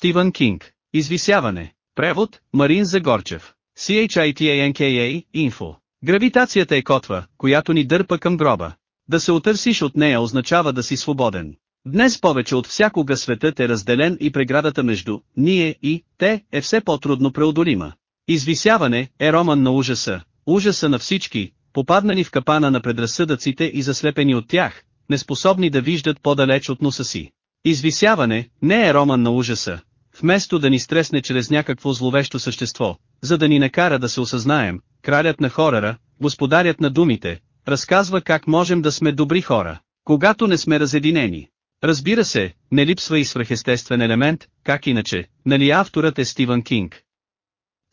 Стивън Кинг. Извисяване. Превод, Марин Загорчев. CHITANKA, Info. Гравитацията е котва, която ни дърпа към гроба. Да се отърсиш от нея означава да си свободен. Днес повече от всякога светът е разделен и преградата между «ние» и «те» е все по-трудно преодолима. Извисяване е роман на ужаса, ужаса на всички, попаднали в капана на предразсъдъците и заслепени от тях, неспособни да виждат по-далеч от носа си. Извисяване не е роман на ужаса, вместо да ни стресне чрез някакво зловещо същество, за да ни накара да се осъзнаем, кралят на хорара, господарят на думите, разказва как можем да сме добри хора, когато не сме разединени. Разбира се, не липсва и свръхестествен елемент, как иначе, нали авторът е Стивън Кинг.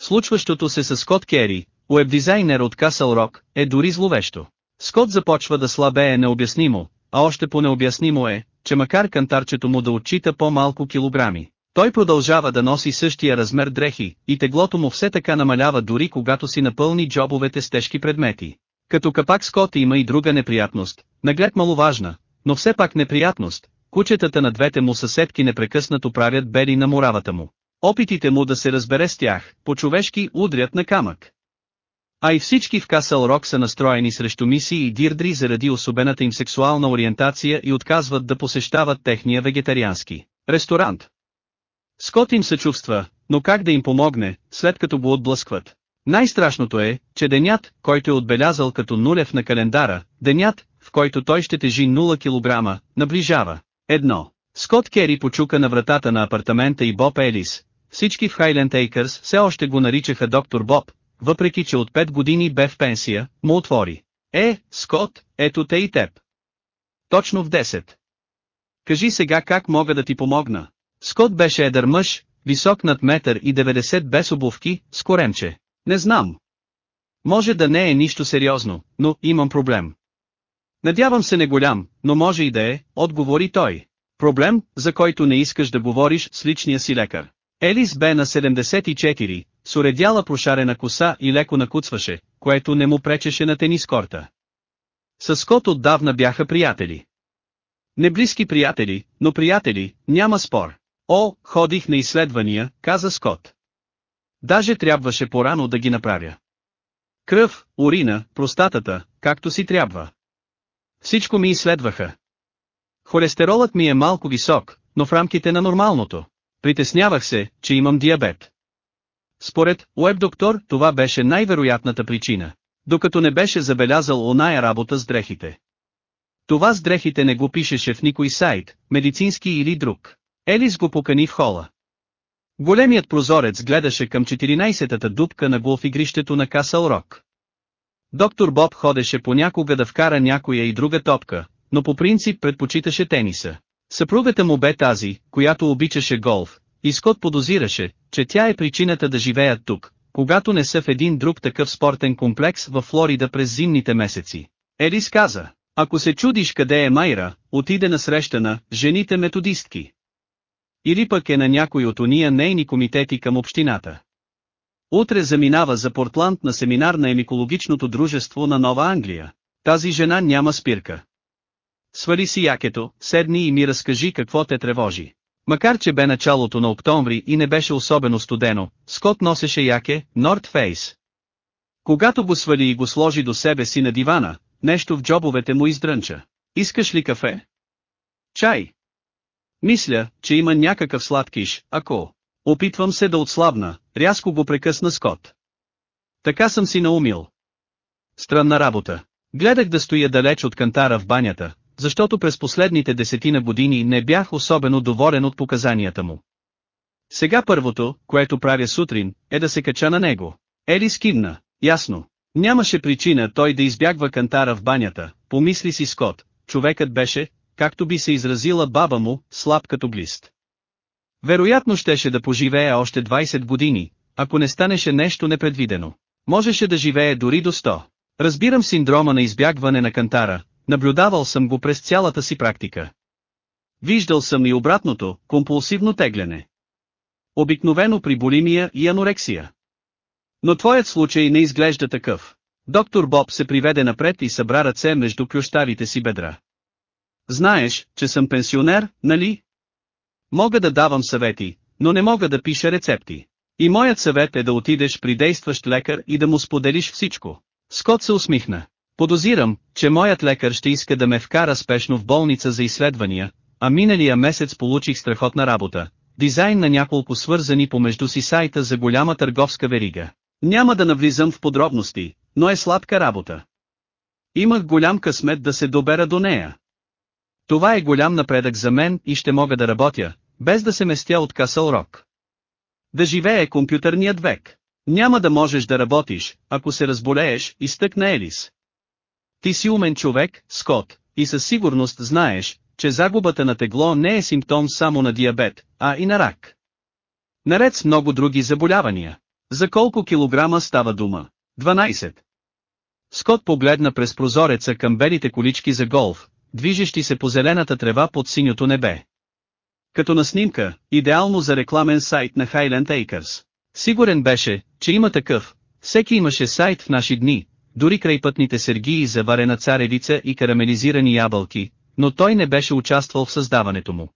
Случващото се с Скот Кери, уебдизайнер от Касъл Рок, е дори зловещо. Скот започва да слабее необяснимо, а още по-необяснимо е, че макар кантарчето му да отчита по-малко килограми, той продължава да носи същия размер дрехи, и теглото му все така намалява дори когато си напълни джобовете с тежки предмети. Като капак Скот има и друга неприятност, наглед маловажна, но все пак неприятност, кучетата на двете му съседки непрекъснато правят бели на муравата му. Опитите му да се разбере с тях, по-човешки удрят на камък. А и всички в Касъл Рок са настроени срещу Миси и Дирдри заради особената им сексуална ориентация и отказват да посещават техния вегетариански ресторант. Скот им се чувства, но как да им помогне, след като го отблъскват. Най-страшното е, че денят, който е отбелязал като нулев на календара, денят, в който той ще тежи 0 кг, наближава. Едно. Скот Кери почука на вратата на апартамента и Боб Елис. Всички в Хайленд Ейкърс все още го наричаха доктор Боб, въпреки че от 5 години бе в пенсия, му отвори. Е, Скот, ето те и теб. Точно в 10. Кажи сега как мога да ти помогна. Скот беше едър мъж, висок над метър и 90 без обувки, с коремче. Не знам. Може да не е нищо сериозно, но имам проблем. Надявам се не голям, но може и да е, отговори той. Проблем, за който не искаш да говориш с личния си лекар. Елис бе на 74, с уредяла прошарена коса и леко накуцваше, което не му пречеше на тенискорта. С Скот отдавна бяха приятели. Не близки приятели, но приятели, няма спор. О, ходих на изследвания, каза Скот. Даже трябваше порано да ги направя. Кръв, урина, простатата, както си трябва. Всичко ми изследваха. Холестеролът ми е малко висок, но в рамките на нормалното. Притеснявах се, че имам диабет. Според уеб-доктор това беше най-вероятната причина, докато не беше забелязал оная работа с дрехите. Това с дрехите не го пишеше в никой сайт, медицински или друг. Елис го покани в хола. Големият прозорец гледаше към 14-та дупка на голфигрището на Касъл Рок. Доктор Боб ходеше понякога да вкара някоя и друга топка, но по принцип предпочиташе тениса. Съпругата му бе тази, която обичаше голф, и Скот подозираше, че тя е причината да живеят тук, когато не са в един друг такъв спортен комплекс в Флорида през зимните месеци. Елис каза, ако се чудиш къде е Майра, отиде на среща на жените методистки. Или пък е на някой от уния нейни комитети към общината. Утре заминава за Портланд на семинар на емикологичното дружество на Нова Англия. Тази жена няма спирка. Свали си якето, седни и ми разкажи какво те тревожи. Макар че бе началото на октомври и не беше особено студено, Скот носеше яке, Норд Фейс. Когато го свали и го сложи до себе си на дивана, нещо в джобовете му издрънча. Искаш ли кафе? Чай. Мисля, че има някакъв сладкиш, ако... Опитвам се да отслабна, рязко го прекъсна Скот. Така съм си наумил. Странна работа. Гледах да стоя далеч от кантара в банята, защото през последните десетина години не бях особено доволен от показанията му. Сега първото, което правя сутрин, е да се кача на него. Ели скивна, ясно. Нямаше причина той да избягва кантара в банята, помисли си Скот, човекът беше, както би се изразила баба му, слаб като глист. Вероятно щеше да поживее още 20 години, ако не станеше нещо непредвидено. Можеше да живее дори до 100. Разбирам синдрома на избягване на кантара, наблюдавал съм го през цялата си практика. Виждал съм и обратното, компулсивно тегляне. Обикновено при булимия и анорексия. Но твоят случай не изглежда такъв. Доктор Боб се приведе напред и събра ръце между плющавите си бедра. Знаеш, че съм пенсионер, нали? Мога да давам съвети, но не мога да пиша рецепти. И моят съвет е да отидеш при действащ лекар и да му споделиш всичко. Скот се усмихна. Подозирам, че моят лекар ще иска да ме вкара спешно в болница за изследвания, а миналия месец получих страхотна работа. Дизайн на няколко свързани помежду си сайта за голяма търговска верига. Няма да навлизам в подробности, но е сладка работа. Имах голям късмет да се добера до нея. Това е голям напредък за мен и ще мога да работя, без да се местя от Касъл Рок. Да живее компютърният век. Няма да можеш да работиш, ако се разболееш, изтъкна Елис. Ти си умен човек, Скот, и със сигурност знаеш, че загубата на тегло не е симптом само на диабет, а и на рак. Наред с много други заболявания. За колко килограма става дума? 12. Скот погледна през прозореца към белите колички за голф, движещи се по зелената трева под синьото небе. Като на снимка, идеално за рекламен сайт на Highland Acres. Сигурен беше, че има такъв. Всеки имаше сайт в наши дни, дори край пътните сергии за варена царевица и карамелизирани ябълки, но той не беше участвал в създаването му.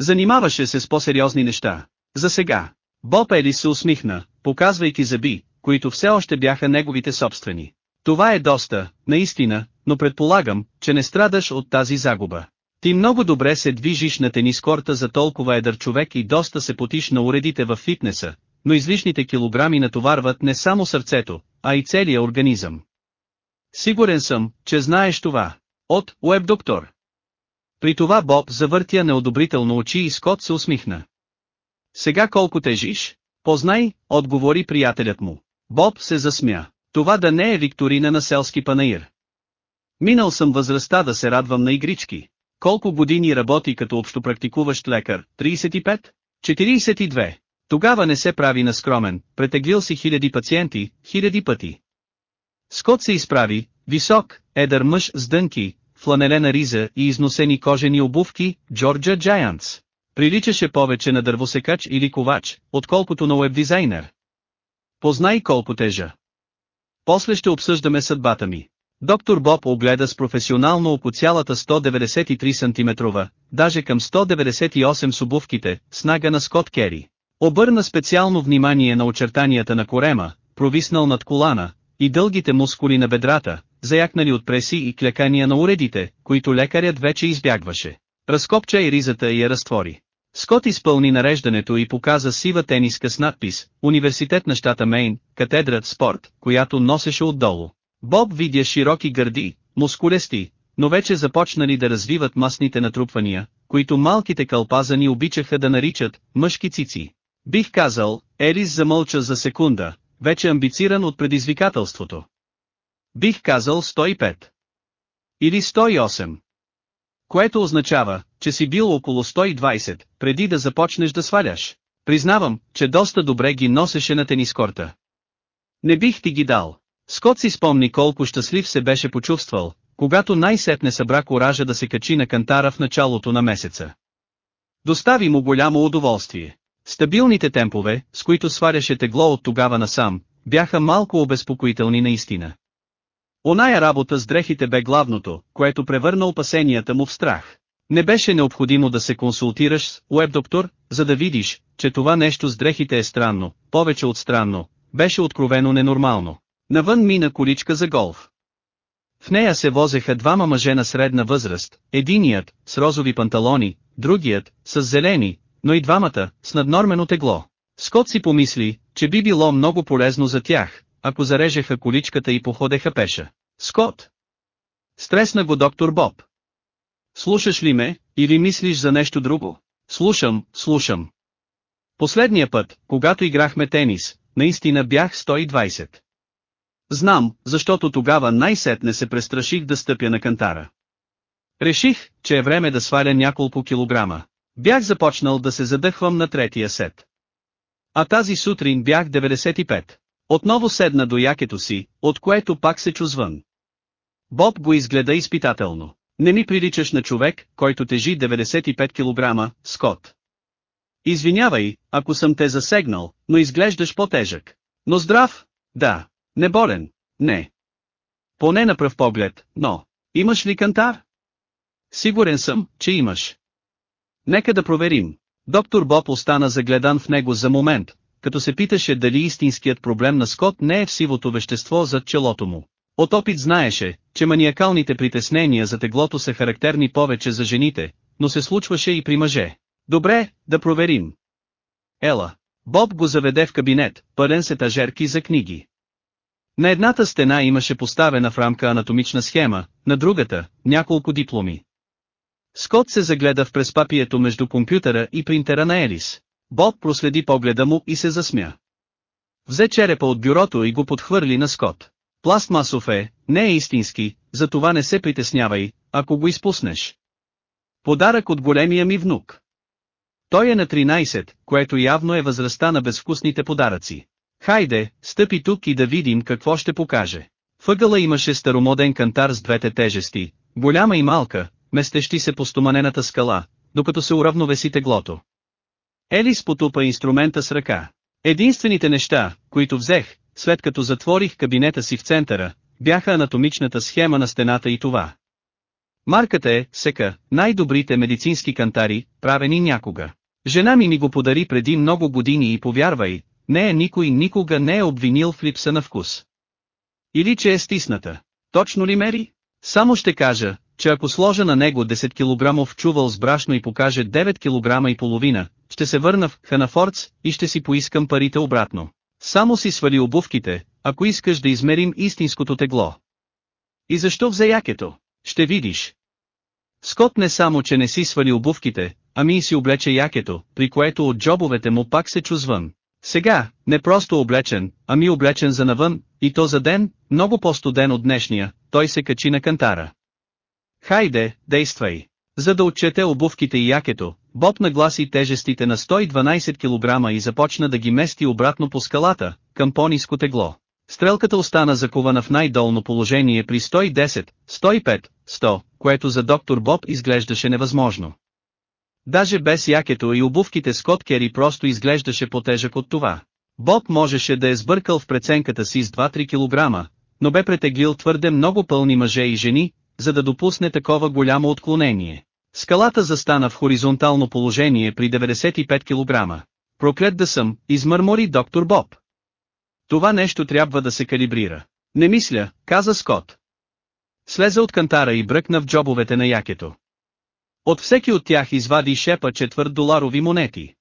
Занимаваше се с по-сериозни неща. За сега. Боб Елис се усмихна, показвайки зъби, които все още бяха неговите собствени. Това е доста, наистина, но предполагам, че не страдаш от тази загуба. Ти много добре се движиш на тенискорта за толкова едър човек и доста се потиш на уредите в фитнеса, но излишните килограми натоварват не само сърцето, а и целия организъм. Сигурен съм, че знаеш това. От Уеб доктор. При това Боб завъртя неодобрително очи и Скот се усмихна. Сега колко тежиш? Познай, отговори приятелят му. Боб се засмя. Това да не е викторина на селски панаир. Минал съм възрастта да се радвам на игрички. Колко години работи като общопрактикуващ лекар? 35? 42. Тогава не се прави на скромен, претеглил си хиляди пациенти, хиляди пъти. Скот се изправи, висок, едър мъж с дънки, фланелена риза и износени кожени обувки, Джорджа Джайантс. Приличаше повече на дървосекач или ковач, отколкото на уебдизайнер. Познай колко тежа. После ще обсъждаме съдбата ми. Доктор Боб огледа с професионално око цялата 193 см, даже към 198 с обувките, снага на Скот Кери. Обърна специално внимание на очертанията на корема, провиснал над колана, и дългите мускули на бедрата, заякнали от преси и клекания на уредите, които лекарят вече избягваше. Разкопча и ризата и я разтвори. Скот изпълни нареждането и показа сива тениска с надпис «Университет на щата Мейн, катедра спорт», която носеше отдолу. Боб видя широки гърди, мускулести, но вече започнали да развиват масните натрупвания, които малките кълпазани обичаха да наричат «мъжки цици». Бих казал, Елис замълча за секунда, вече амбициран от предизвикателството. Бих казал 105. Или 108. Което означава, че си бил около 120, преди да започнеш да сваляш. Признавам, че доста добре ги носеше на тенискорта. Не бих ти ги дал. Скот си спомни колко щастлив се беше почувствал, когато най-сетне събра коража да се качи на кантара в началото на месеца. Достави му голямо удоволствие. Стабилните темпове, с които сваряше тегло от тогава насам, бяха малко обезпокоителни наистина. Оная работа с дрехите бе главното, което превърна опасенията му в страх. Не беше необходимо да се консултираш с уеб-доктор, за да видиш, че това нещо с дрехите е странно, повече от странно, беше откровено ненормално. Навън мина количка за голф. В нея се возеха двама мъже на средна възраст, единият, с розови панталони, другият, с зелени, но и двамата, с наднормено тегло. Скот си помисли, че би било много полезно за тях, ако зарежеха количката и походеха пеша. Скот! Стресна го доктор Боб. Слушаш ли ме, или мислиш за нещо друго? Слушам, слушам. Последния път, когато играхме тенис, наистина бях 120. Знам, защото тогава най-сетне се престраших да стъпя на кантара. Реших, че е време да сваля няколко килограма. Бях започнал да се задъхвам на третия сет. А тази сутрин бях 95. Отново седна до якето си, от което пак се чу звън. Боб го изгледа изпитателно. Не ми приличаш на човек, който тежи 95 кг, Скот. Извинявай, ако съм те засегнал, но изглеждаш по-тежък. Но здрав? Да. Не болен? Не. Поне на пръв поглед, но... Имаш ли кантар? Сигурен съм, че имаш. Нека да проверим. Доктор Боб остана загледан в него за момент, като се питаше дали истинският проблем на Скот не е в сивото вещество зад челото му. От опит знаеше, че маниакалните притеснения за теглото са характерни повече за жените, но се случваше и при мъже. Добре, да проверим. Ела. Боб го заведе в кабинет, пълен с етажерки за книги. На едната стена имаше поставена в рамка анатомична схема, на другата – няколко дипломи. Скот се загледа в преспапието между компютъра и принтера на Елис. Боб проследи погледа му и се засмя. Взе черепа от бюрото и го подхвърли на Скот. Пластмасов е, не е истински, затова не се притеснявай, ако го изпуснеш. Подарък от големия ми внук. Той е на 13, което явно е възрастта на безвкусните подаръци. Хайде, стъпи тук и да видим какво ще покаже. Въгъла имаше старомоден кантар с двете тежести, голяма и малка, местещи се по стоманената скала, докато се уравновеси теглото. Елис потупа инструмента с ръка. Единствените неща, които взех, след като затворих кабинета си в центъра, бяха анатомичната схема на стената и това. Марката е, сека, най-добрите медицински кантари, правени някога. Жена ми ми го подари преди много години и повярвай, нея никой никога не е обвинил в липса на вкус. Или че е стисната. Точно ли мери? Само ще кажа, че ако сложа на него 10 кг чувал с брашно и покаже 9 кг и половина, ще се върна в Ханафордс и ще си поискам парите обратно. Само си свали обувките, ако искаш да измерим истинското тегло. И защо взе якето? Ще видиш. Скот не само че не си свали обувките, ами и си облече якето, при което от джобовете му пак се чузвън. Сега, не просто облечен, ами облечен за навън, и то за ден, много по-студен от днешния, той се качи на кантара. Хайде, действай. За да отчете обувките и якето, Боб нагласи тежестите на 112 кг и започна да ги мести обратно по скалата, към по-низко тегло. Стрелката остана закована в най-долно положение при 110, 105, 100, което за доктор Боб изглеждаше невъзможно. Даже без якето и обувките Скот Кери просто изглеждаше по-тежък от това. Боб можеше да е сбъркал в преценката си с 2-3 кг, но бе претеглил твърде много пълни мъже и жени, за да допусне такова голямо отклонение. Скалата застана в хоризонтално положение при 95 кг. Проклет да съм, измърмори доктор Боб. Това нещо трябва да се калибрира. Не мисля, каза Скот. Слезе от кантара и бръкна в джобовете на якето. От всеки от тях извади шепа четвърт доларови монети.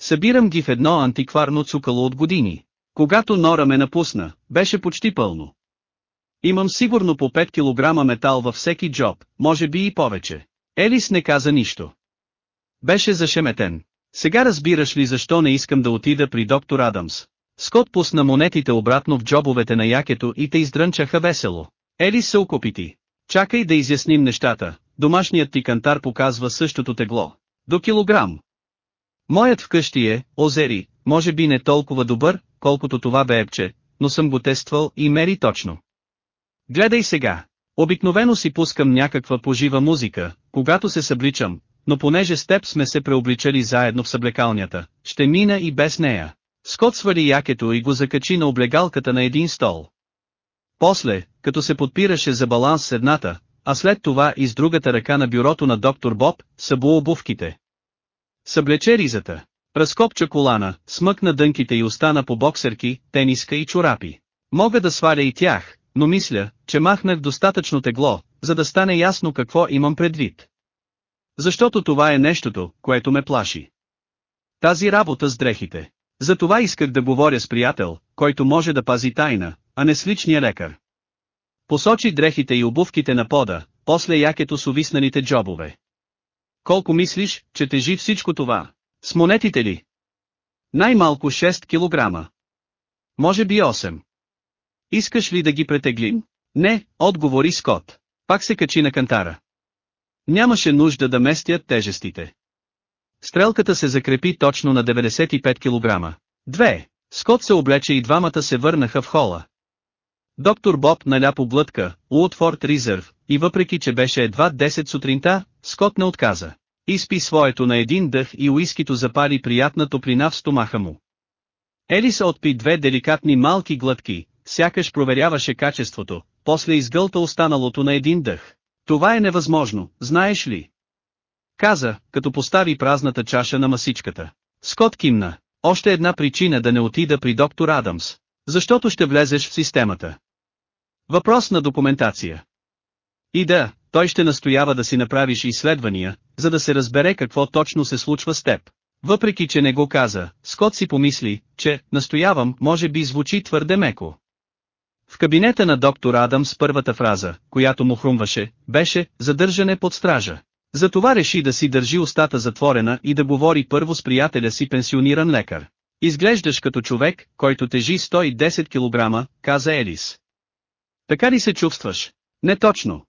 Събирам ги в едно антикварно цукало от години. Когато Нора ме напусна, беше почти пълно. Имам сигурно по 5 кг метал във всеки джоб, може би и повече. Елис не каза нищо. Беше зашеметен. Сега разбираш ли защо не искам да отида при доктор Адамс? Скот пусна монетите обратно в джобовете на якето и те издрънчаха весело. Елис се окопити. Чакай да изясним нещата, домашният ти кантар показва същото тегло. До килограм. Моят вкъщи е, озери, може би не толкова добър, колкото това бебче, но съм го тествал и мери точно. Гледай сега. Обикновено си пускам някаква пожива музика, когато се събличам, но понеже с теб сме се преобличали заедно в съблекалнята, ще мина и без нея. Скот свали якето и го закачи на облегалката на един стол. После, като се подпираше за баланс с едната, а след това и с другата ръка на бюрото на доктор Боб, събу обувките. Съблече ризата. Разкопча колана, смъкна дънките и остана по боксерки, тениска и чорапи. Мога да сваля и тях, но мисля, че махнах достатъчно тегло, за да стане ясно какво имам предвид. Защото това е нещото, което ме плаши. Тази работа с дрехите. Затова исках да говоря с приятел, който може да пази тайна, а не с личния лекар. Посочи дрехите и обувките на пода, после якето с увисналите джобове. Колко мислиш, че тежи всичко това? С монетите ли? Най-малко 6 килограма. Може би 8. Искаш ли да ги претеглим? Не, отговори Скот. Пак се качи на кантара. Нямаше нужда да местят тежестите. Стрелката се закрепи точно на 95 кг. Две. Скот се облече и двамата се върнаха в хола. Доктор Боб наля по блътка, Уотфорд Ризърв, и въпреки че беше едва 10 сутринта, Скот не отказа. Изпи своето на един дъх и уискито запали приятна топлина в стомаха му. Елис отпи две деликатни малки глътки, сякаш проверяваше качеството, после изгълта останалото на един дъх. Това е невъзможно, знаеш ли? Каза, като постави празната чаша на масичката. Скот кимна. Още една причина да не отида при доктор Адамс. Защото ще влезеш в системата. Въпрос на документация. И да, той ще настоява да си направиш изследвания, за да се разбере какво точно се случва с теб. Въпреки че не го каза, Скот си помисли, че, настоявам, може би звучи твърде меко. В кабинета на доктор Адамс първата фраза, която му хрумваше, беше «задържане под стража». Затова реши да си държи устата затворена и да говори първо с приятеля си пенсиониран лекар. Изглеждаш като човек, който тежи 110 кг, каза Елис. Така ли се чувстваш? Не точно.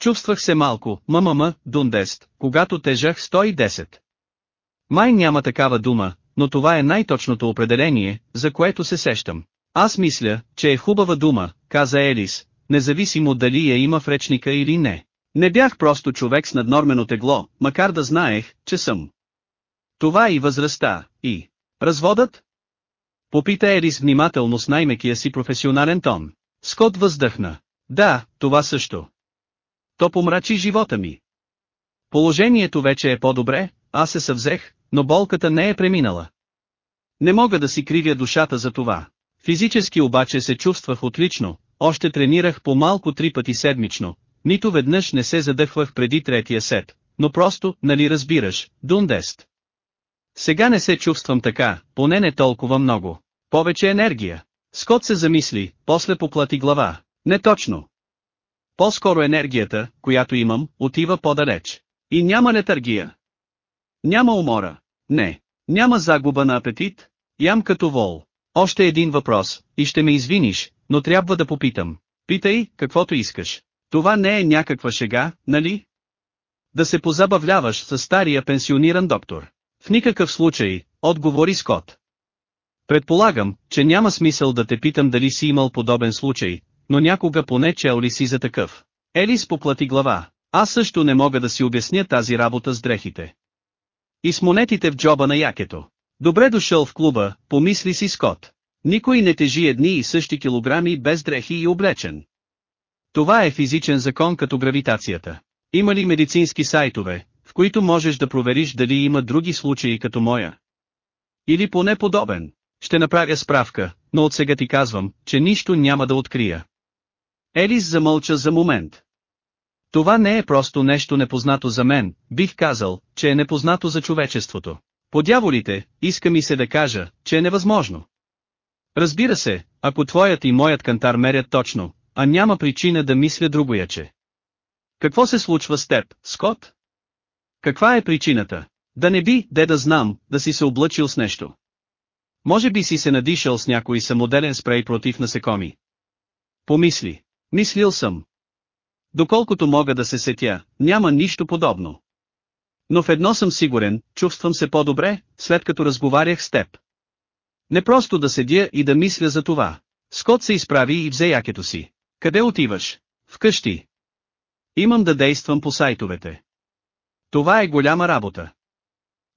Чувствах се малко, ммм, дундест, когато тежах 110. Май няма такава дума, но това е най-точното определение, за което се сещам. Аз мисля, че е хубава дума, каза Елис, независимо дали я има в речника или не. Не бях просто човек с наднормено тегло, макар да знаех, че съм. Това и възрастта, и... Разводът? Попита Елис внимателно с най-мекия си професионален тон. Скот въздъхна. Да, това също. То помрачи живота ми. Положението вече е по-добре, аз се съвзех, но болката не е преминала. Не мога да си кривя душата за това. Физически обаче се чувствах отлично, още тренирах по малко три пъти седмично, нито веднъж не се задъхвах преди третия сет, но просто, нали разбираш, дундест. Сега не се чувствам така, поне не толкова много. Повече енергия. Скот се замисли, после поплати глава. Не точно. По-скоро енергията, която имам, отива по-далеч. И няма летаргия. Няма умора. Не. Няма загуба на апетит. Ям като вол. Още един въпрос, и ще ме извиниш, но трябва да попитам. Питай, каквото искаш. Това не е някаква шега, нали? Да се позабавляваш с стария пенсиониран доктор. В никакъв случай, отговори Скот. Предполагам, че няма смисъл да те питам дали си имал подобен случай, но някога поне чел ли си за такъв. Елис поплати глава. Аз също не мога да си обясня тази работа с дрехите. И с монетите в джоба на якето. Добре дошъл в клуба, помисли си Скот. Никой не тежи едни и същи килограми без дрехи и облечен. Това е физичен закон като гравитацията. Има ли медицински сайтове, в които можеш да провериш дали има други случаи като моя? Или поне подобен? Ще направя справка, но от сега ти казвам, че нищо няма да открия. Елис замълча за момент. Това не е просто нещо непознато за мен, бих казал, че е непознато за човечеството. По дяволите, иска ми се да кажа, че е невъзможно. Разбира се, ако твоят и моят кантар мерят точно, а няма причина да мисля другояче. Какво се случва с теб, Скот? Каква е причината? Да не би, де да знам, да си се облъчил с нещо. Може би си се надишал с някой самоделен спрей против насекоми. Помисли. Мислил съм. Доколкото мога да се сетя, няма нищо подобно. Но в едно съм сигурен, чувствам се по-добре, след като разговарях с теб. Не просто да седя и да мисля за това. Скот се изправи и взе якето си. Къде отиваш? Вкъщи. Имам да действам по сайтовете. Това е голяма работа.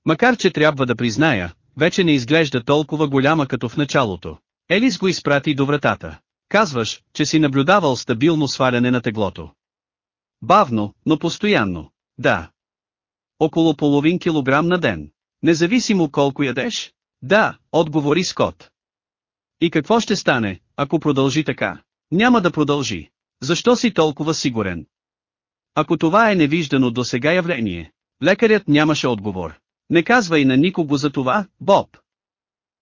Макар че трябва да призная, вече не изглежда толкова голяма като в началото. Елис го изпрати до вратата. Казваш, че си наблюдавал стабилно сваляне на теглото. Бавно, но постоянно. Да. Около половин килограм на ден. Независимо колко ядеш? Да, отговори Скот. И какво ще стане, ако продължи така? Няма да продължи. Защо си толкова сигурен? Ако това е невиждано до сега явление, лекарят нямаше отговор. Не казвай на никого за това, Боб.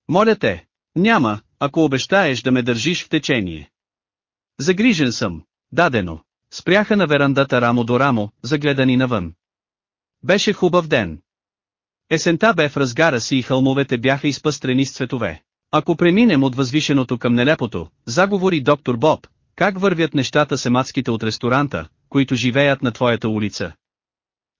Моля те, няма, ако обещаеш да ме държиш в течение. Загрижен съм, дадено. Спряха на верандата рамо до рамо, загледани навън. Беше хубав ден. Есента бе в разгара си и хълмовете бяха изпъстрени с цветове. Ако преминем от възвишеното към нелепото, заговори доктор Боб, как вървят нещата с ематските от ресторанта, които живеят на твоята улица.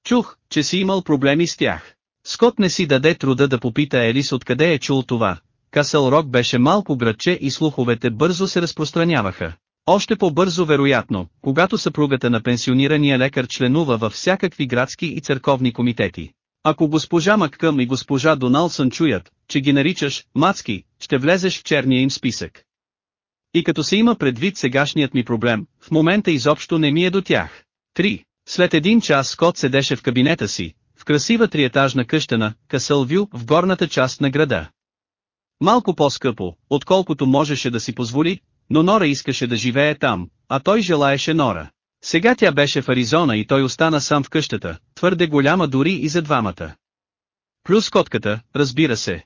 Чух, че си имал проблеми с тях. Скот не си даде труда да попита Елис откъде е чул това. Касъл Рок беше малко градче и слуховете бързо се разпространяваха. Още по-бързо вероятно, когато съпругата на пенсионирания лекар членува във всякакви градски и църковни комитети. Ако госпожа Маккъм и госпожа Доналсън чуят, че ги наричаш «мацки», ще влезеш в черния им списък. И като се има предвид сегашният ми проблем, в момента изобщо не ми е до тях. 3. След един час Скот седеше в кабинета си, красива триетажна къща на Касълвю в горната част на града. Малко по-скъпо, отколкото можеше да си позволи, но Нора искаше да живее там, а той желаеше Нора. Сега тя беше в Аризона и той остана сам в къщата, твърде голяма дори и за двамата. Плюс котката, разбира се.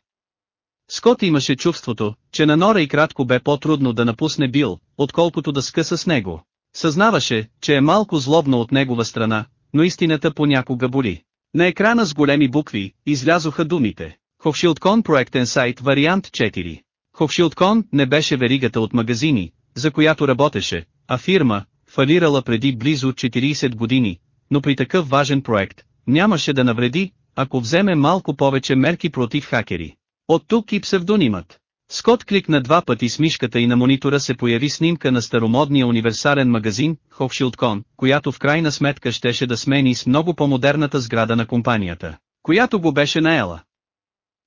Скот имаше чувството, че на Нора и кратко бе по-трудно да напусне Бил, отколкото да скъса с него. Съзнаваше, че е малко злобно от негова страна, но истината понякога боли. На екрана с големи букви, излязоха думите. Ховшилдкон проектен сайт вариант 4. Ховшилдкон не беше веригата от магазини, за която работеше, а фирма, фалирала преди близо 40 години, но при такъв важен проект, нямаше да навреди, ако вземе малко повече мерки против хакери. От тук и псевдонимът. Скот кликна два пъти с мишката и на монитора се появи снимка на старомодния универсален магазин, Ховшилдкон, която в крайна сметка щеше да смени с много по-модерната сграда на компанията, която го беше наела.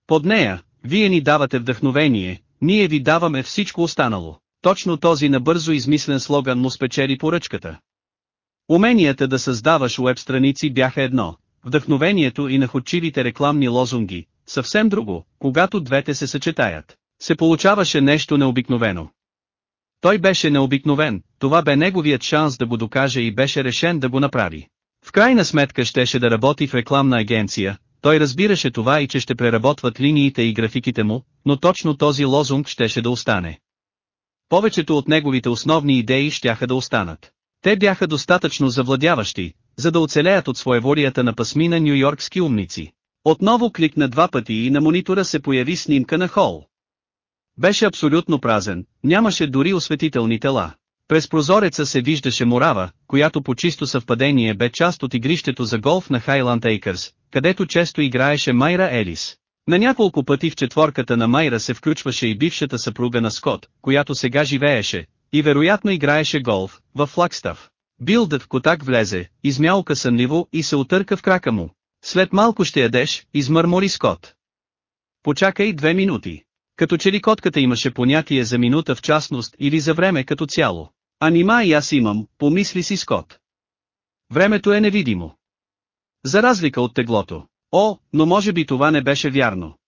Под нея, вие ни давате вдъхновение, ние ви даваме всичко останало. Точно този набързо измислен слоган му спечели поръчката. Уменията да създаваш уеб страници бяха едно, вдъхновението и находчивите рекламни лозунги, съвсем друго, когато двете се съчетаят, се получаваше нещо необикновено. Той беше необикновен, това бе неговият шанс да го докаже и беше решен да го направи. В крайна сметка щеше да работи в рекламна агенция, той разбираше това и че ще преработват линиите и графиките му, но точно този лозунг щеше да остане. Повечето от неговите основни идеи щяха да останат. Те бяха достатъчно завладяващи, за да оцелеят от своеволията на пасмина нью-йоркски умници. Отново кликна два пъти и на монитора се появи снимка на Хол. Беше абсолютно празен, нямаше дори осветителни тела. През прозореца се виждаше морава, която по чисто съвпадение бе част от игрището за голф на Хайланд Ейкърс, където често играеше Майра Елис. На няколко пъти в четворката на Майра се включваше и бившата съпруга на Скот, която сега живееше, и вероятно играеше голф, в Флагстав. Билдът в котак влезе, измялка сънливо и се отърка в крака му. След малко ще ядеш, измърмори Скот. Почакай две минути. Като че ли котката имаше понятие за минута в частност или за време като цяло. А нима и аз имам, помисли си Скот. Времето е невидимо. За разлика от теглото. О, но може би това не беше вярно.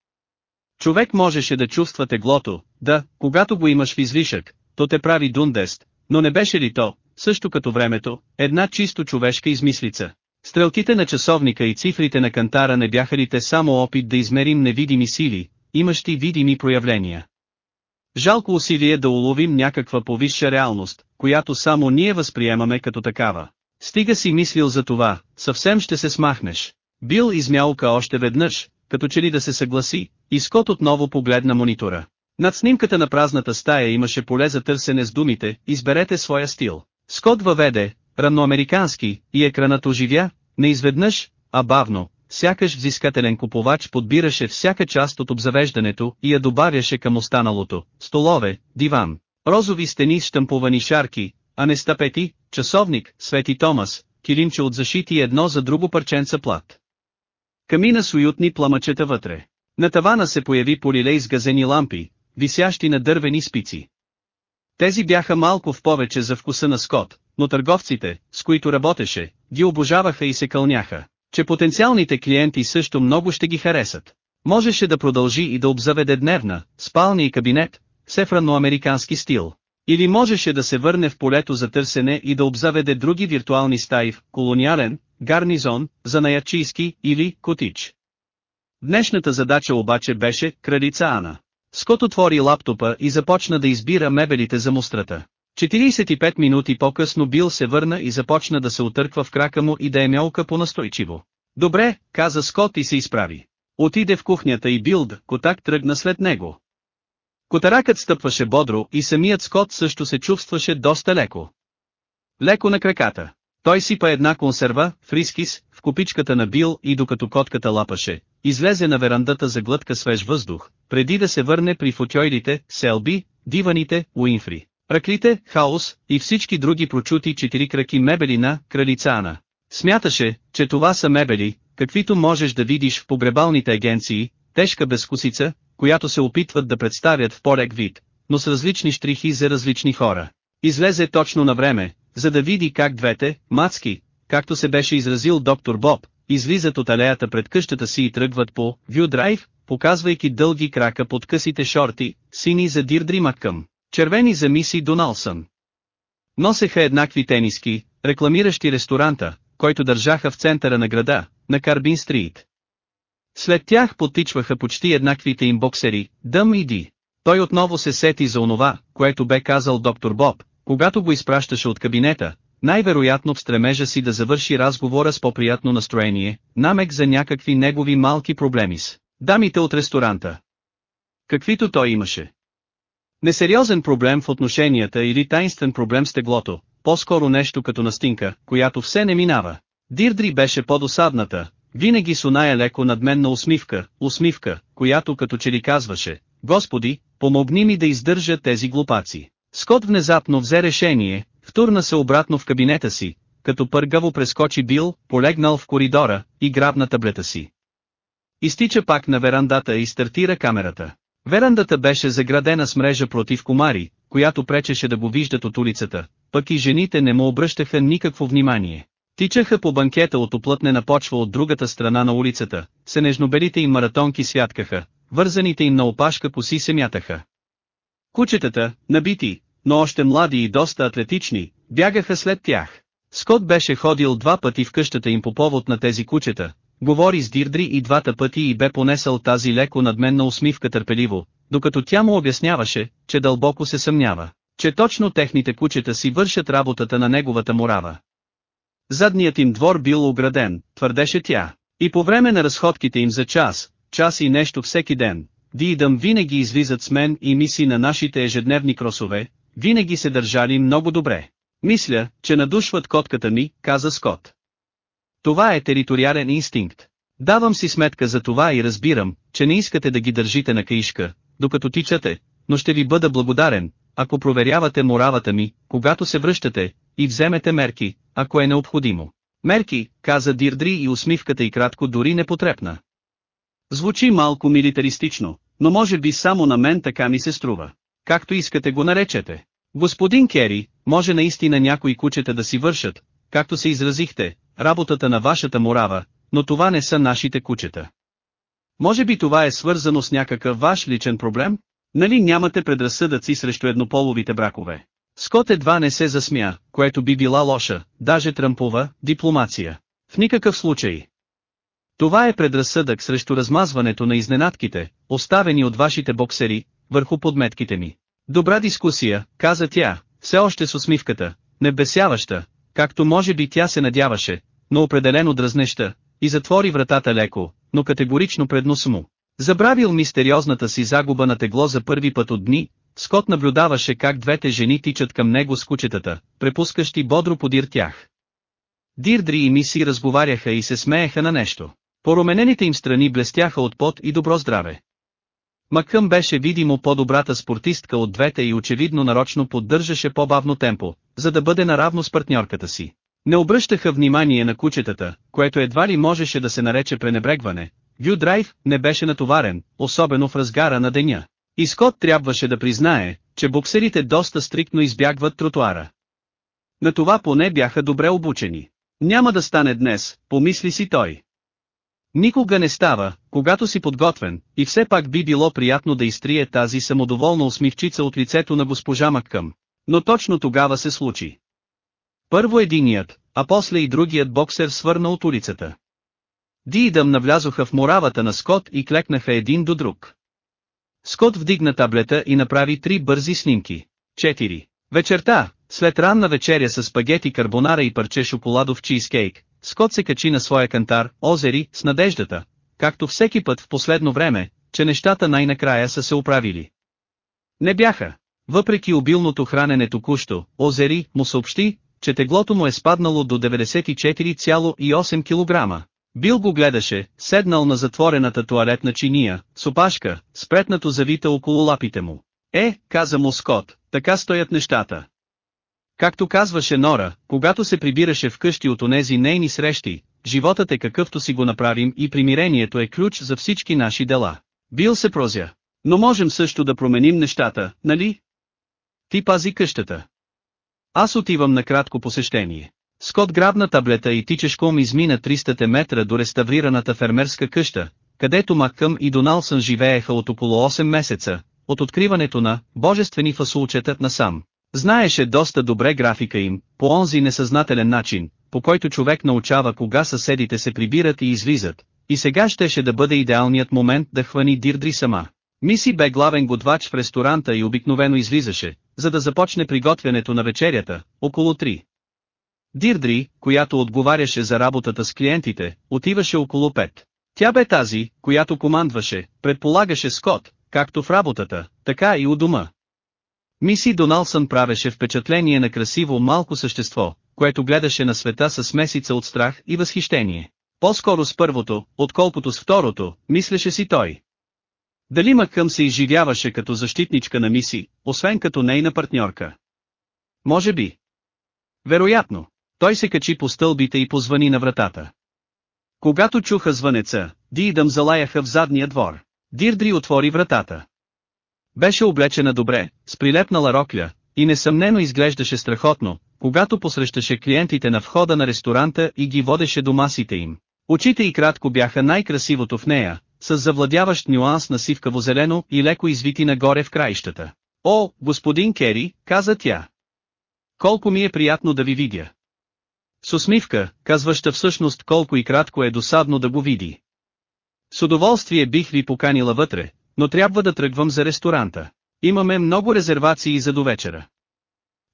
Човек можеше да чувства теглото, да, когато го имаш в излишък, то те прави дундест, но не беше ли то, също като времето, една чисто човешка измислица. Стрелките на часовника и цифрите на кантара не бяха ли те само опит да измерим невидими сили, имащи видими проявления. Жалко усилие да уловим някаква повисша реалност, която само ние възприемаме като такава. Стига си мислил за това, съвсем ще се смахнеш. Бил измялка още веднъж, като че ли да се съгласи, и Скот отново погледна монитора. Над снимката на празната стая имаше поле за търсене с думите «Изберете своя стил». Скот въведе, ранноамерикански, и екранът оживя, не изведнъж, а бавно, сякаш взискателен купувач подбираше всяка част от обзавеждането и я добавяше към останалото, столове, диван, розови стени с штампувани шарки, а не стапети, часовник, Свети Томас, килимче от защити едно за друго парченца плат. Камина с уютни пламъчета вътре. На тавана се появи полилей с газени лампи, висящи на дървени спици. Тези бяха малко в повече за вкуса на Скот, но търговците, с които работеше, ги обожаваха и се кълняха, че потенциалните клиенти също много ще ги харесат. Можеше да продължи и да обзаведе дневна, спалня и кабинет, ранноамерикански стил. Или можеше да се върне в полето за търсене и да обзаведе други виртуални стаи в колониален, гарнизон, занаячийски или котич. Днешната задача обаче беше кралица Ана. Скот отвори лаптопа и започна да избира мебелите за мустрата. 45 минути по-късно Бил се върна и започна да се отърква в крака му и да е мялка по-настойчиво. Добре, каза Скот и се изправи. Отиде в кухнята и Билд, котак тръгна след него. Котаракът стъпваше бодро и самият Скот също се чувстваше доста леко. Леко на краката. Той сипа една консерва, фрискис, в купичката на Бил и докато котката лапаше, излезе на верандата за глътка свеж въздух, преди да се върне при футьойлите, селби, диваните, Уинфри, ръклите, хаос и всички други прочути четири краки мебели на кралица Ана. Смяташе, че това са мебели, каквито можеш да видиш в погребалните агенции, тежка безкусица, която се опитват да представят в по-лек вид, но с различни штрихи за различни хора. Излезе точно на време, за да види как двете, мацки, както се беше изразил доктор Боб, излизат от алеята пред къщата си и тръгват по View Drive, показвайки дълги крака под късите шорти, сини за Дирдри Маккъм, червени за Миси Доналсън. Носеха еднакви тениски, рекламиращи ресторанта, който държаха в центъра на града, на Карбин Стрит. След тях потичваха почти еднаквите им боксери, Дъм и Ди. Той отново се сети за онова, което бе казал доктор Боб, когато го изпращаше от кабинета, най-вероятно в стремежа си да завърши разговора с по-приятно настроение, намек за някакви негови малки проблеми с дамите от ресторанта. Каквито той имаше. Несериозен проблем в отношенията или тайнствен проблем с теглото, по-скоро нещо като настинка, която все не минава. Дирдри беше по-досадната, винаги с оная леко надменна усмивка, усмивка, която като че ли казваше, Господи, помогни ми да издържа тези глупаци. Скот внезапно взе решение, втурна се обратно в кабинета си, като пъргаво прескочи Бил, полегнал в коридора, и грабна таблета си. Изтича пак на верандата и стартира камерата. Верандата беше заградена с мрежа против комари, която пречеше да го виждат от улицата, пък и жените не му обръщаха никакво внимание. Тичаха по банкета от оплътнена почва от другата страна на улицата, се нежнобелите им маратонки святкаха, вързаните им на опашка коси се мятаха. Кучетата, набити, но още млади и доста атлетични, бягаха след тях. Скот беше ходил два пъти в къщата им по повод на тези кучета, говори с Дирдри и двата пъти и бе понесъл тази леко надменна усмивка търпеливо, докато тя му обясняваше, че дълбоко се съмнява, че точно техните кучета си вършат работата на неговата морава. Задният им двор бил ограден, твърдеше тя, и по време на разходките им за час, час и нещо всеки ден, Ди и Дъм винаги излизат с мен и миси на нашите ежедневни кросове, винаги се държали много добре. Мисля, че надушват котката ми, каза Скот. Това е териториален инстинкт. Давам си сметка за това и разбирам, че не искате да ги държите на каишка, докато тичате, но ще ви бъда благодарен, ако проверявате моравата ми, когато се връщате, и вземете мерки, ако е необходимо. Мерки, каза Дирдри и усмивката и кратко дори не потрепна. Звучи малко милитаристично, но може би само на мен така ми се струва. Както искате го наречете. Господин Кери, може наистина някои кучета да си вършат, както се изразихте, работата на вашата морава, но това не са нашите кучета. Може би това е свързано с някакъв ваш личен проблем? Нали нямате предразсъдъци срещу еднополовите бракове? Скот едва не се засмя, което би била лоша, даже тръмпова, дипломация. В никакъв случай. Това е предразсъдък срещу размазването на изненадките, оставени от вашите боксери, върху подметките ми. Добра дискусия, каза тя, все още с усмивката, небесяваща, както може би тя се надяваше, но определено дразнеща, и затвори вратата леко, но категорично пред носа му. Забравил мистериозната си загуба на тегло за първи път от дни, Скот наблюдаваше как двете жени тичат към него с кучетата, препускащи бодро подир тях. Дирдри и Миси разговаряха и се смееха на нещо. Пороменените им страни блестяха от пот и добро здраве. Макъм беше видимо по-добрата спортистка от двете и очевидно нарочно поддържаше по-бавно темпо, за да бъде наравно с партньорката си. Не обръщаха внимание на кучетата, което едва ли можеше да се нарече пренебрегване. Вю Драйв не беше натоварен, особено в разгара на деня. И Скот трябваше да признае, че боксерите доста стриктно избягват тротуара. На това поне бяха добре обучени. Няма да стане днес, помисли си той. Никога не става, когато си подготвен, и все пак би било приятно да изтрие тази самодоволна усмивчица от лицето на госпожа Маккъм. Но точно тогава се случи. Първо единият, а после и другият боксер свърна от улицата. Ди и Дъм навлязоха в моравата на Скот и клекнаха един до друг. Скот вдигна таблета и направи три бързи снимки. 4. Вечерта, след ранна вечеря с спагети карбонара и парче шоколадов чизкейк, Скот се качи на своя кантар, озери, с надеждата, както всеки път в последно време, че нещата най-накрая са се оправили. Не бяха. Въпреки обилното хранене току-що, Озери му съобщи, че теглото му е спаднало до 94,8 кг. Бил го гледаше, седнал на затворената туалетна чиния, с спретнато завита около лапите му. Е, каза му Скот, така стоят нещата. Както казваше Нора, когато се прибираше вкъщи от онези нейни срещи, животът е какъвто си го направим и примирението е ключ за всички наши дела. Бил се прозя. Но можем също да променим нещата, нали? Ти пази къщата. Аз отивам на кратко посещение. Скот грабна таблета и тичешком измина 300 метра до реставрираната фермерска къща, където Маккъм и Доналсън живееха от около 8 месеца, от откриването на «божествени фасулчета» насам. Знаеше доста добре графика им, по онзи несъзнателен начин, по който човек научава кога съседите се прибират и излизат, и сега щеше да бъде идеалният момент да хвани Дирдри сама. Миси бе главен готвач в ресторанта и обикновено излизаше, за да започне приготвянето на вечерята, около 3. Дирдри, която отговаряше за работата с клиентите, отиваше около 5. Тя бе тази, която командваше, предполагаше Скот, както в работата, така и у дома. Миси Доналсън правеше впечатление на красиво малко същество, което гледаше на света с месица от страх и възхищение. По-скоро с първото, отколкото с второто, мислеше си той. Дали Макъм се изживяваше като защитничка на Миси, освен като нейна партньорка? Може би. Вероятно. Той се качи по стълбите и позвани на вратата. Когато чуха звънеца, Ди и Дъм залаяха в задния двор. Дирдри отвори вратата. Беше облечена добре, с прилепнала рокля, и несъмнено изглеждаше страхотно, когато посрещаше клиентите на входа на ресторанта и ги водеше до масите им. Очите и кратко бяха най-красивото в нея, с завладяващ нюанс на сивкаво-зелено и леко извити нагоре в краищата. О, господин Кери, каза тя. Колко ми е приятно да ви видя. С усмивка, казваща всъщност колко и кратко е досадно да го види. С удоволствие бих ви поканила вътре, но трябва да тръгвам за ресторанта. Имаме много резервации за довечера.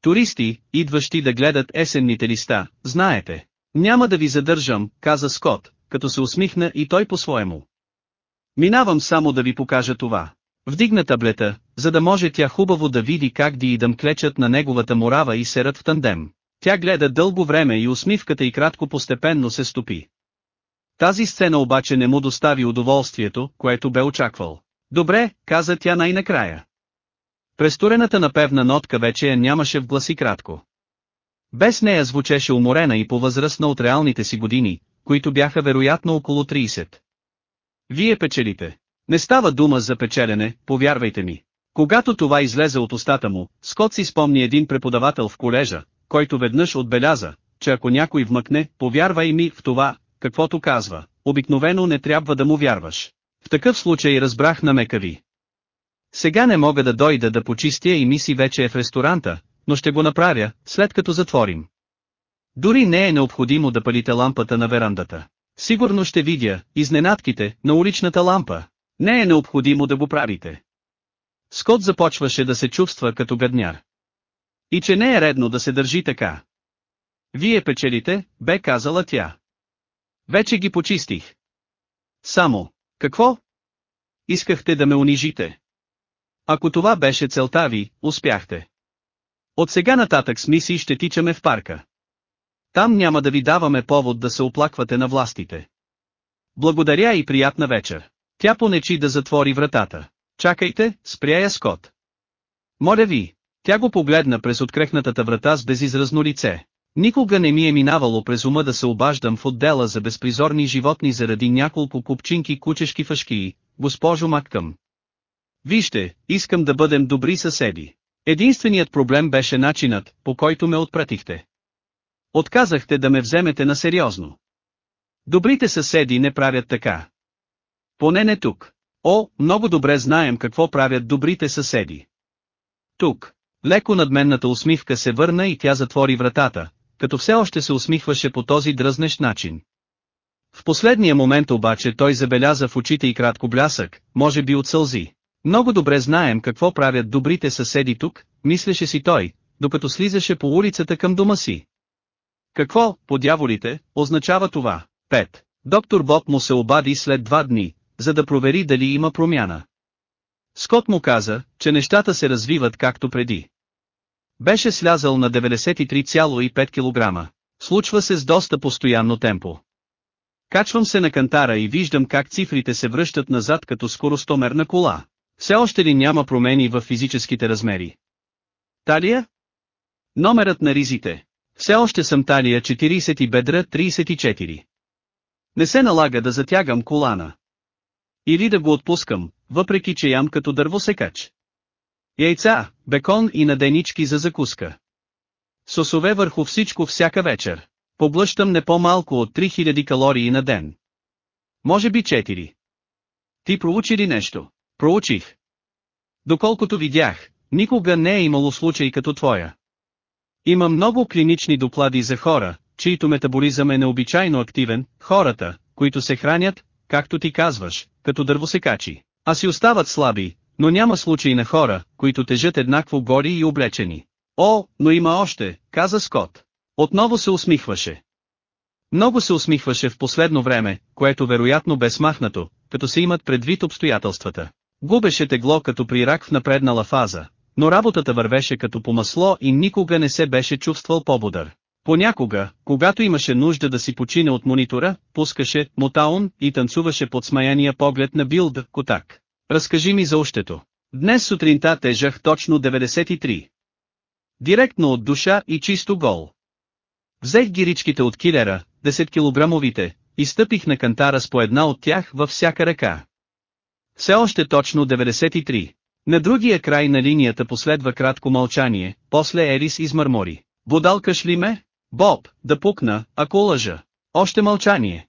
Туристи, идващи да гледат есенните листа, знаете. Няма да ви задържам, каза Скот, като се усмихна и той по-своему. Минавам само да ви покажа това. Вдигна таблета, за да може тя хубаво да види как Ди клечат на неговата морава и серат в тандем. Тя гледа дълго време и усмивката и кратко постепенно се стопи. Тази сцена обаче не му достави удоволствието, което бе очаквал. Добре, каза тя най-накрая. Престорената напевна нотка вече я нямаше в гласи кратко. Без нея звучеше уморена и по-възрастна от реалните си години, които бяха вероятно около 30. Вие печелите. Не става дума за печелене, повярвайте ми. Когато това излезе от устата му, Скот си спомни един преподавател в колежа, който веднъж отбеляза, че ако някой вмъкне, повярвай ми в това, каквото казва, обикновено не трябва да му вярваш. В такъв случай разбрах намека ви. Сега не мога да дойда да почистя и миси вече е в ресторанта, но ще го направя, след като затворим. Дори не е необходимо да палите лампата на верандата. Сигурно ще видя изненадките на уличната лампа. Не е необходимо да го правите. Скот започваше да се чувства като гадняр. И че не е редно да се държи така. Вие печелите, бе казала тя. Вече ги почистих. Само, какво? Искахте да ме унижите. Ако това беше целта ви, успяхте. От сега нататък с мисии ще тичаме в парка. Там няма да ви даваме повод да се оплаквате на властите. Благодаря и приятна вечер. Тя понечи да затвори вратата. Чакайте, спря я Скот. Моля ви. Тя го погледна през открехнатата врата с безизразно лице. Никога не ми е минавало през ума да се обаждам в отдела за безпризорни животни заради няколко купчинки кучешки фашки, госпожо Маккъм. Вижте, искам да бъдем добри съседи. Единственият проблем беше начинът, по който ме отпратихте. Отказахте да ме вземете на сериозно. Добрите съседи не правят така. Поне не тук. О, много добре знаем какво правят добрите съседи. Тук. Леко надменната усмивка се върна и тя затвори вратата, като все още се усмихваше по този дръзнещ начин. В последния момент обаче той забеляза в очите и кратко блясък, може би от сълзи. Много добре знаем какво правят добрите съседи тук, мислеше си той, докато слизаше по улицата към дома си. Какво, по дяволите, означава това? 5. Доктор Боб му се обади след два дни, за да провери дали има промяна. Скот му каза, че нещата се развиват както преди. Беше слязал на 93,5 кг. Случва се с доста постоянно темпо. Качвам се на кантара и виждам как цифрите се връщат назад като скоростомерна кола. Все още ли няма промени в физическите размери? Талия? Номерът на ризите. Все още съм талия 40 и бедра 34. Не се налага да затягам колана. Или да го отпускам, въпреки че ям като дървосекач. Яйца, бекон и наденички за закуска. Сосове върху всичко всяка вечер. поглъщам не по-малко от 3000 калории на ден. Може би 4. Ти проучи ли нещо? Проучих. Доколкото видях, никога не е имало случай като твоя. Има много клинични доклади за хора, чието метаболизъм е необичайно активен, хората, които се хранят, както ти казваш, като дървосекачи, а си остават слаби, но няма случаи на хора, които тежат еднакво гори и облечени. О, но има още, каза Скот. Отново се усмихваше. Много се усмихваше в последно време, което вероятно бе смахнато, като се имат предвид обстоятелствата. Губеше тегло като при рак в напреднала фаза, но работата вървеше като по масло и никога не се беше чувствал по-бодър. Понякога, когато имаше нужда да си почине от монитора, пускаше Мотаун и танцуваше под смаяния поглед на Билд Котак. Разкажи ми за ощето. Днес сутринта тежах точно 93. Директно от душа и чисто гол. Взех гиричките от килера, 10 килограмовите, и стъпих на кантара с по една от тях във всяка ръка. Все още точно 93. На другия край на линията последва кратко мълчание, после Ерис измърмори. Будалкаш ли ме? Боб, да пукна, ако лъжа. Още мълчание.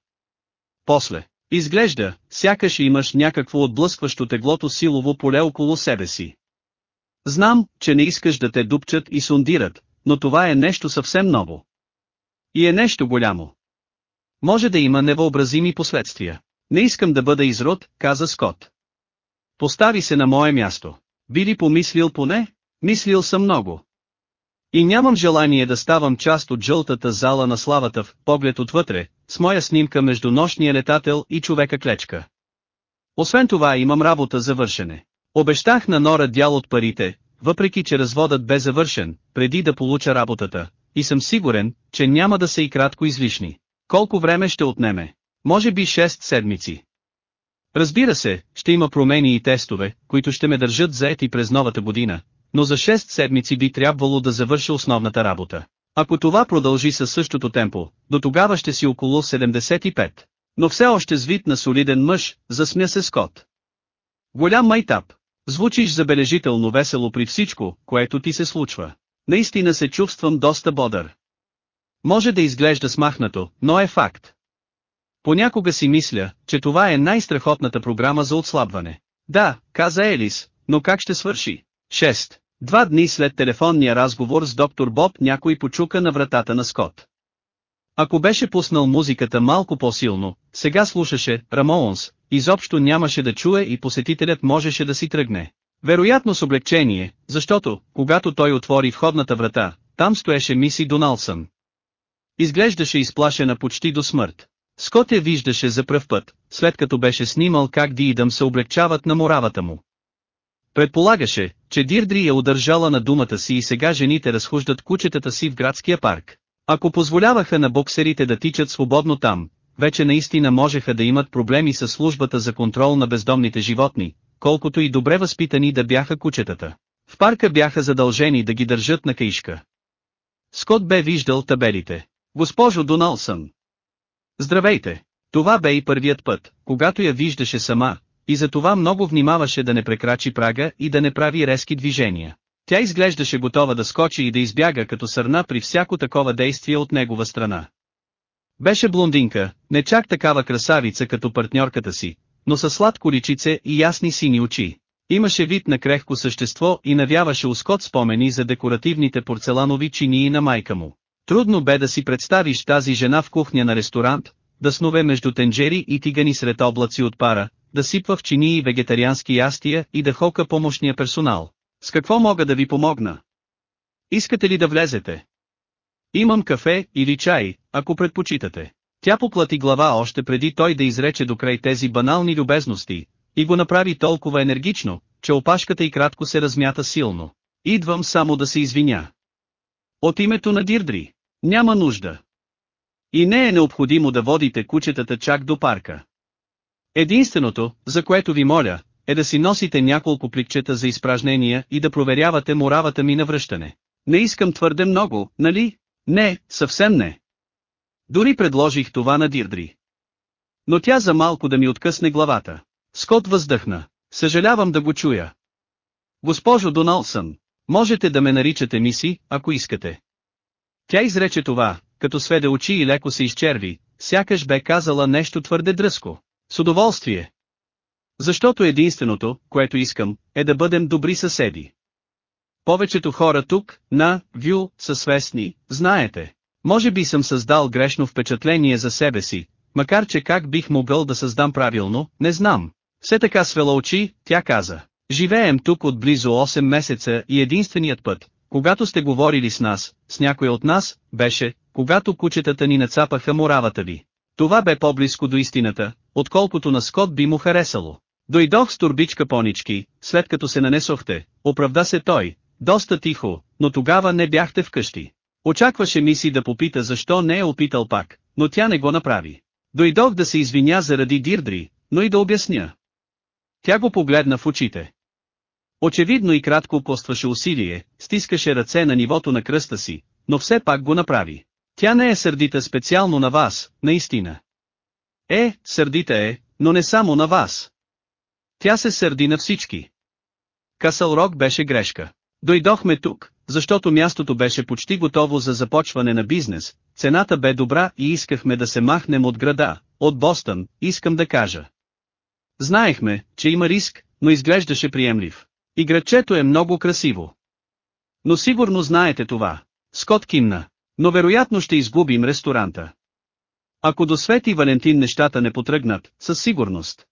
После. Изглежда, сякаш имаш някакво отблъскващо теглото силово поле около себе си. Знам, че не искаш да те дупчат и сундират, но това е нещо съвсем ново. И е нещо голямо. Може да има невъобразими последствия. Не искам да бъда изрод, каза Скот. Постави се на мое място. Би ли помислил поне? Мислил съм много. И нямам желание да ставам част от жълтата зала на славата в поглед отвътре, с моя снимка между нощния летател и човека клечка. Освен това имам работа за вършене. Обещах на Нора дял от парите, въпреки че разводът бе завършен, преди да получа работата, и съм сигурен, че няма да са и кратко излишни. Колко време ще отнеме? Може би 6 седмици. Разбира се, ще има промени и тестове, които ще ме държат заети през новата година, но за 6 седмици би трябвало да завърша основната работа. Ако това продължи със същото темпо, до тогава ще си около 75. Но все още с вид на солиден мъж, засмя се Скот. Голям майтап. Звучиш забележително весело при всичко, което ти се случва. Наистина се чувствам доста бодър. Може да изглежда смахнато, но е факт. Понякога си мисля, че това е най-страхотната програма за отслабване. Да, каза Елис, но как ще свърши? 6. Два дни след телефонния разговор с доктор Боб някой почука на вратата на Скот. Ако беше пуснал музиката малко по-силно, сега слушаше Рамоунс, изобщо нямаше да чуе и посетителят можеше да си тръгне. Вероятно с облегчение, защото, когато той отвори входната врата, там стоеше миси Доналсън. Изглеждаше изплашена почти до смърт. Скот я виждаше за пръв път, след като беше снимал как Диидъм се облегчават на моравата му. Предполагаше, че Дирдри е удържала на думата си и сега жените разхождат кучетата си в градския парк. Ако позволяваха на боксерите да тичат свободно там, вече наистина можеха да имат проблеми с службата за контрол на бездомните животни, колкото и добре възпитани да бяха кучетата. В парка бяха задължени да ги държат на каишка. Скот бе виждал табелите. Госпожо Доналсън. Здравейте! Това бе и първият път, когато я виждаше сама, и за това много внимаваше да не прекрачи прага и да не прави резки движения. Тя изглеждаше готова да скочи и да избяга като сърна при всяко такова действие от негова страна. Беше блондинка, не чак такава красавица като партньорката си, но със сладко личице и ясни сини очи. Имаше вид на крехко същество и навяваше ускот спомени за декоративните порцеланови чинии на майка му. Трудно бе да си представиш тази жена в кухня на ресторант, да снове между тенджери и тигани сред облаци от пара, да сипва в чинии вегетариански ястия и да хока помощния персонал. С какво мога да ви помогна? Искате ли да влезете? Имам кафе или чай, ако предпочитате. Тя поплати глава още преди той да изрече до край тези банални любезности, и го направи толкова енергично, че опашката и кратко се размята силно. Идвам само да се извиня. От името на Дирдри. Няма нужда. И не е необходимо да водите кучетата чак до парка. Единственото, за което ви моля, е да си носите няколко пликчета за изпражнения и да проверявате моравата ми на връщане. Не искам твърде много, нали? Не, съвсем не. Дори предложих това на Дирдри. Но тя за малко да ми откъсне главата. Скот въздъхна. Съжалявам да го чуя. Госпожо Доналсън, можете да ме наричате миси, ако искате. Тя изрече това, като сведе очи и леко се изчерви, сякаш бе казала нещо твърде дръско. С удоволствие. Защото единственото, което искам, е да бъдем добри съседи. Повечето хора тук, на Вю, са свестни, знаете. Може би съм създал грешно впечатление за себе си, макар че как бих могъл да създам правилно, не знам. Все така свела очи, тя каза. Живеем тук от близо 8 месеца и единственият път, когато сте говорили с нас, с някой от нас, беше, когато кучетата ни нацапаха моравата ви. Това бе по-близко до истината, отколкото на Скот би му харесало. Дойдох с турбичка понички, след като се нанесохте, оправда се той, доста тихо, но тогава не бяхте вкъщи. Очакваше ми си да попита защо не е опитал пак, но тя не го направи. Дойдох да се извиня заради Дирдри, но и да обясня. Тя го погледна в очите. Очевидно и кратко костваше усилие, стискаше ръце на нивото на кръста си, но все пак го направи. Тя не е сърдита специално на вас, наистина. Е, сърдита е, но не само на вас. Тя се сърди на всички. Касъл Рок беше грешка. Дойдохме тук, защото мястото беше почти готово за започване на бизнес, цената бе добра и искахме да се махнем от града, от Бостън, искам да кажа. Знаехме, че има риск, но изглеждаше приемлив. И градчето е много красиво. Но сигурно знаете това. Скот кимна. Но вероятно ще изгубим ресторанта. Ако до Свети Валентин нещата не потръгнат, със сигурност.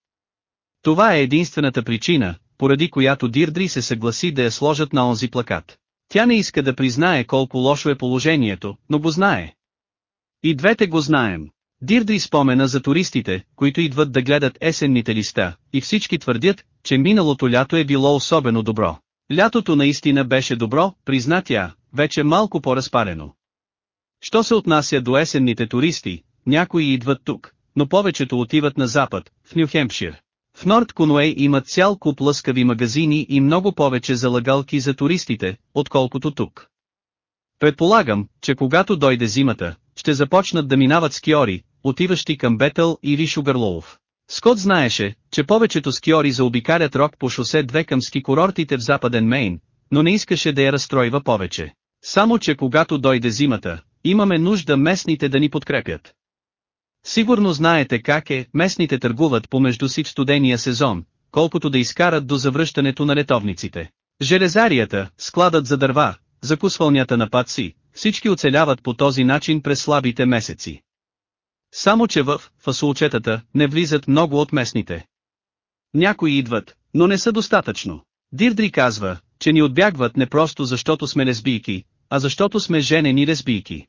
Това е единствената причина, поради която Дирдри се съгласи да я сложат на онзи плакат. Тя не иска да признае колко лошо е положението, но го знае. И двете го знаем. Дирдри спомена за туристите, които идват да гледат есенните листа, и всички твърдят, че миналото лято е било особено добро. Лятото наистина беше добро, призна тя, вече малко по-разпарено. Що се отнася до есенните туристи, някои идват тук, но повечето отиват на запад, в Нью-Хемпшир. В Норд Конуей има цял куп лъскави магазини и много повече залагалки за туристите, отколкото тук. Предполагам, че когато дойде зимата, ще започнат да минават скиори, отиващи към Бетъл или Шугарлоув. Скот знаеше, че повечето скиори заобикалят рок по шосе 2 към ски курортите в западен Мейн, но не искаше да я разстройва повече. Само че когато дойде зимата, имаме нужда местните да ни подкрепят. Сигурно знаете как е, местните търгуват помежду си в студения сезон, колкото да изкарат до завръщането на летовниците. Железарията, складът за дърва, закусвалнята на паци, всички оцеляват по този начин през слабите месеци. Само че в фасулчетата не влизат много от местните. Някои идват, но не са достатъчно. Дирдри казва, че ни отбягват не просто защото сме лесбийки, а защото сме женени лесбийки.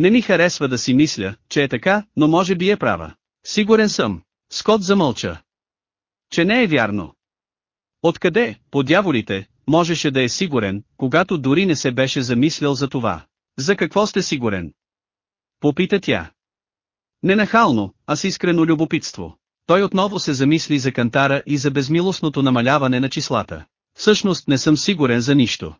Не ми харесва да си мисля, че е така, но може би е права. Сигурен съм. Скот замълча. Че не е вярно. Откъде, по дяволите, можеше да е сигурен, когато дори не се беше замислял за това. За какво сте сигурен? Попита тя. Не нахално, а с искрено любопитство. Той отново се замисли за кантара и за безмилостното намаляване на числата. Всъщност не съм сигурен за нищо.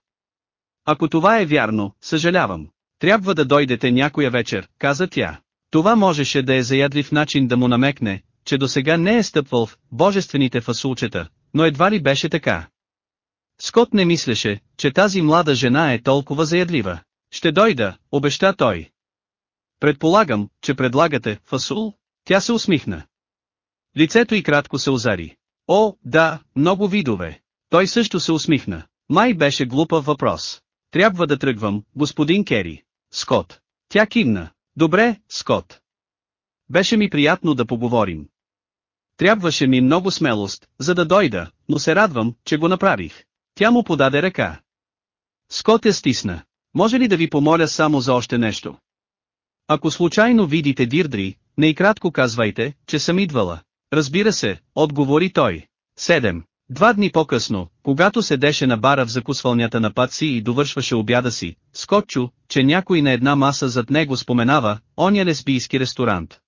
Ако това е вярно, съжалявам. Трябва да дойдете някоя вечер, каза тя. Това можеше да е заядлив начин да му намекне, че до сега не е стъпвал в божествените фасулчета, но едва ли беше така. Скот не мислеше, че тази млада жена е толкова заядлива. Ще дойда, обеща той. Предполагам, че предлагате фасул? Тя се усмихна. Лицето й кратко се озари. О, да, много видове. Той също се усмихна. Май беше глупав въпрос. Трябва да тръгвам, господин Кери. Скот. Тя кимна. Добре, Скот. Беше ми приятно да поговорим. Трябваше ми много смелост, за да дойда, но се радвам, че го направих. Тя му подаде ръка. Скот я стисна. Може ли да ви помоля само за още нещо? Ако случайно видите Дирдри, не и кратко казвайте, че съм идвала. Разбира се, отговори той. Седем. Два дни по-късно, когато седеше на бара в закусвалнята на Паци и довършваше обяда си, скоччу, че някой на една маса зад него споменава, оня лесбийски ресторант.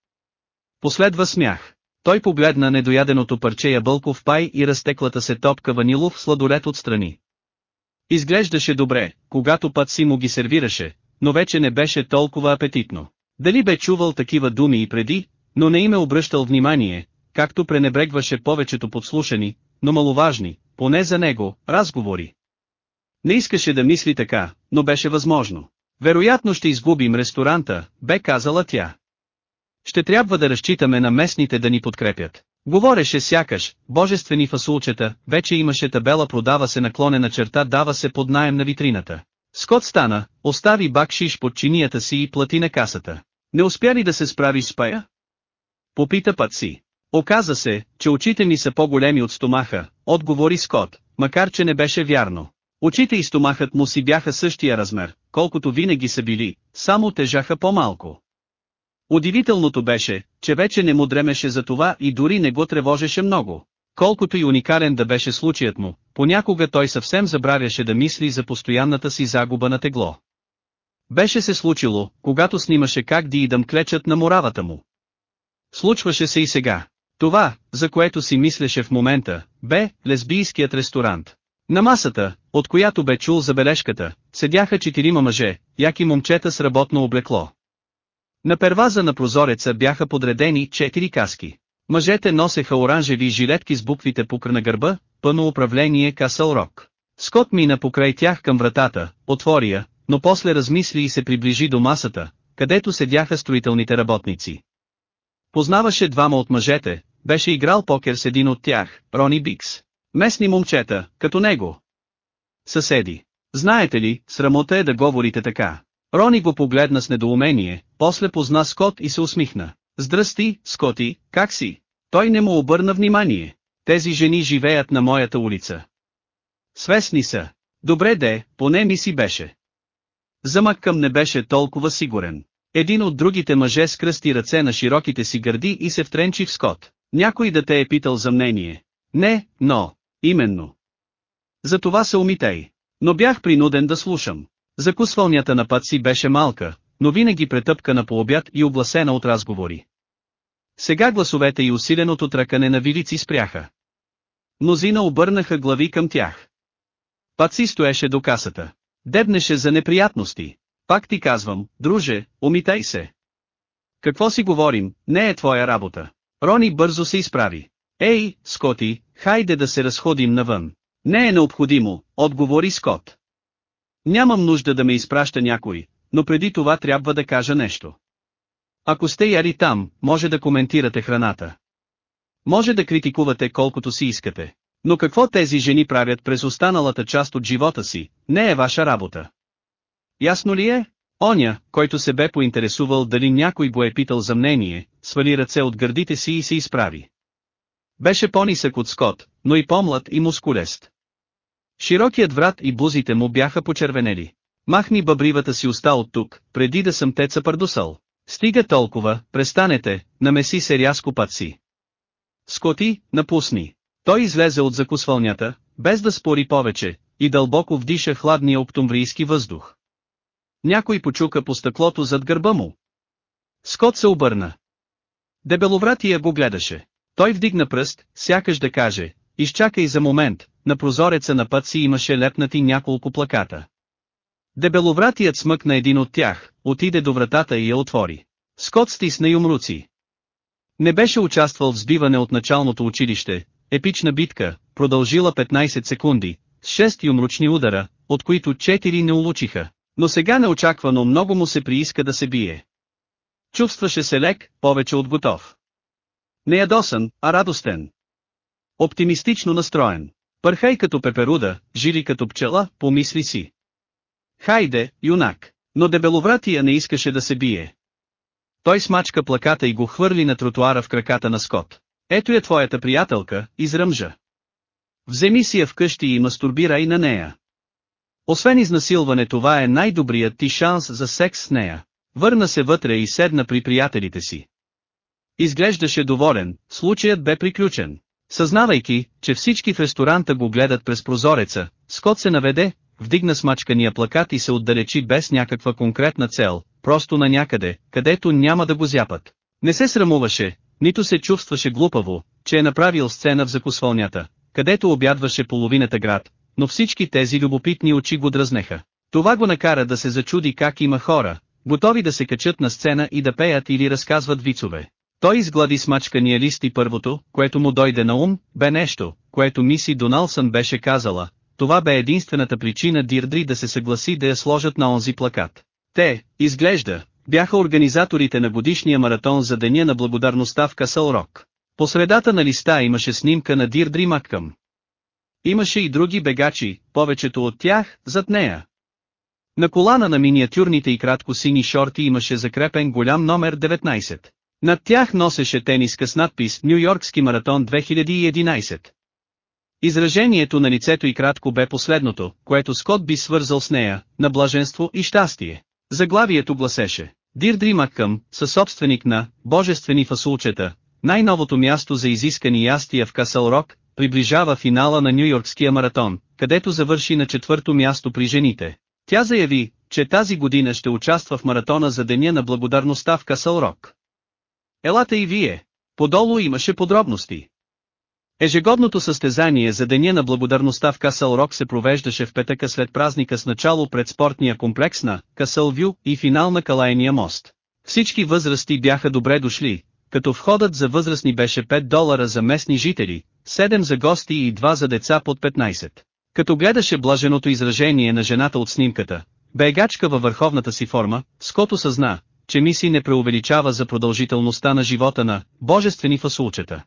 Последва смях. Той погледна недояденото парче ябълков пай и разтеклата се топка ванилов сладолет отстрани. Изглеждаше добре, когато път си му ги сервираше, но вече не беше толкова апетитно. Дали бе чувал такива думи и преди, но не им е обръщал внимание, както пренебрегваше повечето подслушани, но маловажни, поне за него, разговори. Не искаше да мисли така, но беше възможно. Вероятно ще изгубим ресторанта, бе казала тя. Ще трябва да разчитаме на местните да ни подкрепят. Говореше сякаш, божествени фасулчета, вече имаше табела продава се наклонена черта дава се под найем на витрината. Скот стана, остави бакшиш под чинията си и плати на касата. Не успя ли да се справи с пая? Попита път си. Оказа се, че очите ми са по-големи от стомаха, отговори Скот, макар че не беше вярно. Очите и стомахът му си бяха същия размер, колкото винаги са били, само тежаха по-малко. Удивителното беше, че вече не му дремеше за това и дори не го тревожеше много. Колкото и уникален да беше случаят му, понякога той съвсем забравяше да мисли за постоянната си загуба на тегло. Беше се случило, когато снимаше как Ди и дъм клечат на моравата му. Случваше се и сега. Това, за което си мислеше в момента, бе лесбийският ресторант. На масата, от която бе чул забележката, седяха четирима мъже, яки момчета с работно облекло. На перваза на прозореца бяха подредени четири каски. Мъжете носеха оранжеви жилетки с буквите пукра на гърба, пъно управление Касъл Рок. Скот мина покрай тях към вратата, отвори я, но после размисли и се приближи до масата, където седяха строителните работници. Познаваше двама от мъжете, беше играл покер с един от тях, Рони Бикс. Местни момчета, като него. Съседи. Знаете ли, срамота е да говорите така. Рони го погледна с недоумение, после позна Скот и се усмихна. Здрасти, Скоти, как си? Той не му обърна внимание. Тези жени живеят на моята улица. Свестни са. Добре де, поне ми си беше. Замък към не беше толкова сигурен. Един от другите мъже скръсти ръце на широките си гърди и се втренчи в Скот. Някой да те е питал за мнение. Не, но, именно. За това се умитей. Но бях принуден да слушам. Закусвалнята на път си беше малка, но винаги претъпкана по обяд и обласена от разговори. Сега гласовете и усиленото тръкане на вилици спряха. Мнозина обърнаха глави към тях. Паци стоеше до касата. Дебнеше за неприятности. Пак ти казвам, друже, умитай се. Какво си говорим, не е твоя работа. Рони бързо се изправи. Ей, Скоти, хайде да се разходим навън. Не е необходимо, отговори Скот. Нямам нужда да ме изпраща някой, но преди това трябва да кажа нещо. Ако сте яри там, може да коментирате храната. Може да критикувате колкото си искате. Но какво тези жени правят през останалата част от живота си, не е ваша работа. Ясно ли е? Оня, който се бе поинтересувал дали някой го е питал за мнение, свали ръце от гърдите си и се изправи. Беше по-нисък от Скот, но и по-млад и мускулест. Широкият врат и бузите му бяха почервенели. Махни бъбривата си уста от тук, преди да съм те цапардусал. Стига толкова, престанете, намеси се рязко път си. Скоти, напусни. Той излезе от закусвалнята, без да спори повече, и дълбоко вдиша хладния октомврийски въздух. Някой почука по стъклото зад гърба му. Скот се обърна. Дебеловратия го гледаше. Той вдигна пръст, сякаш да каже, изчакай за момент, на прозореца на път си имаше лепнати няколко плаката. Дебеловратият смъкна един от тях, отиде до вратата и я отвори. Скот стисна юмруци. Не беше участвал в сбиване от началното училище, епична битка, продължила 15 секунди, с 6 юмручни удара, от които 4 не улучиха. Но сега неочаквано много му се прииска да се бие. Чувстваше се лек, повече от готов. Не ядосан, а радостен. Оптимистично настроен. Пърхай като пеперуда, жили като пчела, помисли си. Хайде, юнак, но дебеловратия не искаше да се бие. Той смачка плаката и го хвърли на тротуара в краката на Скот. Ето е твоята приятелка, изръмжа. Вземи си я вкъщи и мастурбирай на нея. Освен изнасилване това е най-добрият ти шанс за секс с нея. Върна се вътре и седна при приятелите си. Изглеждаше доволен, случаят бе приключен. Съзнавайки, че всички в ресторанта го гледат през прозореца, Скот се наведе, вдигна смачкания плакат и се отдалечи без някаква конкретна цел, просто на някъде, където няма да го зяпат. Не се срамуваше, нито се чувстваше глупаво, че е направил сцена в закусвалнята, където обядваше половината град, но всички тези любопитни очи го дразнеха. Това го накара да се зачуди как има хора, готови да се качат на сцена и да пеят или разказват вицове. Той изглади смачкания лист и първото, което му дойде на ум, бе нещо, което миси Доналсън беше казала, това бе единствената причина Дирдри да се съгласи да я сложат на онзи плакат. Те, изглежда, бяха организаторите на годишния маратон за Деня на благодарността в Касъл Рок. По средата на листа имаше снимка на Дирдри Маккъм. Имаше и други бегачи, повечето от тях, зад нея. На колана на миниатюрните и кратко сини шорти имаше закрепен голям номер 19. Над тях носеше тениска с надпис Нью-Йоркски маратон 2011. Изражението на лицето и кратко бе последното, което Скот би свързал с нея, на блаженство и щастие. Заглавието гласеше, Дирдри Маккъм, съсобственик на «Божествени фасулчета», най-новото място за изискани ястия в Касъл Рок, приближава финала на Нью-Йоркския маратон, където завърши на четвърто място при жените. Тя заяви, че тази година ще участва в маратона за Деня на благодарността в Касъл Рок. Елата и вие. Подолу имаше подробности. Ежегодното състезание за Деня на благодарността в Касъл Рок се провеждаше в петъка след празника с начало пред спортния комплекс на Касъл Вю и финал на Калайния мост. Всички възрасти бяха добре дошли, като входът за възрастни беше 5 долара за местни жители, 7 за гости и 2 за деца под 15. Като гледаше блаженото изражение на жената от снимката, бегачка във върховната си форма, Ското съзна, че миси не преувеличава за продължителността на живота на божествени фасулчета.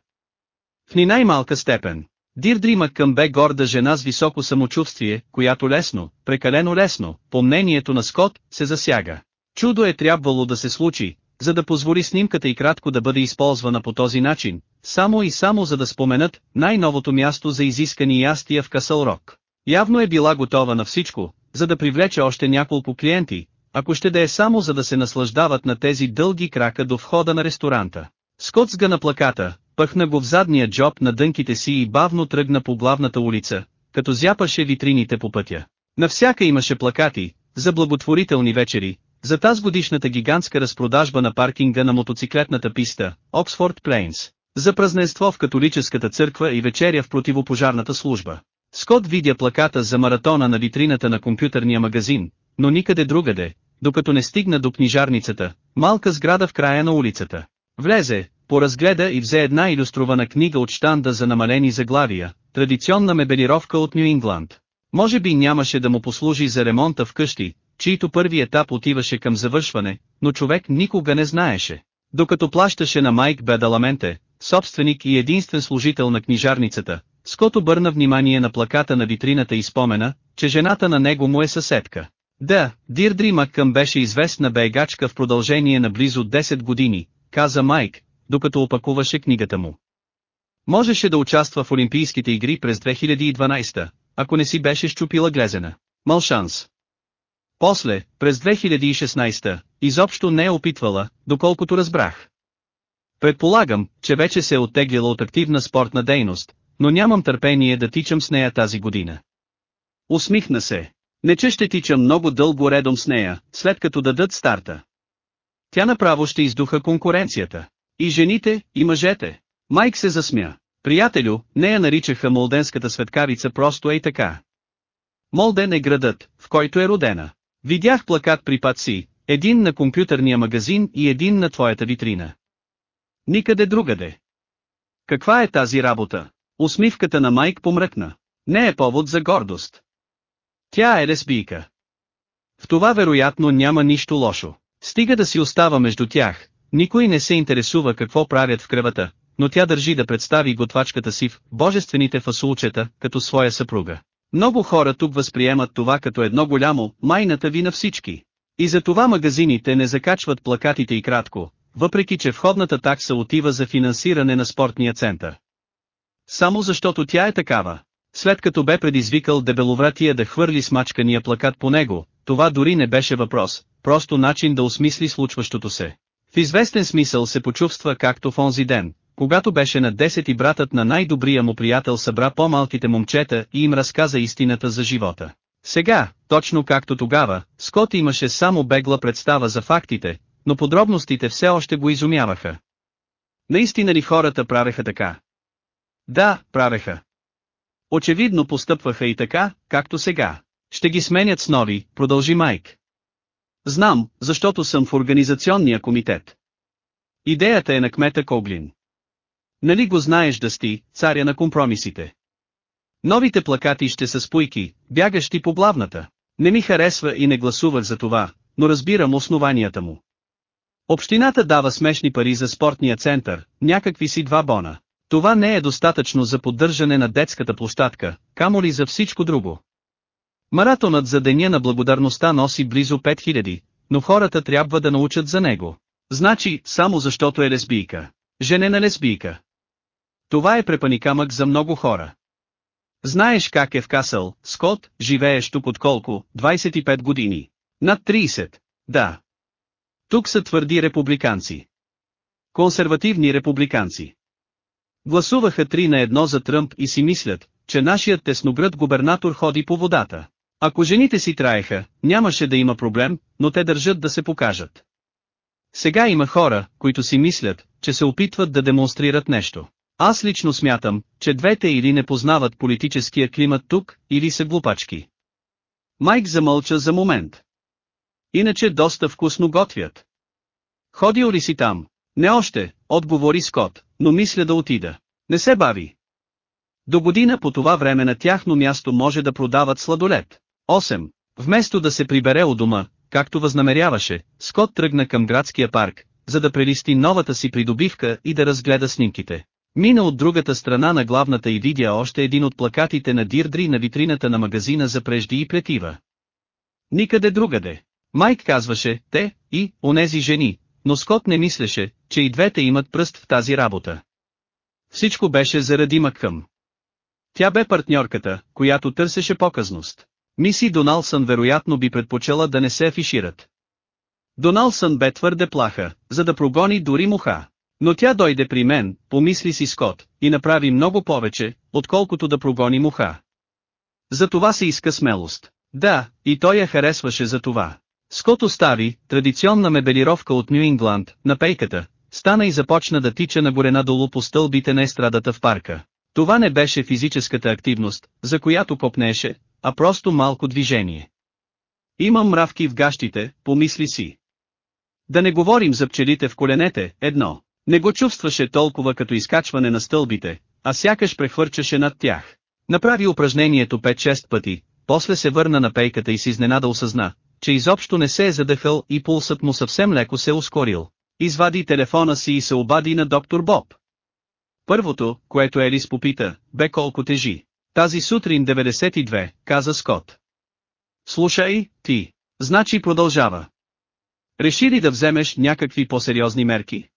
В ни най-малка степен, Дирдри Маккъм бе горда жена с високо самочувствие, която лесно, прекалено лесно, по мнението на Скот, се засяга. Чудо е трябвало да се случи, за да позволи снимката и кратко да бъде използвана по този начин, само и само за да споменат най-новото място за изискани ястия в Касъл Рок. Явно е била готова на всичко, за да привлече още няколко клиенти, ако ще да е само за да се наслаждават на тези дълги крака до входа на ресторанта. Скот сгъна плаката, пъхна го в задния джоб на дънките си и бавно тръгна по главната улица, като зяпаше витрините по пътя. Навсяка имаше плакати, за благотворителни вечери, за тази годишната гигантска разпродажба на паркинга на мотоциклетната писта, Оксфорд Плейнс, за празненство в католическата църква и вечеря в противопожарната служба. Скот видя плаката за маратона на витрината на компютърния магазин, но никъде другаде, докато не стигна до книжарницата, малка сграда в края на улицата. Влезе, поразгледа и взе една иллюстрована книга от штанда за намалени заглавия, традиционна мебелировка от Нью Ингланд. Може би нямаше да му послужи за ремонта в къщи, чийто първи етап отиваше към завършване, но човек никога не знаеше. Докато плащаше на Майк Бедаламенте, собственик и единствен служител на книжарницата, Скот обърна внимание на плаката на витрината и спомена, че жената на него му е съседка. Да, Дирдри Маккъм беше известна бегачка в продължение на близо 10 години, каза Майк, докато опакуваше книгата му. Можеше да участва в Олимпийските игри през 2012, ако не си беше щупила глезена. Малшанс. После, през 2016, изобщо не е опитвала, доколкото разбрах. Предполагам, че вече се е оттеглила от активна спортна дейност, но нямам търпение да тичам с нея тази година. Усмихна се. Не че ще тичам много дълго редом с нея, след като дадат старта. Тя направо ще издуха конкуренцията. И жените, и мъжете. Майк се засмя. Приятелю, нея наричаха молденската светкарица просто ей така. Молден е градът, в който е родена. Видях плакат при Патси, един на компютърния магазин и един на твоята витрина. Никъде другаде. Каква е тази работа? Усмивката на Майк помръкна. Не е повод за гордост. Тя е лесбийка. В това вероятно няма нищо лошо. Стига да си остава между тях, никой не се интересува какво правят в кръвата, но тя държи да представи готвачката си в божествените фасулчета, като своя съпруга. Много хора тук възприемат това като едно голямо, майната ви на всички. И за това магазините не закачват плакатите и кратко, въпреки че входната такса отива за финансиране на спортния център. Само защото тя е такава. След като бе предизвикал дебеловратия да хвърли смачкания плакат по него, това дори не беше въпрос, просто начин да осмисли случващото се. В известен смисъл се почувства както в онзи ден, когато беше на 10 и братът на най-добрия му приятел събра по-малките момчета и им разказа истината за живота. Сега, точно както тогава, Скот имаше само бегла представа за фактите, но подробностите все още го изумяваха. Наистина ли хората правеха така? Да, правеха. Очевидно постъпваха и така, както сега. Ще ги сменят с нови, продължи Майк. Знам, защото съм в организационния комитет. Идеята е на кмета Коглин. Нали го знаеш да сти, царя на компромисите. Новите плакати ще са спойки, бягащи по главната. Не ми харесва и не гласувах за това, но разбирам основанията му. Общината дава смешни пари за спортния център, някакви си два бона. Това не е достатъчно за поддържане на детската площадка, камо ли за всичко друго. Маратонът за Деня на благодарността носи близо 5000, но хората трябва да научат за него. Значи, само защото е лесбийка. Женена лесбийка. Това е препаникамък за много хора. Знаеш как е в Касъл, Скот, живееш тук от колко, 25 години. Над 30. Да. Тук са твърди републиканци. Консервативни републиканци. Гласуваха три на едно за Тръмп и си мислят, че нашият тесногръд губернатор ходи по водата. Ако жените си траеха, нямаше да има проблем, но те държат да се покажат. Сега има хора, които си мислят, че се опитват да демонстрират нещо. Аз лично смятам, че двете или не познават политическия климат тук, или са глупачки. Майк замълча за момент. Иначе доста вкусно готвят. Ходил ли си там? Не още, отговори Скот, но мисля да отида. Не се бави. До година по това време на тяхно място може да продават сладолет. 8. Вместо да се прибере у дома, както възнамеряваше, Скот тръгна към градския парк, за да прелисти новата си придобивка и да разгледа снимките. Мина от другата страна на главната и видя още един от плакатите на Дирдри на витрината на магазина за прежди и плетива. Никъде другаде. Майк казваше, те, и, онези жени, но Скот не мислеше, че и двете имат пръст в тази работа. Всичко беше заради Макхъм. Тя бе партньорката, която търсеше показност. Миси Доналсън вероятно би предпочела да не се афишират. Доналсън бе твърде плаха, за да прогони дори муха. Но тя дойде при мен, помисли си Скот, и направи много повече, отколкото да прогони муха. За това се иска смелост. Да, и той я харесваше за това. Скот остави, традиционна мебелировка от Нью Ингланд, на пейката, стана и започна да тича нагоре надолу по стълбите на естрадата в парка. Това не беше физическата активност, за която попнеше, а просто малко движение. Имам мравки в гащите, помисли си. Да не говорим за пчелите в коленете, едно. Не го чувстваше толкова като изкачване на стълбите, а сякаш прехвърчаше над тях. Направи упражнението 5-6 пъти, после се върна на пейката и си изненада осъзна, че изобщо не се е задъхал и пулсът му съвсем леко се ускорил. Извади телефона си и се обади на доктор Боб. Първото, което Елис попита, бе колко тежи. Тази сутрин 92, каза Скот. Слушай, ти. Значи продължава. Реши ли да вземеш някакви по-сериозни мерки?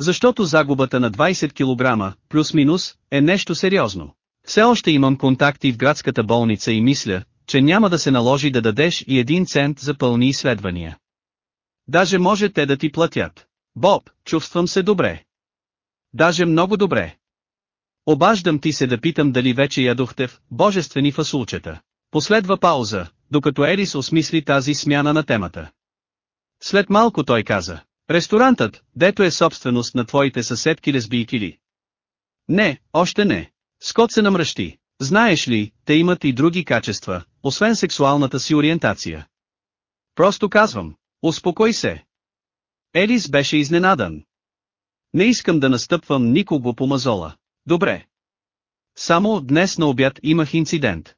Защото загубата на 20 кг, плюс-минус, е нещо сериозно. Все още имам контакти в градската болница и мисля, че няма да се наложи да дадеш и един цент за пълни изследвания. Даже може те да ти платят. Боб, чувствам се добре. Даже много добре. Обаждам ти се да питам дали вече ядохте в божествени фасулчета. Последва пауза, докато Ерис осмисли тази смяна на темата. След малко той каза, ресторантът, дето е собственост на твоите съседки лесбийки ли? Не, още не. Скот се намръщи. Знаеш ли, те имат и други качества, освен сексуалната си ориентация. Просто казвам, успокой се. Елис беше изненадан. Не искам да настъпвам никого по мазола. Добре. Само днес на обяд имах инцидент.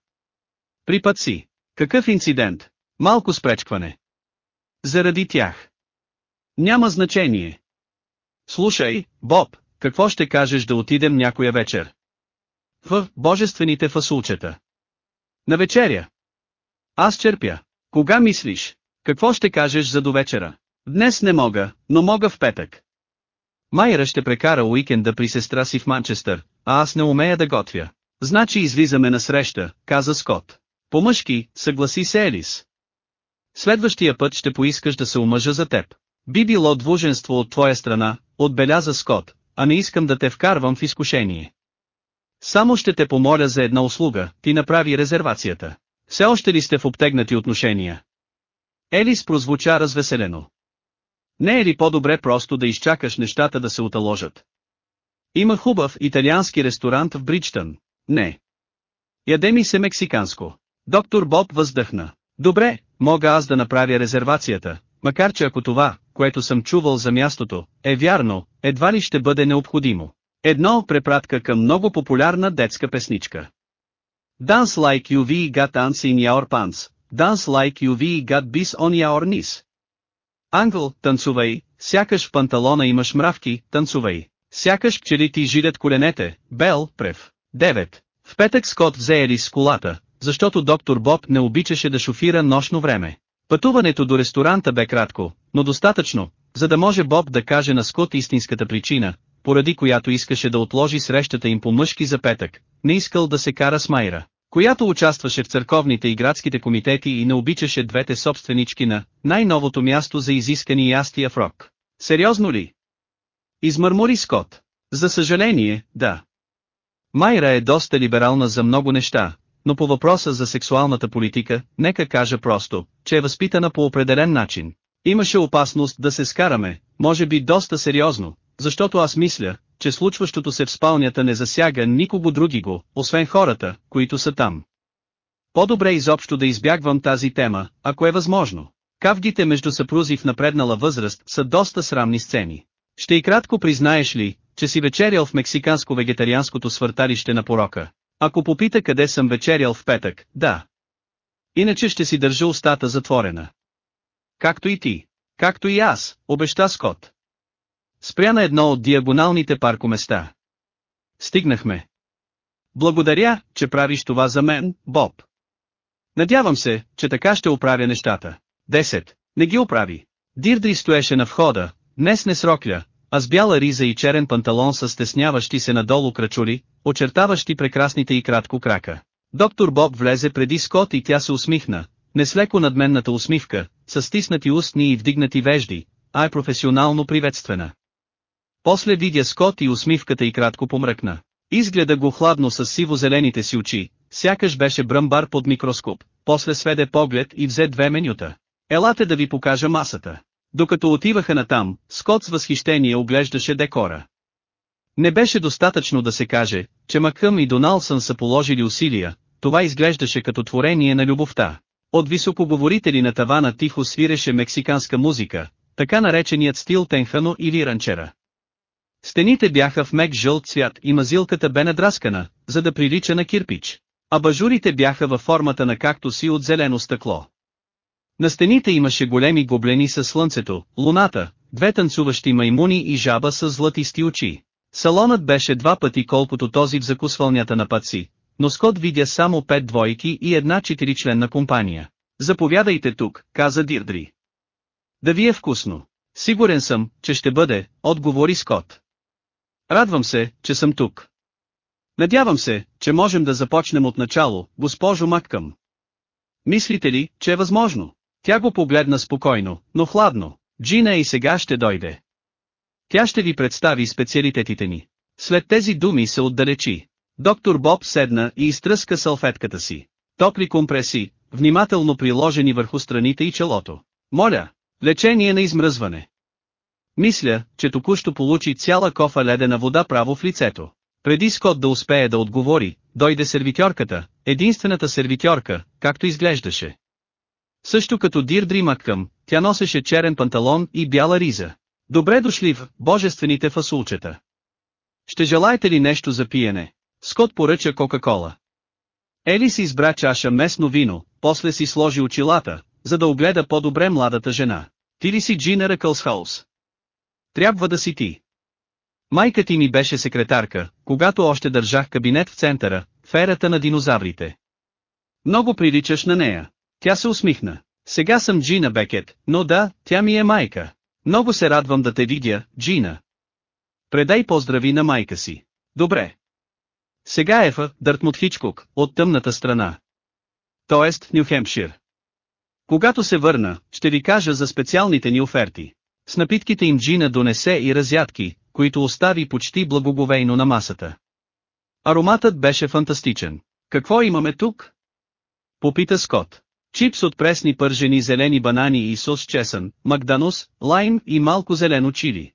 При път си. Какъв инцидент? Малко спречкване. Заради тях. Няма значение. Слушай, Боб, какво ще кажеш да отидем някоя вечер? В божествените фасулчета. На вечеря. Аз черпя. Кога мислиш? Какво ще кажеш за до вечера? Днес не мога, но мога в петък. Майра ще прекара уикенда при сестра си в Манчестър, а аз не умея да готвя. Значи излизаме на среща, каза Скот. По-мъжки, съгласи се Елис. Следващия път ще поискаш да се омъжа за теб. Би било двуженство от твоя страна, отбеляза Скот, а не искам да те вкарвам в изкушение. Само ще те помоля за една услуга, ти направи резервацията. Все още ли сте в обтегнати отношения? Елис прозвуча развеселено. Не е ли по-добре просто да изчакаш нещата да се оталожат? Има хубав италиански ресторант в Бриджтън. Не. Яде ми се мексиканско. Доктор Боб въздъхна. Добре, мога аз да направя резервацията, макар че ако това, което съм чувал за мястото, е вярно, едва ли ще бъде необходимо. Едно препратка към много популярна детска песничка. Dance like you we got ants in your pants, dance like you've got bees on your knees. Англ, танцувай, сякаш в панталона имаш мравки, танцувай. Сякаш пчели ти жилят коленете, Бел, прев. 9. В петък Скот взе Елис с колата, защото доктор Боб не обичаше да шофира нощно време. Пътуването до ресторанта бе кратко, но достатъчно, за да може Боб да каже на Скот истинската причина, поради която искаше да отложи срещата им по мъжки за петък, не искал да се кара с Майра, която участваше в църковните и градските комитети и не обичаше двете собственички на най-новото място за изискани ястия в Рок. Сериозно ли? Измърмори Скот. За съжаление, да. Майра е доста либерална за много неща, но по въпроса за сексуалната политика, нека кажа просто, че е възпитана по определен начин. Имаше опасност да се скараме, може би доста сериозно, защото аз мисля, че случващото се в спалнята не засяга никого други го, освен хората, които са там. По-добре изобщо да избягвам тази тема, ако е възможно. Кавгите между съпрузи в напреднала възраст са доста срамни сцени. Ще и кратко признаеш ли, че си вечерял в мексиканско-вегетарианското свърталище на порока? Ако попита къде съм вечерял в петък, да. Иначе ще си държа устата затворена. Както и ти. Както и аз, обеща Скот. Спря на едно от диагоналните паркоместа. Стигнахме. Благодаря, че правиш това за мен, Боб. Надявам се, че така ще оправя нещата. 10. Не ги оправи. Дирдри стоеше на входа, днес не срокля, а с бяла риза и черен панталон с стесняващи се надолу крачули, очертаващи прекрасните и кратко крака. Доктор Боб влезе преди Скот и тя се усмихна, не с надменната усмивка, с стиснати устни и вдигнати вежди, а е професионално приветствена. После видя Скот и усмивката и кратко помръкна. Изгледа го хладно с сиво-зелените си очи, сякаш беше бръмбар под микроскоп, после сведе поглед и взе две менюта. Елате да ви покажа масата. Докато отиваха натам, Скот с възхищение оглеждаше декора. Не беше достатъчно да се каже, че Макъм и Доналсън са положили усилия, това изглеждаше като творение на любовта. От високоговорители на тавана тихо свиреше мексиканска музика, така нареченият стил тенхано или ранчера. Стените бяха в мек жълт цвят и мазилката бе надраскана, за да прилича на кирпич. А бажурите бяха във формата на кактуси от зелено стъкло. На стените имаше големи гоблени със слънцето, луната, две танцуващи маймуни и жаба с златисти очи. Салонът беше два пъти колкото този в закусвалнята на паци, но Скот видя само пет двойки и една четиричленна компания. Заповядайте тук, каза Дирдри. Да ви е вкусно. Сигурен съм, че ще бъде, отговори Скот. Радвам се, че съм тук. Надявам се, че можем да започнем от начало, госпожо Маккъм. Мислите ли, че е възможно? Тя го погледна спокойно, но хладно. Джина и сега ще дойде. Тя ще ви представи специалитетите ни. След тези думи се отдалечи. Доктор Боб седна и изтръска салфетката си. Топли компреси, внимателно приложени върху страните и челото. Моля, лечение на измръзване. Мисля, че току-що получи цяла кофа ледена вода право в лицето. Преди Скот да успее да отговори, дойде сервитьорката, единствената сервитьорка, както изглеждаше. Също като Дирдри Маккъм, тя носеше черен панталон и бяла риза. Добре дошли в божествените фасулчета. Ще желаете ли нещо за пиене? Скот поръча Кока-Кола. Ели си избра чаша местно вино, после си сложи очилата, за да огледа по-добре младата жена. Ти ли си Джина Ръкълсхаус? Трябва да си ти. Майка ти ми беше секретарка, когато още държах кабинет в центъра, в ерата на динозаврите. Много приличаш на нея. Тя се усмихна. Сега съм Джина Бекет, но да, тя ми е майка. Много се радвам да те видя, Джина. Предай поздрави на майка си. Добре. Сега Ефа, Дъртмут Хичкок, от тъмната страна. Тоест, Нью-Хемпшир. Когато се върна, ще ви кажа за специалните ни оферти. С напитките им Джина донесе и разядки, които остави почти благоговейно на масата. Ароматът беше фантастичен. Какво имаме тук? Попита Скот. Чипс от пресни пържени зелени банани и сос чесън, магданус, лайм и малко зелено чили.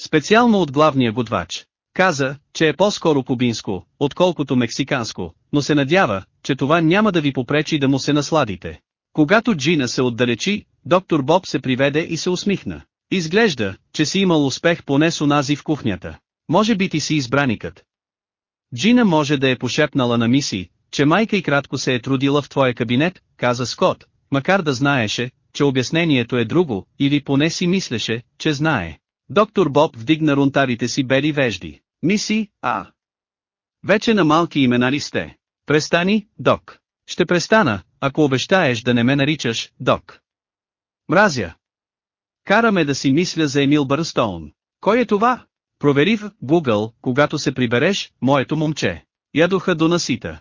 Специално от главния готвач. Каза, че е по-скоро кубинско, отколкото мексиканско, но се надява, че това няма да ви попречи да му се насладите. Когато Джина се отдалечи, доктор Боб се приведе и се усмихна. Изглежда, че си имал успех поне с онази в кухнята. Може би ти си избраникът. Джина може да е пошепнала на миси, че майка и кратко се е трудила в твоя кабинет, каза Скот, макар да знаеше, че обяснението е друго, или поне си мислеше, че знае. Доктор Боб вдигна рунтарите си бели вежди. Миси, а. Вече на малки имена ли сте? Престани, док. Ще престана, ако обещаеш да не ме наричаш, док. Мразя. Караме да си мисля за Емил Бърстоун. Кой е това? Провери в Google, когато се прибереш, моето момче. Ядоха до насита.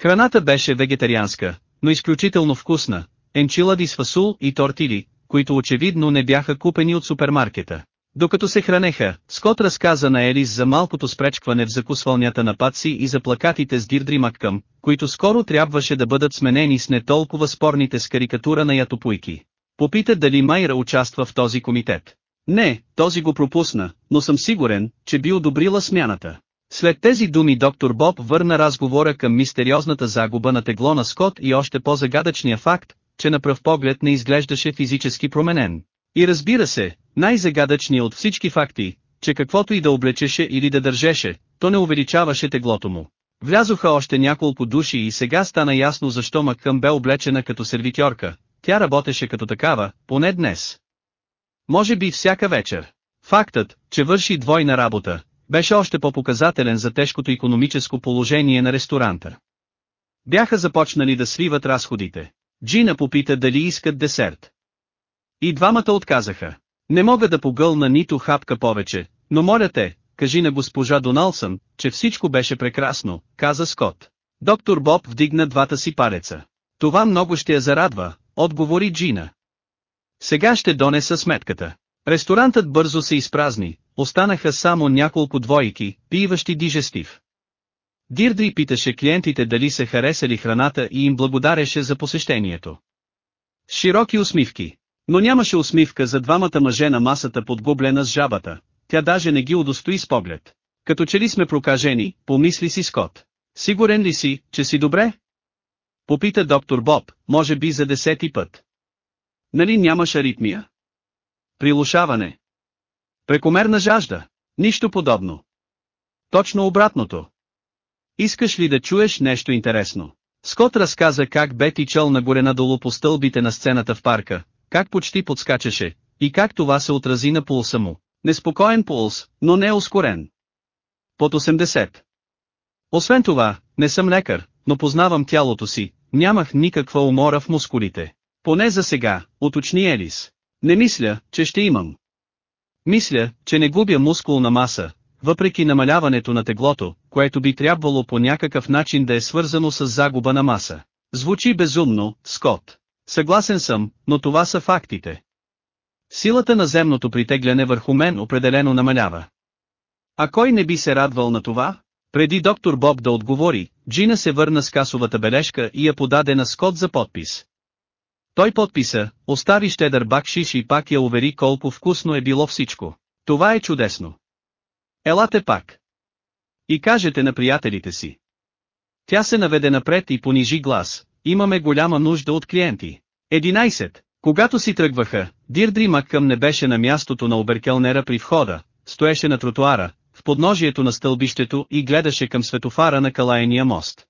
Храната беше вегетарианска, но изключително вкусна. Енчилади с фасул и тортили, които очевидно не бяха купени от супермаркета. Докато се хранеха, Скот разказа на Елис за малкото спречкване в закусвалнята на Патси и за плакатите с Дирдри Маккъм, които скоро трябваше да бъдат сменени с не толкова спорните с карикатура на ятопуйки. Попита дали Майра участва в този комитет. Не, този го пропусна, но съм сигурен, че би одобрила смяната. След тези думи доктор Боб върна разговора към мистериозната загуба на тегло на Скот и още по-загадъчния факт, че на пръв поглед не изглеждаше физически променен. И разбира се, най-загадъчният от всички факти, че каквото и да облечеше или да държеше, то не увеличаваше теглото му. Влязоха още няколко души и сега стана ясно защо Макъм бе облечена като сервитьорка, тя работеше като такава, поне днес. Може би всяка вечер. Фактът, че върши двойна работа, беше още по-показателен за тежкото економическо положение на ресторанта. Бяха започнали да свиват разходите. Джина попита дали искат десерт. И двамата отказаха. Не мога да погълна нито хапка повече, но моля те, кажи на госпожа Доналсън, че всичко беше прекрасно, каза Скот. Доктор Боб вдигна двата си палеца. Това много ще я зарадва, отговори Джина. Сега ще донеса сметката. Ресторантът бързо се изпразни, останаха само няколко двойки, пиващи дижестив. Дирдри питаше клиентите дали се харесали храната и им благодареше за посещението. широки усмивки. Но нямаше усмивка за двамата мъже на масата подгублена с жабата, тя даже не ги удостои с поглед. Като че ли сме прокажени, помисли си Скот. Сигурен ли си, че си добре? Попита доктор Боб, може би за десети път. Нали нямаш аритмия? Прилушаване. Прекомерна жажда. Нищо подобно. Точно обратното. Искаш ли да чуеш нещо интересно? Скот разказа как бе тичал нагоре надолу по стълбите на сцената в парка, как почти подскачаше, и как това се отрази на пулса му. Неспокоен пулс, но не ускорен. Под 80. Освен това, не съм лекар, но познавам тялото си, нямах никаква умора в мускулите. Поне за сега, уточни Елис. Не мисля, че ще имам. Мисля, че не губя мускулна маса, въпреки намаляването на теглото, което би трябвало по някакъв начин да е свързано с загуба на маса. Звучи безумно, Скот. Съгласен съм, но това са фактите. Силата на земното притегляне върху мен определено намалява. А кой не би се радвал на това? Преди доктор Боб да отговори, Джина се върна с касовата бележка и я подаде на Скот за подпис. Той подписа, остави щедър бакшиш и пак я увери колко вкусно е било всичко. Това е чудесно. Елате пак. И кажете на приятелите си. Тя се наведе напред и понижи глас, имаме голяма нужда от клиенти. 11. Когато си тръгваха, Дирдри Маккъм не беше на мястото на оберкелнера при входа, стоеше на тротуара, в подножието на стълбището и гледаше към светофара на Калайния мост.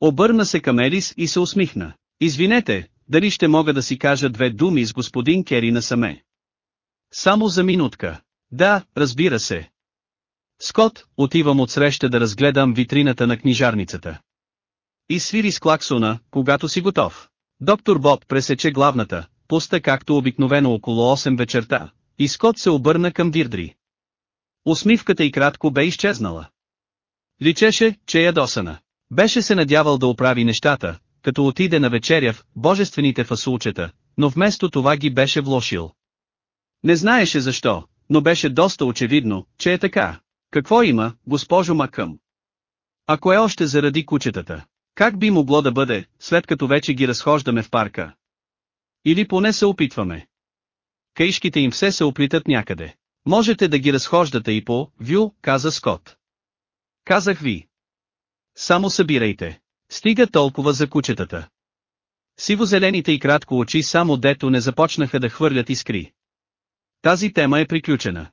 Обърна се към Елис и се усмихна. Извинете, дали ще мога да си кажа две думи с господин Кери насаме. Само за минутка. Да, разбира се. Скот, отивам отсреща да разгледам витрината на книжарницата. И свири с клаксона, когато си готов. Доктор Боб пресече главната, пуста както обикновено около 8 вечерта, и Скот се обърна към Дирдри. Усмивката и кратко бе изчезнала. Личеше, че е ядосана. Беше се надявал да оправи нещата, като отиде на вечеря в божествените фасулчета, но вместо това ги беше влошил. Не знаеше защо, но беше доста очевидно, че е така. Какво има, госпожо Макъм? Ако е още заради кучетата, как би могло да бъде, след като вече ги разхождаме в парка? Или поне се опитваме. Каишките им все се оплитат някъде. Можете да ги разхождате и по, вю, каза Скот. Казах ви. Само събирайте. Стига толкова за кучетата. Сивозелените и кратко очи само дето не започнаха да хвърлят искри. Тази тема е приключена.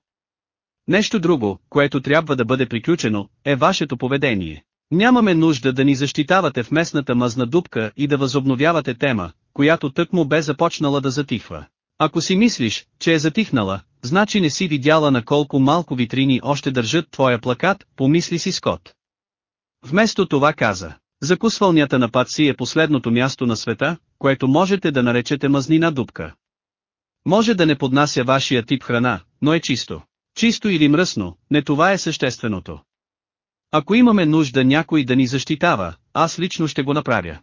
Нещо друго, което трябва да бъде приключено, е вашето поведение. Нямаме нужда да ни защитавате в местната мъзна дупка и да възобновявате тема, която тък му бе започнала да затихва. Ако си мислиш, че е затихнала, значи не си видяла на колко малко витрини още държат твоя плакат, помисли си Скот. Вместо това каза, закусвалнята на Патси е последното място на света, което можете да наречете мъзнина дупка. Може да не поднася вашия тип храна, но е чисто. Чисто или мръсно, не това е същественото. Ако имаме нужда някой да ни защитава, аз лично ще го направя.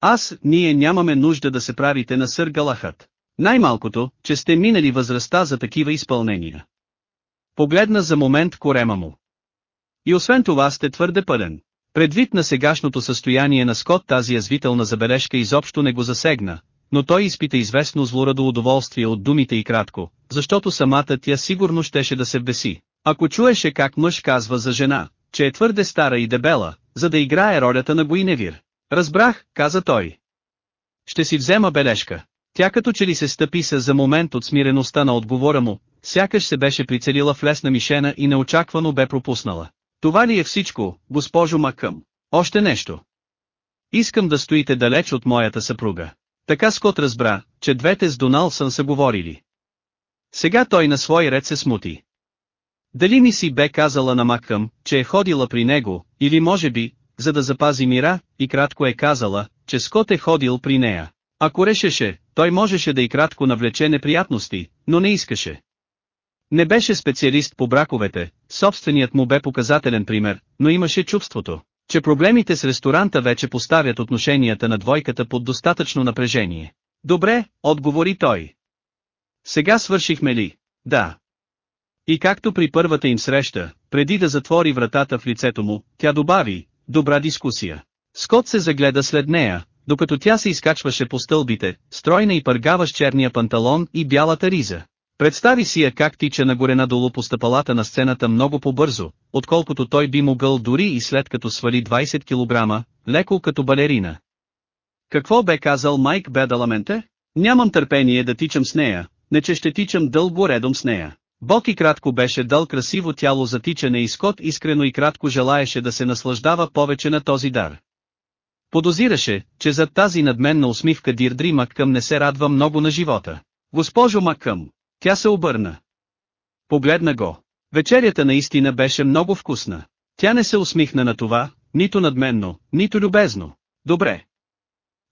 Аз, ние нямаме нужда да се правите на сър Галахът. Най-малкото, че сте минали възрастта за такива изпълнения. Погледна за момент корема му. И освен това сте твърде пълен. Предвид на сегашното състояние на Скот тази язвителна забележка изобщо не го засегна, но той изпита известно злорадо удоволствие от думите и кратко, защото самата тя сигурно щеше да се беси. Ако чуеше как мъж казва за жена, че е твърде стара и дебела, за да играе ролята на Буиневир. Разбрах, каза той. Ще си взема бележка. Тя като че ли се стъпи се за момент от смиреността на отговора му, сякаш се беше прицелила в лесна мишена и неочаквано бе пропуснала. Това ли е всичко, госпожо Макъм? Още нещо. Искам да стоите далеч от моята съпруга. Така Скот разбра, че двете с Доналсън са говорили. Сега той на свой ред се смути. Дали ми си бе казала на Макъм, че е ходила при него, или може би, за да запази мира, и кратко е казала, че Скот е ходил при нея. Ако решеше, той можеше да и кратко навлече неприятности, но не искаше. Не беше специалист по браковете, собственият му бе показателен пример, но имаше чувството, че проблемите с ресторанта вече поставят отношенията на двойката под достатъчно напрежение. Добре, отговори той. Сега свършихме ли? Да. И както при първата им среща, преди да затвори вратата в лицето му, тя добави, добра дискусия. Скот се загледа след нея, докато тя се изкачваше по стълбите, стройна и пъргава с черния панталон и бялата риза. Представи си я как тича нагоре надолу по стъпалата на сцената много по-бързо, отколкото той би могъл дори и след като свали 20 кг, леко като балерина. Какво бе казал Майк Бедаламенте? Нямам търпение да тичам с нея, не че ще тичам дълго редом с нея. Бог и кратко беше дал красиво тяло за тичане и Скот искрено и кратко желаеше да се наслаждава повече на този дар. Подозираше, че зад тази надменна усмивка Дирдри Маккъм не се радва много на живота. Госпожо Маккъм, тя се обърна. Погледна го. Вечерята наистина беше много вкусна. Тя не се усмихна на това, нито надменно, нито любезно. Добре.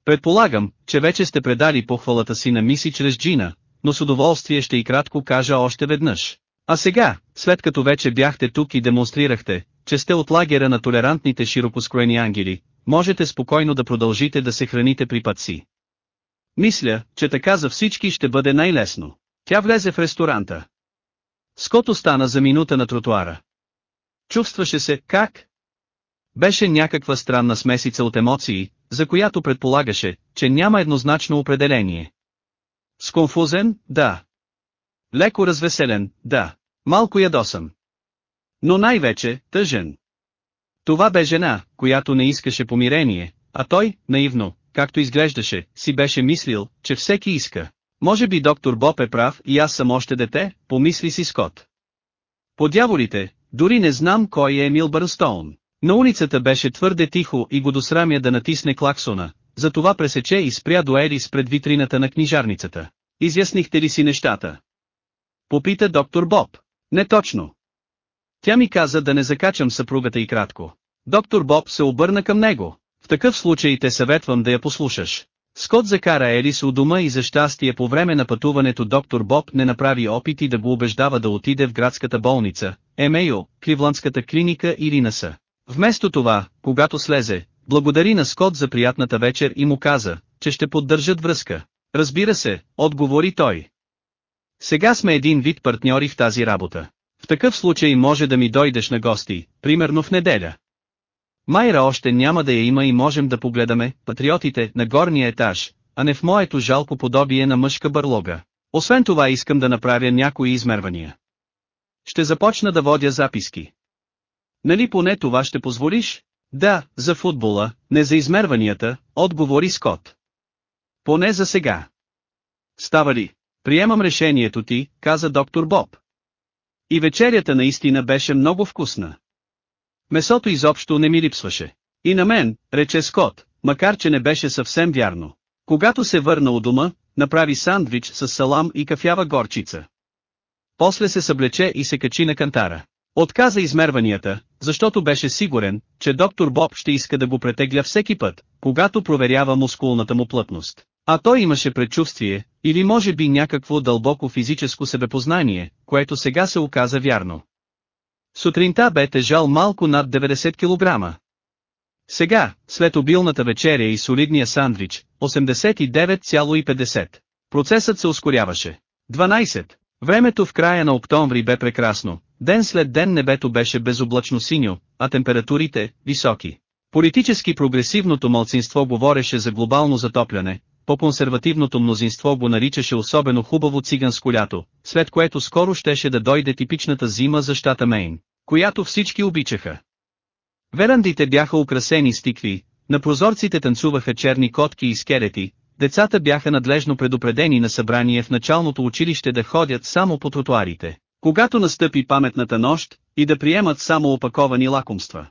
Предполагам, че вече сте предали похвалата си на миси чрез Джина, но с удоволствие ще и кратко кажа още веднъж. А сега, след като вече бяхте тук и демонстрирахте, че сте от лагера на толерантните широкоскроени ангели, можете спокойно да продължите да се храните при пътси. Мисля, че така за всички ще бъде най-лесно. Тя влезе в ресторанта. Скот остана за минута на тротуара. Чувстваше се, как? Беше някаква странна смесица от емоции, за която предполагаше, че няма еднозначно определение. Сконфузен, да. Леко развеселен, да. Малко ядосан. Но най-вече, тъжен. Това бе жена, която не искаше помирение, а той, наивно, както изглеждаше, си беше мислил, че всеки иска. Може би доктор Боб е прав и аз съм още дете, помисли си Скот. По дяволите, дори не знам кой е Емил Бърстоун. На улицата беше твърде тихо и го досрамя да натисне клаксона, затова пресече и спря до Ерис пред витрината на книжарницата. Изяснихте ли си нещата? Попита доктор Боб. Не точно. Тя ми каза да не закачам съпругата и кратко. Доктор Боб се обърна към него. В такъв случай те съветвам да я послушаш. Скот закара Елис у дома и за щастие по време на пътуването доктор Боб не направи опити да го убеждава да отиде в градската болница, Емейо, Кливландската клиника или НАСА. Вместо това, когато слезе, благодари на Скот за приятната вечер и му каза, че ще поддържат връзка. Разбира се, отговори той. Сега сме един вид партньори в тази работа. В такъв случай може да ми дойдеш на гости, примерно в неделя. Майра още няма да я има и можем да погледаме, патриотите, на горния етаж, а не в моето жалко подобие на мъжка бърлога. Освен това искам да направя някои измервания. Ще започна да водя записки. Нали поне това ще позволиш? Да, за футбола, не за измерванията, отговори Скот. Поне за сега. Става ли? Приемам решението ти, каза доктор Боб. И вечерята наистина беше много вкусна. Месото изобщо не ми липсваше. И на мен, рече Скот, макар че не беше съвсем вярно. Когато се върна у дома, направи сандвич с салам и кафява горчица. После се съблече и се качи на кантара. Отказа измерванията, защото беше сигурен, че доктор Боб ще иска да го претегля всеки път, когато проверява мускулната му плътност. А той имаше предчувствие, или може би някакво дълбоко физическо себепознание, което сега се оказа вярно. Сутринта бе тежал малко над 90 кг. Сега, след обилната вечеря и солидния сандвич, 89,50. Процесът се ускоряваше. 12. Времето в края на октомври бе прекрасно, ден след ден небето беше безоблачно синьо, а температурите – високи. Политически прогресивното мълцинство говореше за глобално затопляне, по-консервативното мнозинство го наричаше особено хубаво циганско лято, след което скоро щеше да дойде типичната зима за щата Мейн, която всички обичаха. Верандите бяха украсени с тикви, на прозорците танцуваха черни котки и скелети, децата бяха надлежно предупредени на събрание в началното училище да ходят само по тротуарите, когато настъпи паметната нощ, и да приемат само опаковани лакомства.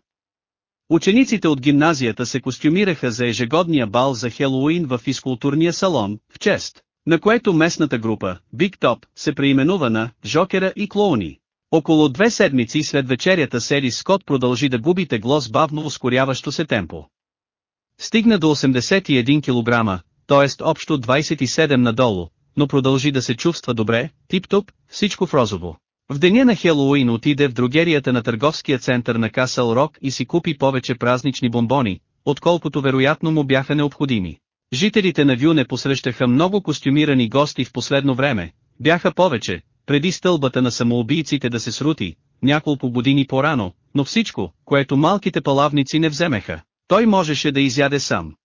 Учениците от гимназията се костюмираха за ежегодния бал за Хелоуин в физкултурния салон, в чест, на което местната група, Big Top, се преименува на «Жокера и клоуни». Около две седмици след вечерята Сели Скот продължи да губи тегло с бавно ускоряващо се темпо. Стигна до 81 кг, т.е. общо 27 надолу, но продължи да се чувства добре, тип-топ, всичко в розово. В деня на Хелоуин отиде в другерията на търговския център на Касъл Рок и си купи повече празнични бомбони, отколкото вероятно му бяха необходими. Жителите на Вюне посрещаха много костюмирани гости в последно време, бяха повече, преди стълбата на самоубийците да се срути, няколко години по-рано, но всичко, което малките палавници не вземеха, той можеше да изяде сам.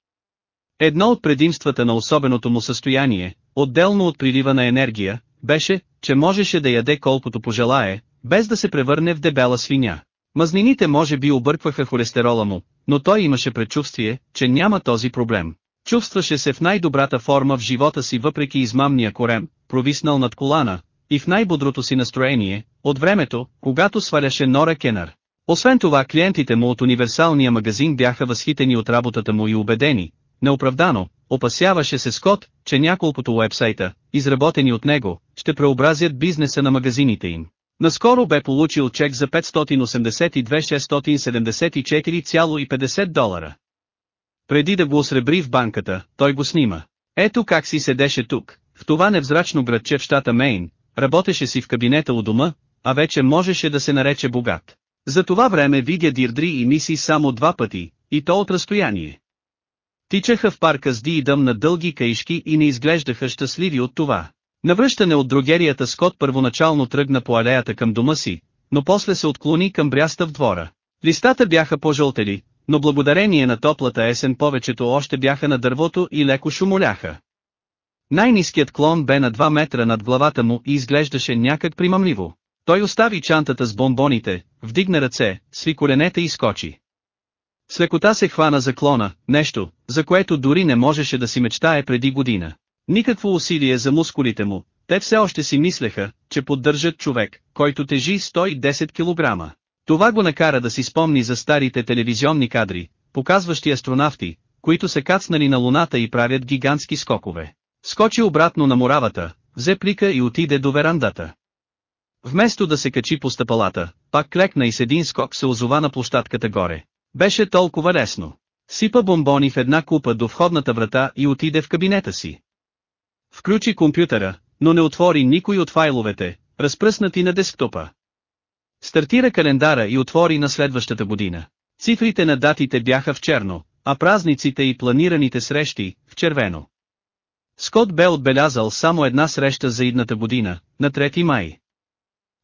Едно от предимствата на особеното му състояние, отделно от прилива на енергия, беше, че можеше да яде колкото пожелае, без да се превърне в дебела свиня. Мазнините може би объркваха холестерола му, но той имаше предчувствие, че няма този проблем. Чувстваше се в най-добрата форма в живота си въпреки измамния корем, провиснал над колана, и в най-бодрото си настроение, от времето, когато сваляше Нора Кенър. Освен това клиентите му от универсалния магазин бяха възхитени от работата му и убедени, неоправдано, опасяваше се Скот, че няколкото уебсайта, изработени от него, ще преобразят бизнеса на магазините им. Наскоро бе получил чек за 582 674,50 долара. Преди да го осребри в банката, той го снима. Ето как си седеше тук, в това невзрачно градче в щата Мейн, работеше си в кабинета у дома, а вече можеше да се нарече богат. За това време видя Дирдри и Миси само два пъти, и то от разстояние. Тичаха в парка с Ди и дъм на дълги каишки и не изглеждаха щастливи от това. Навръщане от другерията Скот първоначално тръгна по алеята към дома си, но после се отклони към бряста в двора. Листата бяха пожълтели, но благодарение на топлата есен повечето още бяха на дървото и леко шумоляха. Най-низкият клон бе на 2 метра над главата му и изглеждаше някак примамливо. Той остави чантата с бомбоните, вдигна ръце, сви коленете и скочи. С лекота се хвана за клона, нещо, за което дори не можеше да си мечтае преди година. Никакво усилие за мускулите му, те все още си мислеха, че поддържат човек, който тежи 110 кг. Това го накара да си спомни за старите телевизионни кадри, показващи астронавти, които се кацнали на луната и правят гигантски скокове. Скочи обратно на моравата, взе плика и отиде до верандата. Вместо да се качи по стъпалата, пак клекна и с един скок се озова на площадката горе. Беше толкова лесно. Сипа бомбони в една купа до входната врата и отиде в кабинета си. Включи компютъра, но не отвори никой от файловете, разпръснати на десктопа. Стартира календара и отвори на следващата година. Цифрите на датите бяха в черно, а празниците и планираните срещи – в червено. Скот бе отбелязал само една среща за идната година, на 3 май.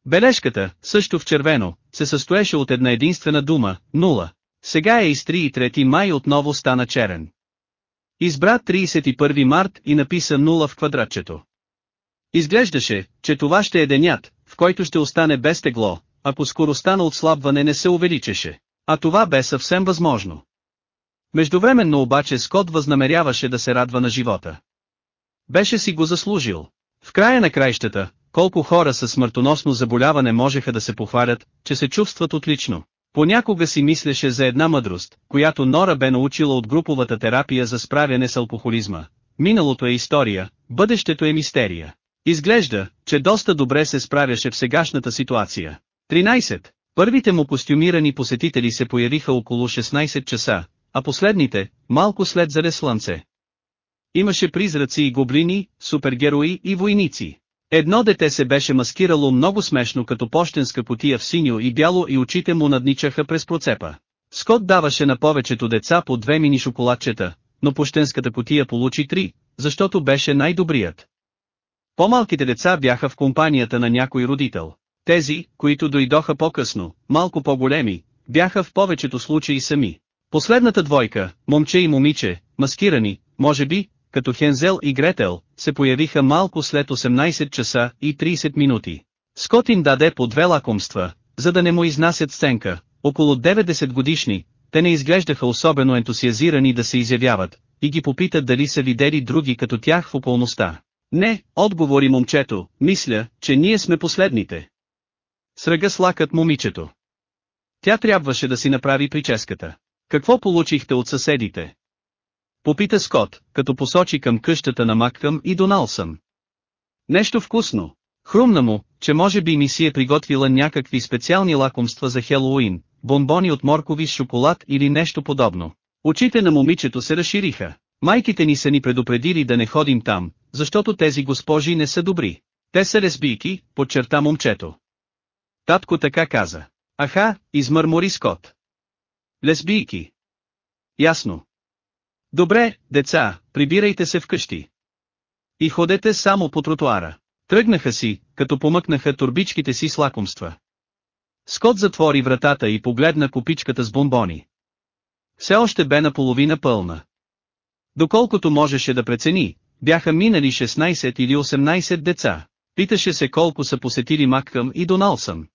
Бележката, също в червено, се състоеше от една единствена дума – нула. Сега е из 3 и 3 май отново стана черен. Избра 31 март и написа нула в квадратчето. Изглеждаше, че това ще е денят, в който ще остане без тегло, ако скоростта на отслабване не се увеличеше. А това бе съвсем възможно. Междувременно обаче Скот възнамеряваше да се радва на живота. Беше си го заслужил. В края на краищата, колко хора със смъртоносно заболяване можеха да се похвалят, че се чувстват отлично. Понякога си мислеше за една мъдрост, която Нора бе научила от груповата терапия за справяне с алкохолизма. Миналото е история, бъдещето е мистерия. Изглежда, че доста добре се справяше в сегашната ситуация. 13. Първите му костюмирани посетители се появиха около 16 часа, а последните, малко след заре слънце. Имаше призраци и гоблини, супергерои и войници. Едно дете се беше маскирало много смешно като почтенска котия в синьо и бяло и очите му надничаха през процепа. Скот даваше на повечето деца по две мини шоколадчета, но пощенската котия получи три, защото беше най-добрият. По-малките деца бяха в компанията на някой родител. Тези, които дойдоха по-късно, малко по-големи, бяха в повечето случаи сами. Последната двойка, момче и момиче, маскирани, може би, като Хензел и Гретел, се появиха малко след 18 часа и 30 минути. Скот им даде по две лакомства, за да не му изнасят сценка, около 90 годишни, те не изглеждаха особено ентусиазирани да се изявяват, и ги попитат дали са видели други като тях в околността. Не, отговори момчето, мисля, че ние сме последните. Сръга слакът момичето. Тя трябваше да си направи прическата. Какво получихте от съседите? Попита Скот, като посочи към къщата на Маккъм и Доналсън. Нещо вкусно. Хрумна му, че може би ми си е приготвила някакви специални лакомства за Хелоуин, бомбони от моркови с шоколад или нещо подобно. Очите на момичето се разшириха. Майките ни са ни предупредили да не ходим там, защото тези госпожи не са добри. Те са лесбийки, подчерта момчето. Татко така каза. Аха, измърмори Скот. Лесбийки. Ясно. Добре, деца, прибирайте се вкъщи. И ходете само по тротуара. Тръгнаха си, като помъкнаха турбичките си с лакомства. Скот затвори вратата и погледна купичката с бомбони. Все още бе наполовина пълна. Доколкото можеше да прецени, бяха минали 16 или 18 деца. Питаше се колко са посетили Маккъм и Доналсън.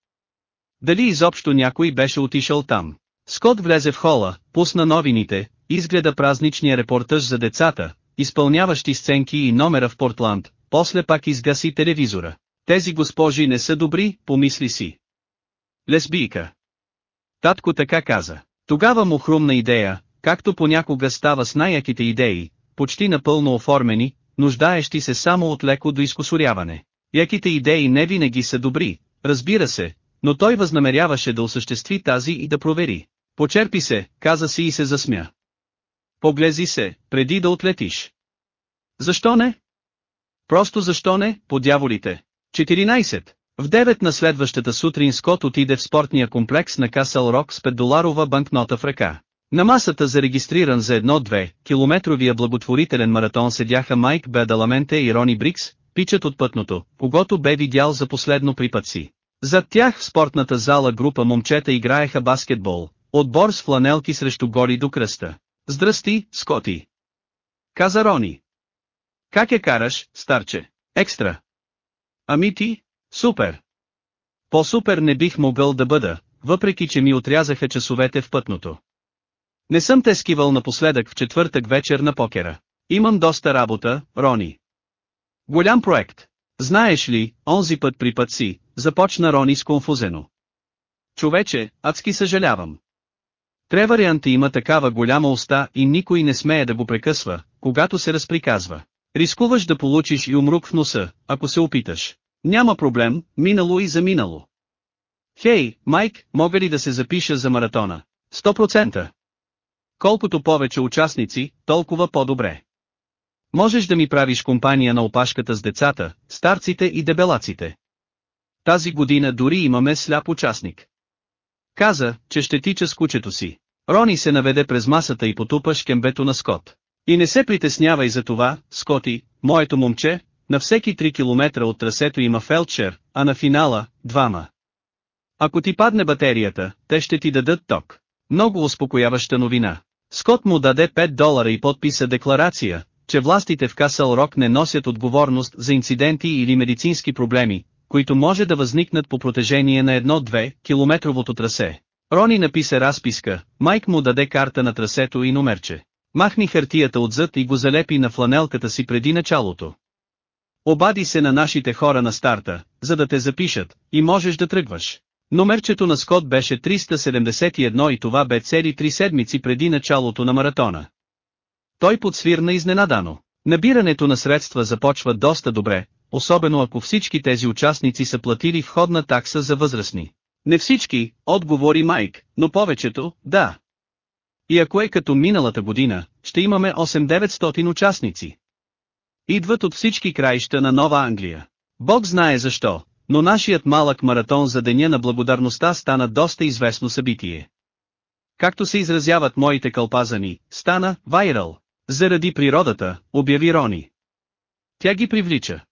Дали изобщо някой беше отишъл там. Скот влезе в хола, пусна новините, изгледа празничния репортаж за децата, изпълняващи сценки и номера в Портланд, после пак изгаси телевизора. Тези госпожи не са добри, помисли си. Лесбийка. Татко така каза. Тогава му хрумна идея, както понякога става с най-яките идеи, почти напълно оформени, нуждаещи се само от леко до изкусоряване. Яките идеи не винаги са добри, разбира се, но той възнамеряваше да осъществи тази и да провери. Почерпи се, каза си и се засмя. Поглези се, преди да отлетиш. Защо не? Просто защо не, по дяволите. 14. В 9 на следващата сутрин Скот отиде в спортния комплекс на Касъл Рок с 5-доларова банкнота в ръка. На масата зарегистриран за 1-2 километровия благотворителен маратон седяха Майк Бедаламенте и Рони Брикс, пичат от пътното, когато бе видял за последно при си. Зад тях в спортната зала група момчета играеха баскетбол, отбор с фланелки срещу гори до кръста. Здрасти, Скоти! Каза Рони. Как я караш, старче? Екстра. Ами ти? Супер. По-супер не бих могъл да бъда, въпреки че ми отрязаха часовете в пътното. Не съм те скивал напоследък в четвъртък вечер на покера. Имам доста работа, Рони. Голям проект. Знаеш ли, онзи път при път си, започна Рони сконфузено. Човече, адски съжалявам. Треварианта има такава голяма уста и никой не смее да го прекъсва, когато се разприказва. Рискуваш да получиш и умрук в носа, ако се опиташ. Няма проблем, минало и заминало. Хей, Майк, мога ли да се запиша за маратона? 100%. Колкото повече участници, толкова по-добре. Можеш да ми правиш компания на опашката с децата, старците и дебелаците. Тази година дори имаме сляп участник. Каза, че ще тича с кучето си. Рони се наведе през масата и потупа шкембето на Скот. И не се притеснявай за това, Скоти, моето момче, на всеки 3 км от трасето има фелчер, а на финала – двама. Ако ти падне батерията, те ще ти дадат ток. Много успокояваща новина. Скот му даде 5 долара и подписа декларация, че властите в Касъл Рок не носят отговорност за инциденти или медицински проблеми, които може да възникнат по протежение на 1-2 километровото трасе. Рони написа разписка, Майк му даде карта на трасето и номерче. Махни хартията отзад и го залепи на фланелката си преди началото. Обади се на нашите хора на старта, за да те запишат, и можеш да тръгваш. Номерчето на Скот беше 371 и това бе цели три седмици преди началото на маратона. Той подсвирна изненадано. Набирането на средства започва доста добре, особено ако всички тези участници са платили входна такса за възрастни. Не всички, отговори Майк, но повечето, да. И ако е като миналата година, ще имаме 8-900 участници. Идват от всички краища на Нова Англия. Бог знае защо, но нашият малък маратон за Деня на благодарността стана доста известно събитие. Както се изразяват моите кълпазани, стана «вайрал». Заради природата, обяви Рони. Тя ги привлича.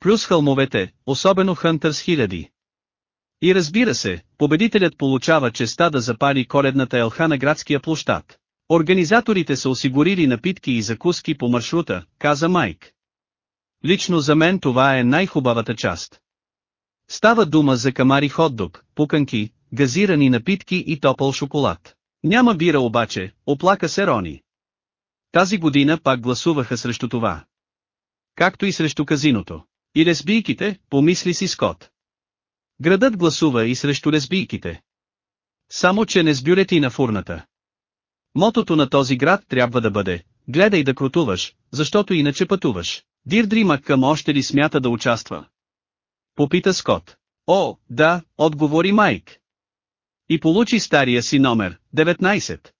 Плюс хълмовете, особено Хънтърс хиляди. И разбира се, победителят получава честа да запали коледната елха на градския площад. Организаторите са осигурили напитки и закуски по маршрута, каза Майк. Лично за мен това е най-хубавата част. Става дума за камари хотдог, пуканки, газирани напитки и топъл шоколад. Няма бира обаче, оплака се Рони. Тази година пак гласуваха срещу това. Както и срещу казиното. И лесбийките, помисли си Скот. Градът гласува и срещу лесбийките. Само че не с бюлети на фурната. Мотото на този град трябва да бъде, гледай да крутуваш, защото иначе пътуваш. Дирдри Маккъм още ли смята да участва? Попита Скот. О, да, отговори Майк. И получи стария си номер, 19.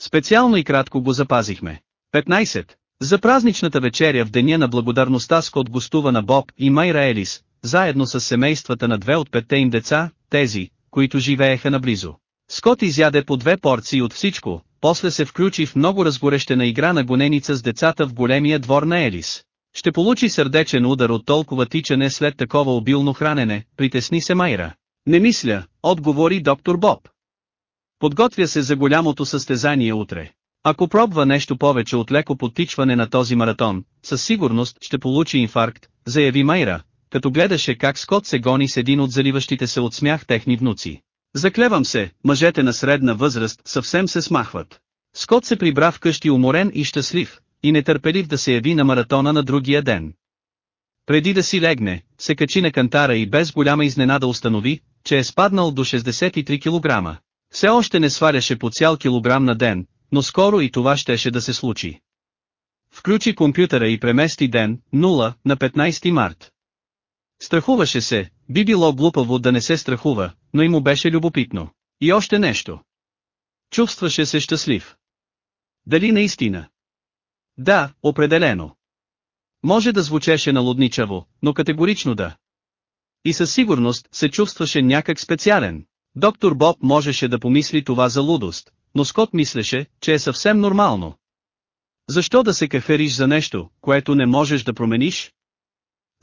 Специално и кратко го запазихме. 15. За празничната вечеря в деня на благодарността Скот гостува на Боб и Майра Елис, заедно с семействата на две от петте им деца, тези, които живееха наблизо. Скот изяде по две порции от всичко, после се включи в много разгорещена игра на гоненица с децата в големия двор на Елис. Ще получи сърдечен удар от толкова тичане след такова обилно хранене, притесни се Майра. Не мисля, отговори доктор Боб. Подготвя се за голямото състезание утре. Ако пробва нещо повече от леко подтичване на този маратон, със сигурност ще получи инфаркт, заяви Майра, като гледаше как Скот се гони с един от заливащите се от смях техни внуци. Заклевам се, мъжете на средна възраст съвсем се смахват. Скот се прибра вкъщи уморен и щастлив, и нетърпелив да се яви на маратона на другия ден. Преди да си легне, се качи на кантара и без голяма изненада установи, че е спаднал до 63 кг. Все още не сваляше по цял килограм на ден, но скоро и това щеше да се случи. Включи компютъра и премести ден, 0, на 15 март. Страхуваше се, би било глупаво да не се страхува, но и му беше любопитно. И още нещо. Чувстваше се щастлив. Дали наистина? Да, определено. Може да звучеше налудничаво, но категорично да. И със сигурност се чувстваше някак специален. Доктор Боб можеше да помисли това за лудост, но Скот мислеше, че е съвсем нормално. Защо да се кафериш за нещо, което не можеш да промениш?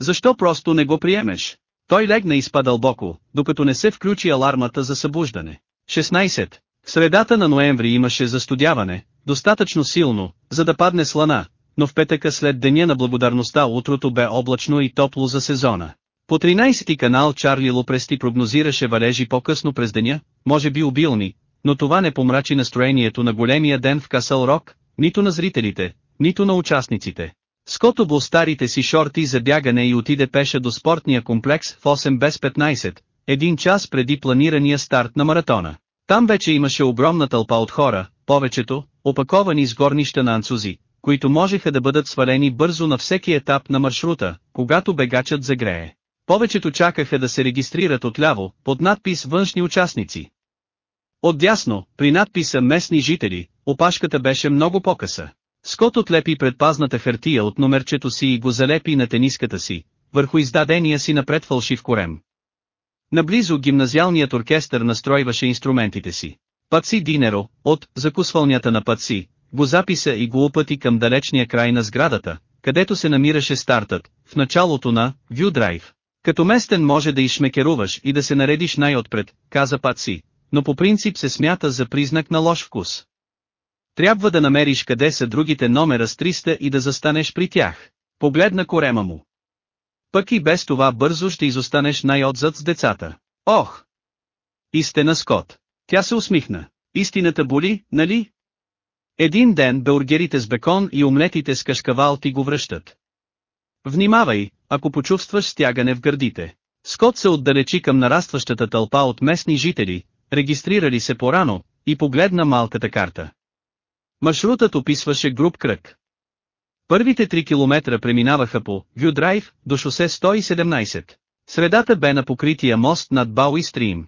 Защо просто не го приемеш? Той легна и спа дълбоко, докато не се включи алармата за събуждане. 16. В средата на ноември имаше застудяване, достатъчно силно, за да падне слана, но в петъка след деня на благодарността утрото бе облачно и топло за сезона. По 13-ти канал Чарли Лопрести прогнозираше валежи по-късно през деня, може би обилни, но това не помрачи настроението на големия ден в Касъл Рок, нито на зрителите, нито на участниците. Скот обл старите си шорти за бягане и отиде пеша до спортния комплекс в 8 без 15, един час преди планирания старт на маратона. Там вече имаше огромна тълпа от хора, повечето, опаковани с горнища на анцузи, които можеха да бъдат свалени бързо на всеки етап на маршрута, когато бегачът загрее. Повечето чакаха да се регистрират отляво, под надпис външни участници. Отдясно, при надписа местни жители, опашката беше много по-къса. Скот отлепи предпазната хартия от номерчето си и го залепи на тениската си, върху издадения си напред фалшив корем. Наблизо гимназиалният оркестър настройваше инструментите си. Паци Динеро, от закусвалнята на Паци, го записа и го опъти към далечния край на сградата, където се намираше стартът, в началото на View Drive. Като местен може да изшмекеруваш и да се наредиш най-отпред, каза Паци, но по принцип се смята за признак на лош вкус. Трябва да намериш къде са другите номера с 300 и да застанеш при тях. Погледна корема му. Пък и без това бързо ще изостанеш най-отзад с децата. Ох! Истина Скот. Тя се усмихна. Истината боли, нали? Един ден бургерите с бекон и омлетите с кашкавал ти го връщат. Внимавай, ако почувстваш стягане в гърдите. Скот се отдалечи към нарастващата тълпа от местни жители, регистрирали се порано, и погледна малката карта. Маршрутът описваше груп кръг. Първите 3 километра преминаваха по Вю Драйв до шосе 117. Средата бе на покрития мост над Бауи Стрим.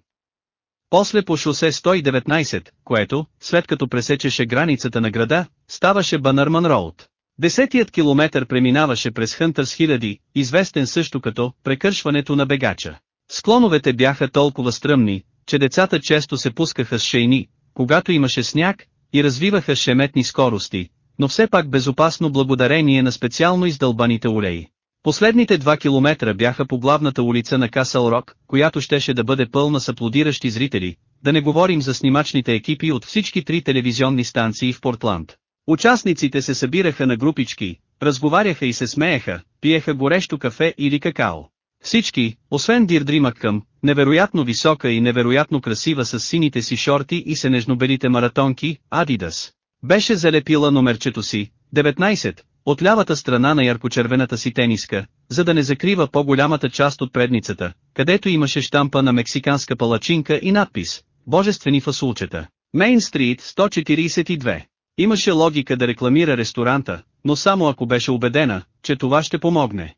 После по шосе 119, което, след като пресечеше границата на града, ставаше Банърман Роуд. Десетият километър преминаваше през Хънтърс хиляди, известен също като прекършването на бегача. Склоновете бяха толкова стръмни, че децата често се пускаха с шейни, когато имаше сняг, и развиваха шеметни скорости, но все пак безопасно благодарение на специално издълбаните улеи. Последните два километра бяха по главната улица на Касъл Рок, която щеше да бъде пълна с аплодиращи зрители, да не говорим за снимачните екипи от всички три телевизионни станции в Портланд. Участниците се събираха на групички, разговаряха и се смееха, пиеха горещо кафе или какао. Всички, освен Дирдри Маккъм, невероятно висока и невероятно красива с сините си шорти и сенежнобелите маратонки, Адидас. Беше залепила номерчето си, 19, от лявата страна на яркочервената си тениска, за да не закрива по-голямата част от предницата, където имаше штампа на мексиканска палачинка и надпис «Божествени фасулчета». Мейн Стрит 142. Имаше логика да рекламира ресторанта, но само ако беше убедена, че това ще помогне.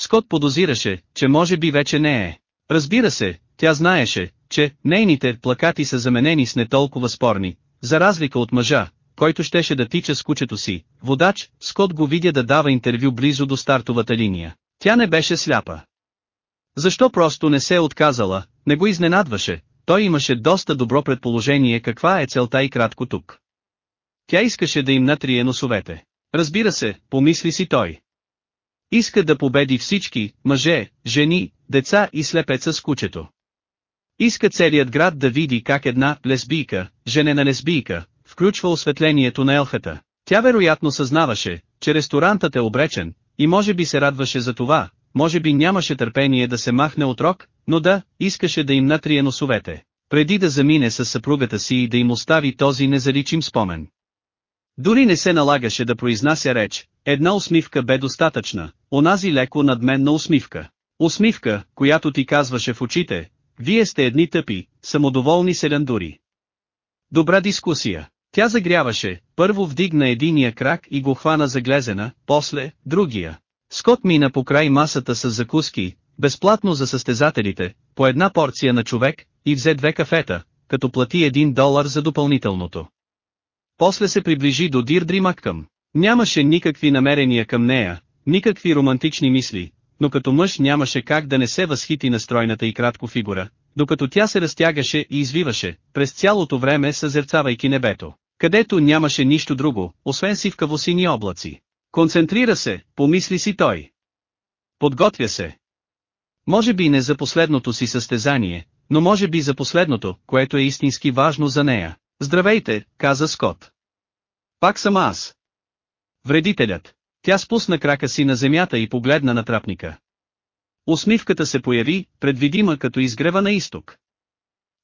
Скот подозираше, че може би вече не е. Разбира се, тя знаеше, че нейните плакати са заменени с не толкова спорни, за разлика от мъжа, който щеше да тича с кучето си, водач, Скот го видя да дава интервю близо до стартовата линия. Тя не беше сляпа. Защо просто не се е отказала, не го изненадваше, той имаше доста добро предположение каква е целта и кратко тук. Тя искаше да им натрие носовете. Разбира се, помисли си той. Иска да победи всички, мъже, жени, деца и слепеца с кучето. Иска целият град да види как една лесбийка, женена лесбийка, включва осветлението на елхата. Тя вероятно съзнаваше, че ресторантът е обречен, и може би се радваше за това, може би нямаше търпение да се махне от рок, но да, искаше да им натрие носовете, преди да замине с съпругата си и да им остави този незаличим спомен. Дори не се налагаше да произнася реч, една усмивка бе достатъчна, онази леко надменна усмивка. Усмивка, която ти казваше в очите, вие сте едни тъпи, самодоволни селяндури. Добра дискусия. Тя загряваше, първо вдигна единия крак и го хвана за глезена, после, другия. Скот мина по край масата с закуски, безплатно за състезателите, по една порция на човек, и взе две кафета, като плати един долар за допълнителното. После се приближи до Дирдри Маккъм. Нямаше никакви намерения към нея, никакви романтични мисли, но като мъж нямаше как да не се възхити на стройната и кратко фигура, докато тя се разтягаше и извиваше, през цялото време съзерцавайки небето, където нямаше нищо друго, освен сивкаво сини облаци. Концентрира се, помисли си той. Подготвя се. Може би не за последното си състезание, но може би за последното, което е истински важно за нея. Здравейте, каза Скот. Пак съм аз. Вредителят. Тя спусна крака си на земята и погледна на трапника. Усмивката се появи, предвидима като изгрева на изток.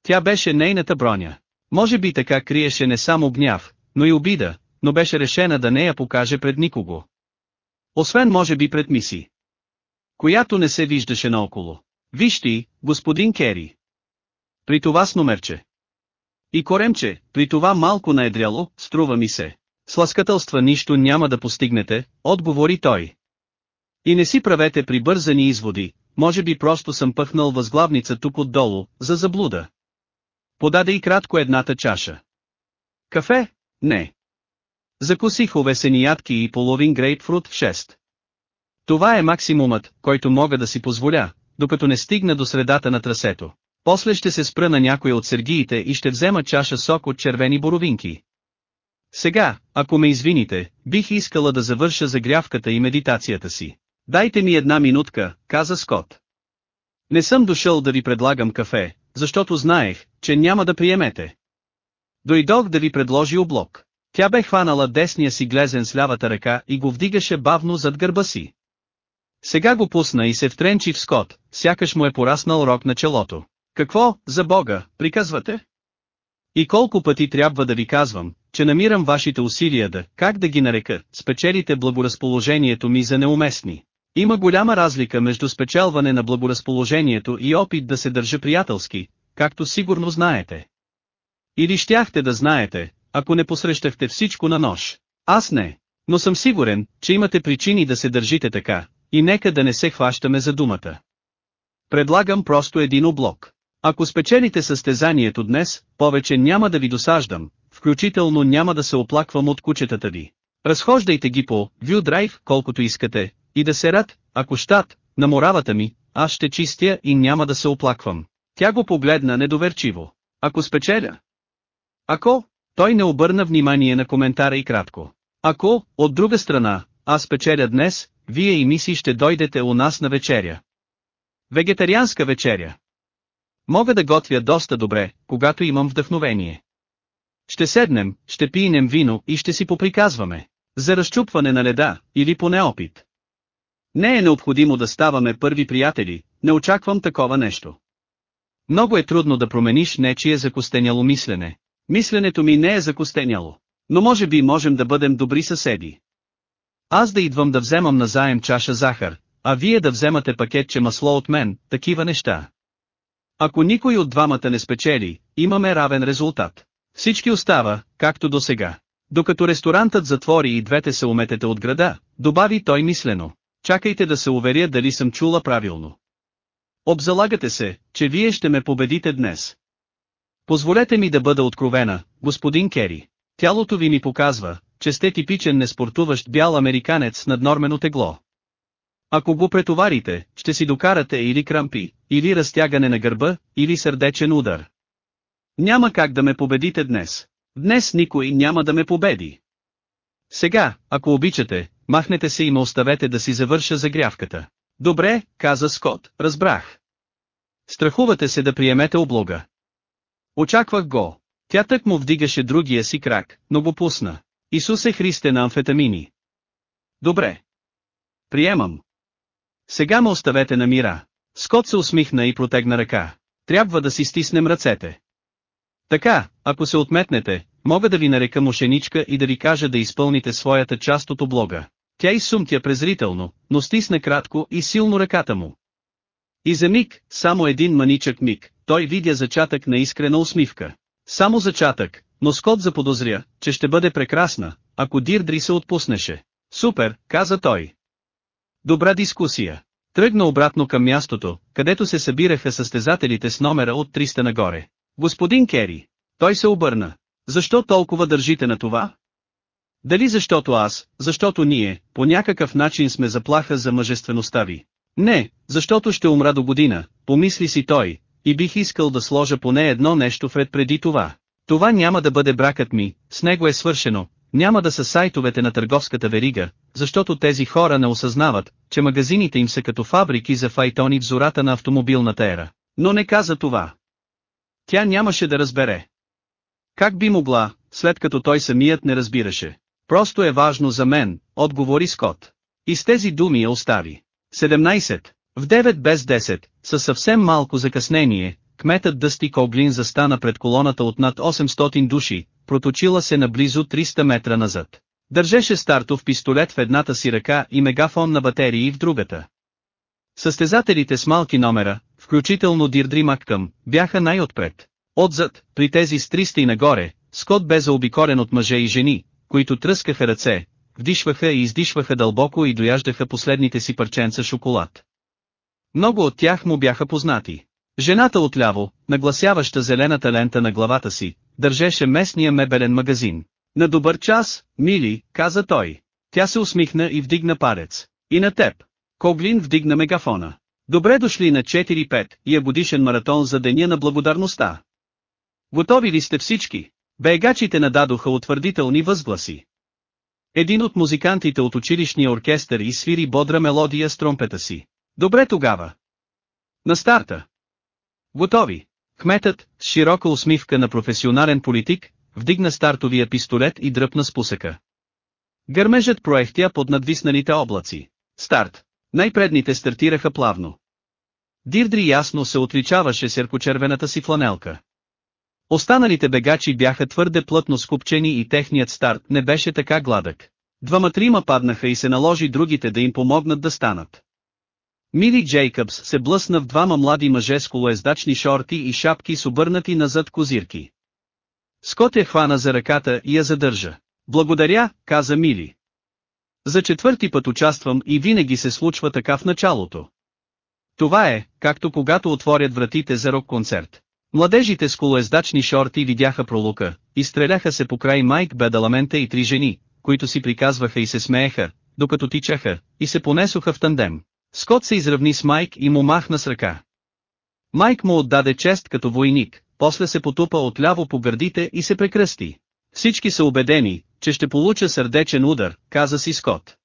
Тя беше нейната броня. Може би така криеше не само гняв, но и обида, но беше решена да не я покаже пред никого. Освен може би пред миси. Която не се виждаше наоколо. Виж ти, господин Кери. При това с номерче. И коремче, при това малко наедряло, струва ми се. С ласкателства нищо няма да постигнете, отговори той. И не си правете прибързани изводи, може би просто съм пъхнал възглавница тук отдолу, за заблуда. Подаде и кратко едната чаша. Кафе? Не. Закусих овесени ядки и половин грейпфрут в 6. Това е максимумът, който мога да си позволя, докато не стигна до средата на трасето. После ще се спра на някой от сергиите и ще взема чаша сок от червени боровинки. Сега, ако ме извините, бих искала да завърша загрявката и медитацията си. Дайте ми една минутка, каза Скот. Не съм дошъл да ви предлагам кафе, защото знаех, че няма да приемете. Дойдох да ви предложи облок. Тя бе хванала десния си глезен с лявата ръка и го вдигаше бавно зад гърба си. Сега го пусна и се втренчи в Скот, сякаш му е пораснал рок на челото. Какво, за Бога, приказвате? И колко пъти трябва да ви казвам, че намирам вашите усилия да, как да ги нарека, спечелите благоразположението ми за неуместни. Има голяма разлика между спечелване на благоразположението и опит да се държа приятелски, както сигурно знаете. Или щяхте да знаете, ако не посрещахте всичко на нож. Аз не. Но съм сигурен, че имате причини да се държите така, и нека да не се хващаме за думата. Предлагам просто един облог. Ако спечелите състезанието днес, повече няма да ви досаждам, включително няма да се оплаквам от кучетата ви. Разхождайте ги по View Drive колкото искате, и да се рад, ако щат, на моравата ми, аз ще чистя и няма да се оплаквам. Тя го погледна недоверчиво. Ако спечеля. Ако, той не обърна внимание на коментара и кратко. Ако, от друга страна, аз печеля днес, вие и миси ще дойдете у нас на вечеря. Вегетарианска вечеря. Мога да готвя доста добре, когато имам вдъхновение. Ще седнем, ще пинем вино и ще си поприказваме. За разчупване на леда, или поне опит. Не е необходимо да ставаме първи приятели, не очаквам такова нещо. Много е трудно да промениш нечие закостеняло мислене. Мисленето ми не е закостеняло. Но може би можем да бъдем добри съседи. Аз да идвам да вземам назаем чаша захар, а вие да вземате пакетче масло от мен, такива неща. Ако никой от двамата не спечели, имаме равен резултат. Всички остава, както до сега. Докато ресторантът затвори и двете се уметете от града, добави той мислено. Чакайте да се уверя дали съм чула правилно. Обзалагате се, че вие ще ме победите днес. Позволете ми да бъда откровена, господин Кери. Тялото ви ми показва, че сте типичен неспортуващ бял американец с наднормено тегло. Ако го претоварите, ще си докарате или крампи, или разтягане на гърба, или сърдечен удар. Няма как да ме победите днес. Днес никой няма да ме победи. Сега, ако обичате, махнете се и ме оставете да си завърша загрявката. Добре, каза Скот, разбрах. Страхувате се да приемете облога. Очаквах го. Тя тък му вдигаше другия си крак, но го пусна. Исусе Христе на амфетамини. Добре. Приемам. Сега ме оставете на мира. Скот се усмихна и протегна ръка. Трябва да си стиснем ръцете. Така, ако се отметнете, мога да ви нарека мошеничка и да ви кажа да изпълните своята част от облога. Тя изсумтя презрително, но стисна кратко и силно ръката му. И за миг, само един маничък миг, той видя зачатък на искрена усмивка. Само зачатък, но Скот заподозря, че ще бъде прекрасна, ако Дирдри се отпуснеше. Супер, каза той. Добра дискусия. Тръгна обратно към мястото, където се събираха състезателите с номера от 300 нагоре. Господин Кери, той се обърна. Защо толкова държите на това? Дали защото аз, защото ние, по някакъв начин сме заплаха за мъжествеността ви? Не, защото ще умра до година, помисли си той, и бих искал да сложа поне едно нещо вред преди това. Това няма да бъде бракът ми, с него е свършено, няма да са сайтовете на търговската верига, защото тези хора не осъзнават, че магазините им са като фабрики за файтони в зората на автомобилната ера. Но не каза това. Тя нямаше да разбере. Как би могла, след като той самият не разбираше? Просто е важно за мен, отговори Скот. И с тези думи я остави. 17. В 9 без 10, със съвсем малко закъснение, кметът Дъсти Коглин застана пред колоната от над 800 души, проточила се на близо 300 метра назад. Държеше стартов пистолет в едната си ръка и мегафон на батерии в другата. Състезателите с малки номера, включително Дирдри Маккъм, бяха най-отпред. Отзад, при тези с 300 и нагоре, Скот бе заобикорен от мъже и жени, които тръскаха ръце, вдишваха и издишваха дълбоко и дояждаха последните си парченца шоколад. Много от тях му бяха познати. Жената отляво, нагласяваща зелената лента на главата си, държеше местния мебелен магазин. На добър час, мили, каза той. Тя се усмихна и вдигна парец. И на теб. Коглин вдигна мегафона. Добре дошли на 4-5 и е годишен маратон за Деня на благодарността. Готови ли сте всички? Бегачите нададоха утвърдителни възгласи. Един от музикантите от училищния оркестър изсвири бодра мелодия с тромпета си. Добре тогава. На старта. Готови. Кметът, с широка усмивка на професионален политик, вдигна стартовия пистолет и дръпна спусъка. Гърмежът проехтя под надвисналите облаци. Старт. Най-предните стартираха плавно. Дирдри ясно се отличаваше с яркочервената си фланелка. Останалите бегачи бяха твърде плътно скупчени и техният старт не беше така гладък. Двама-трима паднаха и се наложи другите да им помогнат да станат. Мили Джейкъбс се блъсна в двама млади мъже с колоездачни шорти и шапки с обърнати назад козирки. Скот я хвана за ръката и я задържа. Благодаря, каза Мили. За четвърти път участвам и винаги се случва така в началото. Това е, както когато отворят вратите за рок-концерт. Младежите с колоездачни шорти видяха пролука, и стреляха се по край Майк Бедаламента и три жени, които си приказваха и се смееха, докато тичаха, и се понесоха в тандем. Скот се изравни с Майк и му махна с ръка. Майк му отдаде чест като войник, после се потупа отляво по гърдите и се прекръсти. Всички са убедени, че ще получа сърдечен удар, каза си Скот.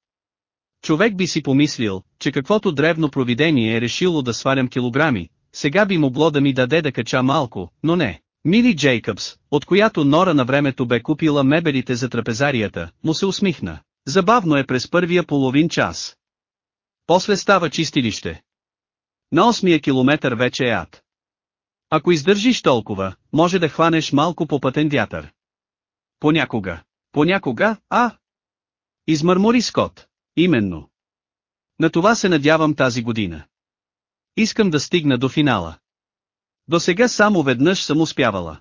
Човек би си помислил, че каквото древно провидение е решило да свалям килограми, сега би могло да ми даде да кача малко, но не. Мили Джейкъбс, от която Нора на времето бе купила мебелите за трапезарията, му се усмихна. Забавно е през първия половин час. После става чистилище. На осмия километър вече е ад. Ако издържиш толкова, може да хванеш малко по пътен вятър. Понякога. Понякога, а? Измърмори Скот. Именно. На това се надявам тази година. Искам да стигна до финала. До сега само веднъж съм успявала.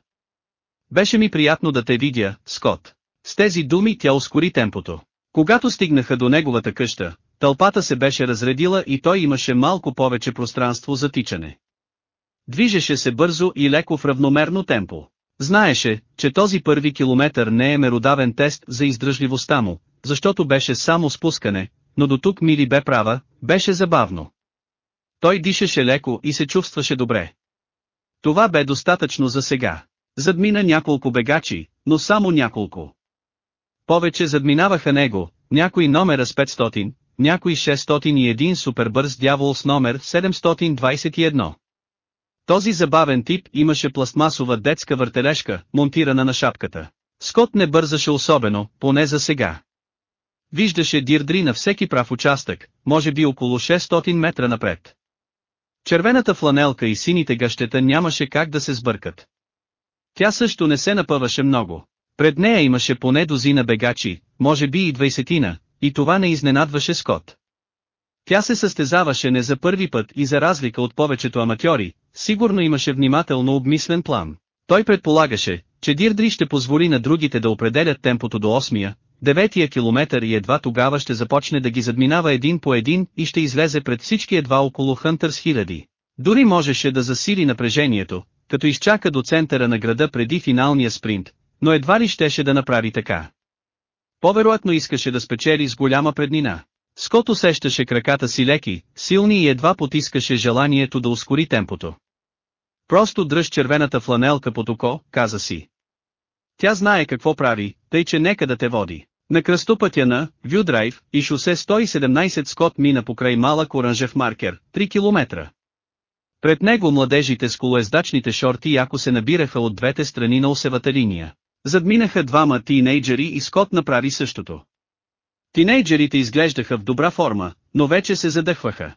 Беше ми приятно да те видя, Скот. С тези думи тя ускори темпото. Когато стигнаха до неговата къща, тълпата се беше разредила и той имаше малко повече пространство за тичане. Движеше се бързо и леко в равномерно темпо. Знаеше, че този първи километър не е меродавен тест за издръжливостта му, защото беше само спускане, но до тук Мили бе права, беше забавно. Той дишаше леко и се чувстваше добре. Това бе достатъчно за сега. Задмина няколко бегачи, но само няколко. Повече задминаваха него, някой номера с 500, някой 601 супербърз дявол с номер 721. Този забавен тип имаше пластмасова детска въртележка, монтирана на шапката. Скот не бързаше особено, поне за сега. Виждаше дирдри на всеки прав участък, може би около 600 метра напред. Червената фланелка и сините гъщета нямаше как да се сбъркат. Тя също не се напъваше много. Пред нея имаше поне дозина бегачи, може би и двайсетина, и това не изненадваше Скот. Тя се състезаваше не за първи път и за разлика от повечето аматьори, сигурно имаше внимателно обмислен план. Той предполагаше, че Дирдри ще позволи на другите да определят темпото до 8-я, деветия километър и едва тогава ще започне да ги задминава един по един и ще излезе пред всички едва около Хънтърс хиляди. Дори можеше да засили напрежението, като изчака до центъра на града преди финалния спринт, но едва ли щеше да направи така. Повероятно искаше да спечели с голяма преднина. Скот усещаше краката си леки, силни и едва потискаше желанието да ускори темпото. Просто дръж червената фланелка под око, каза си. Тя знае какво прави, тъй че нека да те води. На кръстопътя на Вюдрайв и шосе 117 Скот мина покрай малък оранжев маркер, 3 км. Пред него младежите с колоездачните шорти яко се набираха от двете страни на осевата линия. Задминаха двама тинейджери и Скот направи същото. Тинейджерите изглеждаха в добра форма, но вече се задъхваха.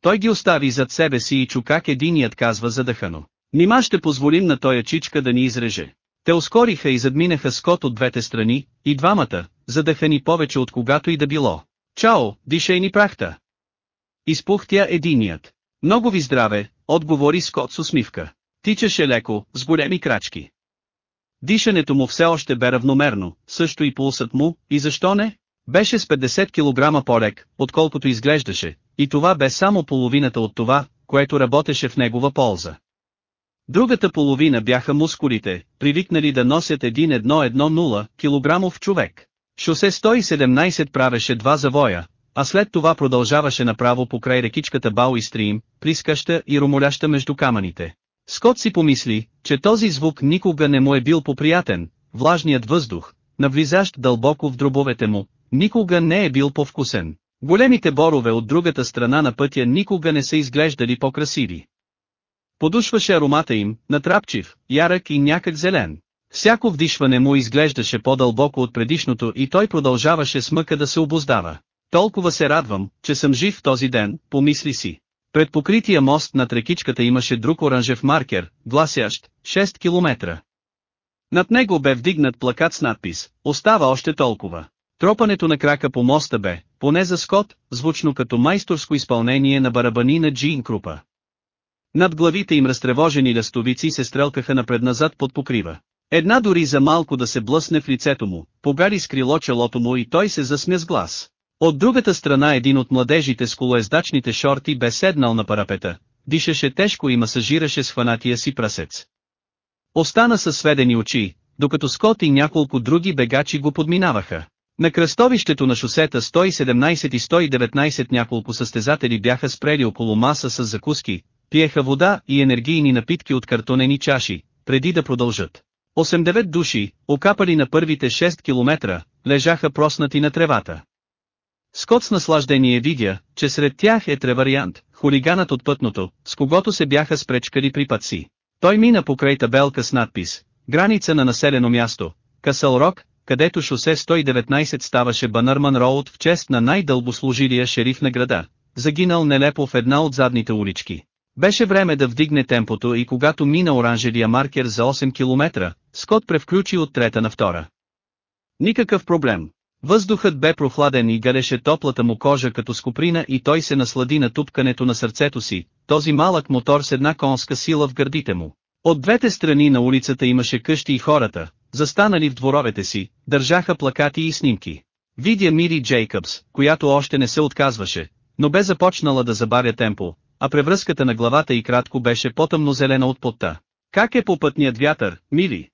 Той ги остави зад себе си и чу как единият казва задъхано. Нима ще позволим на тоя чичка да ни изреже. Те ускориха и задминаха Скот от двете страни, и двамата, задъхани повече от когато и да било. Чао, дишай ни прахта! Изпухтя единият. Много ви здраве, отговори Скот с усмивка. Тичаше леко, с големи крачки. Дишането му все още бе равномерно, също и пулсът му, и защо не? Беше с 50 кг по-лек, отколкото изглеждаше, и това бе само половината от това, което работеше в негова полза. Другата половина бяха мускулите, привикнали да носят 1-1-1-0 кг човек. Шосе 117 правеше два завоя, а след това продължаваше направо по край рекичката Бау и Стрим, прискаща и ромоляща между камъните. Скот си помисли, че този звук никога не му е бил поприятен, влажният въздух, навлизащ дълбоко в дробовете му, никога не е бил по-вкусен. Големите борове от другата страна на пътя никога не са изглеждали по-красиви. Подушваше аромата им, натрапчив, ярък и някак зелен. Всяко вдишване му изглеждаше по-дълбоко от предишното и той продължаваше с мъка да се обоздава. Толкова се радвам, че съм жив този ден, помисли си. Пред покрития мост над рекичката имаше друг оранжев маркер, гласящ 6 км. Над него бе вдигнат плакат с надпис «Остава още толкова». Тропането на крака по моста бе, поне за Скот, звучно като майсторско изпълнение на барабани на Джин Крупа. Над главите им разтревожени ластовици се стрелкаха напред-назад под покрива. Една дори за малко да се блъсне в лицето му, погари с крило челото му и той се засмя с глас. От другата страна един от младежите с колоездачните шорти бе седнал на парапета, дишаше тежко и масажираше с хванатия си прасец. Остана със сведени очи, докато Скот и няколко други бегачи го подминаваха. На кръстовището на шосета 117 и 119 няколко състезатели бяха спрели около маса с закуски, пиеха вода и енергийни напитки от картонени чаши, преди да продължат. 8-9 души, окапали на първите 6 километра, лежаха проснати на тревата. Скот с наслаждение видя, че сред тях е тревариант, хулиганът от пътното, с когото се бяха спречкали при път си. Той мина покрай табелка с надпис, граница на населено място, Касъл Рок, където шосе 119 ставаше Банърман Роуд в чест на най-дълбослужилия шериф на града, загинал нелепо в една от задните улички. Беше време да вдигне темпото и когато мина оранжевия маркер за 8 км, Скот превключи от трета на втора. Никакъв проблем. Въздухът бе прохладен и галеше топлата му кожа като скоприна и той се наслади на тупкането на сърцето си, този малък мотор с една конска сила в гърдите му. От двете страни на улицата имаше къщи и хората, застанали в дворовете си, държаха плакати и снимки. Видя Мири Джейкъбс, която още не се отказваше, но бе започнала да забавя темпо, а превръзката на главата и кратко беше по-тъмно-зелена от потта. Как е по пътният вятър, Мири?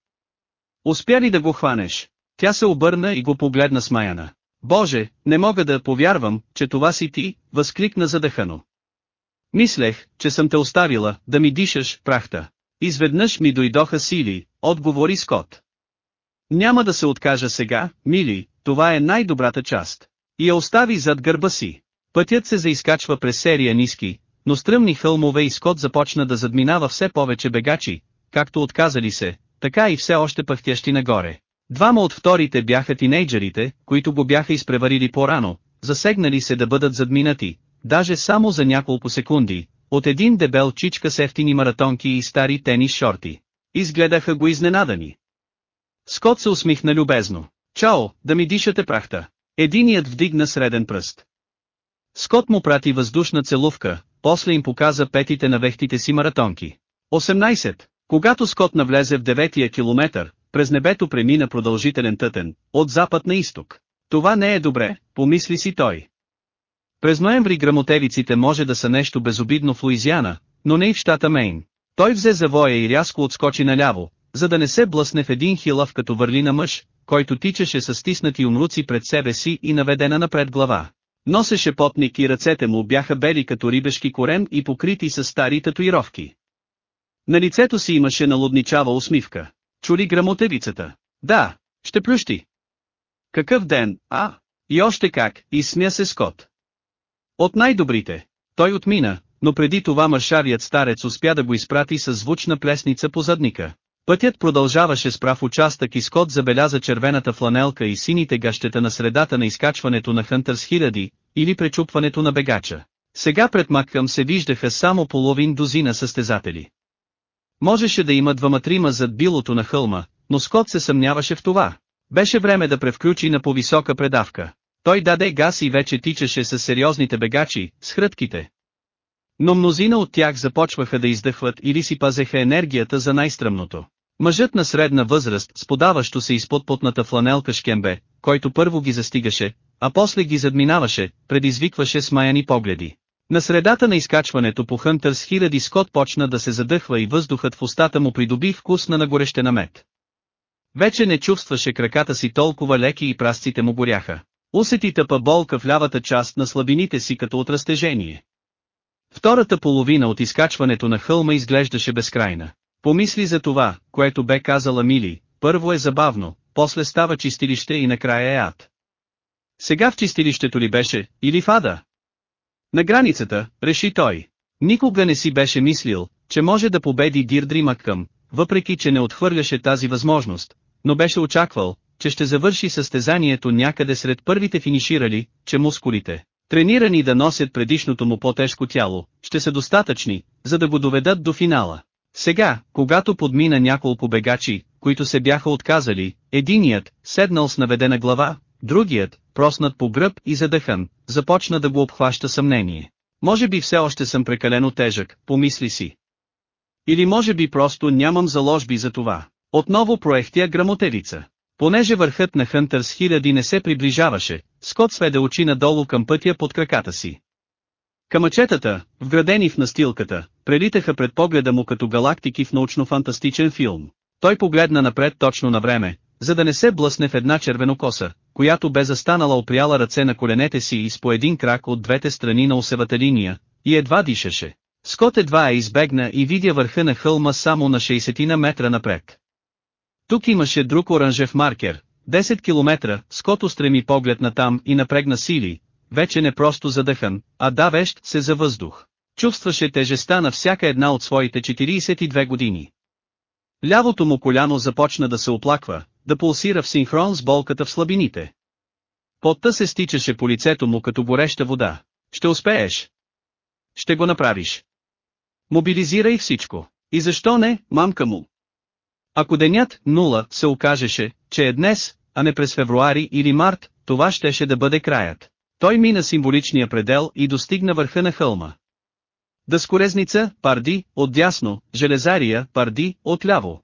Успя ли да го хванеш? Тя се обърна и го погледна смаяна. Боже, не мога да повярвам, че това си ти, възкликна задъхано. Мислех, че съм те оставила, да ми дишаш, прахта. Изведнъж ми дойдоха сили, отговори Скот. Няма да се откажа сега, мили, това е най-добрата част. И я остави зад гърба си. Пътят се заискачва през серия ниски, но стръмни хълмове и Скот започна да задминава все повече бегачи, както отказали се, така и все още пъхтящи нагоре. Двама от вторите бяха тинейджерите, които го бяха изпреварили по-рано, засегнали се да бъдат задминати, даже само за няколко секунди, от един дебел чичка с ефтини маратонки и стари тенис шорти. Изгледаха го изненадани. Скот се усмихна любезно. Чао, да ми дишате прахта. Единият вдигна среден пръст. Скот му прати въздушна целувка, после им показа петите на вехтите си маратонки. 18. Когато Скот навлезе в деветия километър, през небето премина продължителен тътен, от запад на изток. Това не е добре, помисли си той. През ноември грамотевиците може да са нещо безобидно в Луизиана, но не и в щата Мейн. Той взе завоя и рязко отскочи наляво, за да не се блъсне в един хилав като върлина мъж, който тичаше с стиснати умруци пред себе си и наведена напред глава. Носеше потник и ръцете му бяха бели като рибешки корем и покрити с стари татуировки. На лицето си имаше налудничава усмивка. Чули грамотевицата? Да, ще плющи. Какъв ден, а? И още как, и смя се Скот. От най-добрите. Той отмина, но преди това маршавият старец успя да го изпрати с звучна плесница по задника. Пътят продължаваше с прав участък и Скот забеляза червената фланелка и сините гащета на средата на изкачването на Хънтърс хиляди, или пречупването на бегача. Сега пред Маккъм се виждаха само половин дозина състезатели. Можеше да има двама-трима зад билото на хълма, но Скот се съмняваше в това. Беше време да превключи на повисока предавка. Той даде газ и вече тичаше с сериозните бегачи, с хрътките. Но мнозина от тях започваха да издъхват или си пазеха енергията за най-стръмното. Мъжът на средна възраст, сподаващо се изпод потната фланелка Шкембе, който първо ги застигаше, а после ги задминаваше, предизвикваше смаяни погледи. На средата на изкачването по Хънтърс хиляди Скот почна да се задъхва и въздухът в устата му придоби вкус на нагорещена мед. Вече не чувстваше краката си толкова леки и прасците му горяха. Усети тъпа болка в лявата част на слабините си като от разтежение. Втората половина от изкачването на хълма изглеждаше безкрайна. Помисли за това, което бе казала Мили, първо е забавно, после става чистилище и накрая е ад. Сега в чистилището ли беше, или в ада? На границата, реши той. Никога не си беше мислил, че може да победи Дирдри Маккъм, въпреки че не отхвърляше тази възможност, но беше очаквал, че ще завърши състезанието някъде сред първите финиширали, че мускулите, тренирани да носят предишното му по-тежко тяло, ще са достатъчни, за да го доведат до финала. Сега, когато подмина няколко бегачи, които се бяха отказали, единият, седнал с наведена глава, Другият, проснат по гръб и задъхан, започна да го обхваща съмнение. Може би все още съм прекалено тежък, помисли си. Или може би просто нямам заложби за това. Отново проехтя грамотевица. Понеже върхът на Хънтърс хиляди не се приближаваше, Скот сведе очи надолу към пътя под краката си. Камъчетата, вградени в настилката, прелитаха пред погледа му като галактики в научно-фантастичен филм. Той погледна напред точно на време, за да не се блъсне в една червенокоса, която бе застанала опряла ръце на коленете си и с по един крак от двете страни на усевата линия, и едва дишаше. Скот едва е избегна и видя върха на хълма само на 60 на метра напред. Тук имаше друг оранжев маркер, 10 километра, Скот устреми поглед на там и напрегна сили, вече не просто задъхан, а давещ се за въздух. Чувстваше тежеста на всяка една от своите 42 години. Лявото му коляно започна да се оплаква, да пулсира в синхрон с болката в слабините. Потта се стичаше по лицето му като гореща вода. Ще успееш. Ще го направиш. Мобилизирай всичко. И защо не, мамка му? Ако денят, нула, се окажеше, че е днес, а не през февруари или март, това щеше да бъде краят. Той мина символичния предел и достигна върха на хълма. Дъскорезница, парди, отдясно, железария, парди, отляво.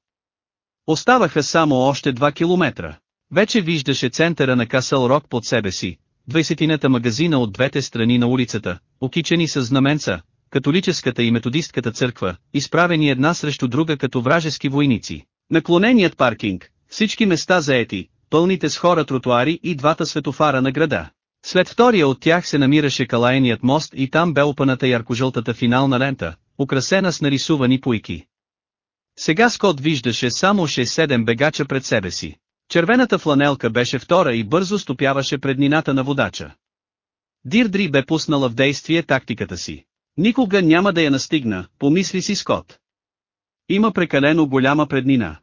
Оставаха само още 2 километра. Вече виждаше центъра на Касъл Рок под себе си, двайсетината магазина от двете страни на улицата, окичени с знаменца, католическата и методистката църква, изправени една срещу друга като вражески войници. Наклоненият паркинг, всички места заети, пълните с хора тротуари и двата светофара на града. След втория от тях се намираше Калайният мост и там бе опаната яркожълтата финална лента, украсена с нарисувани пуйки. Сега Скот виждаше само 6-7 бегача пред себе си. Червената фланелка беше втора и бързо стопяваше преднината на водача. Дирдри бе пуснала в действие тактиката си. Никога няма да я настигна, помисли си Скот. Има прекалено голяма преднина.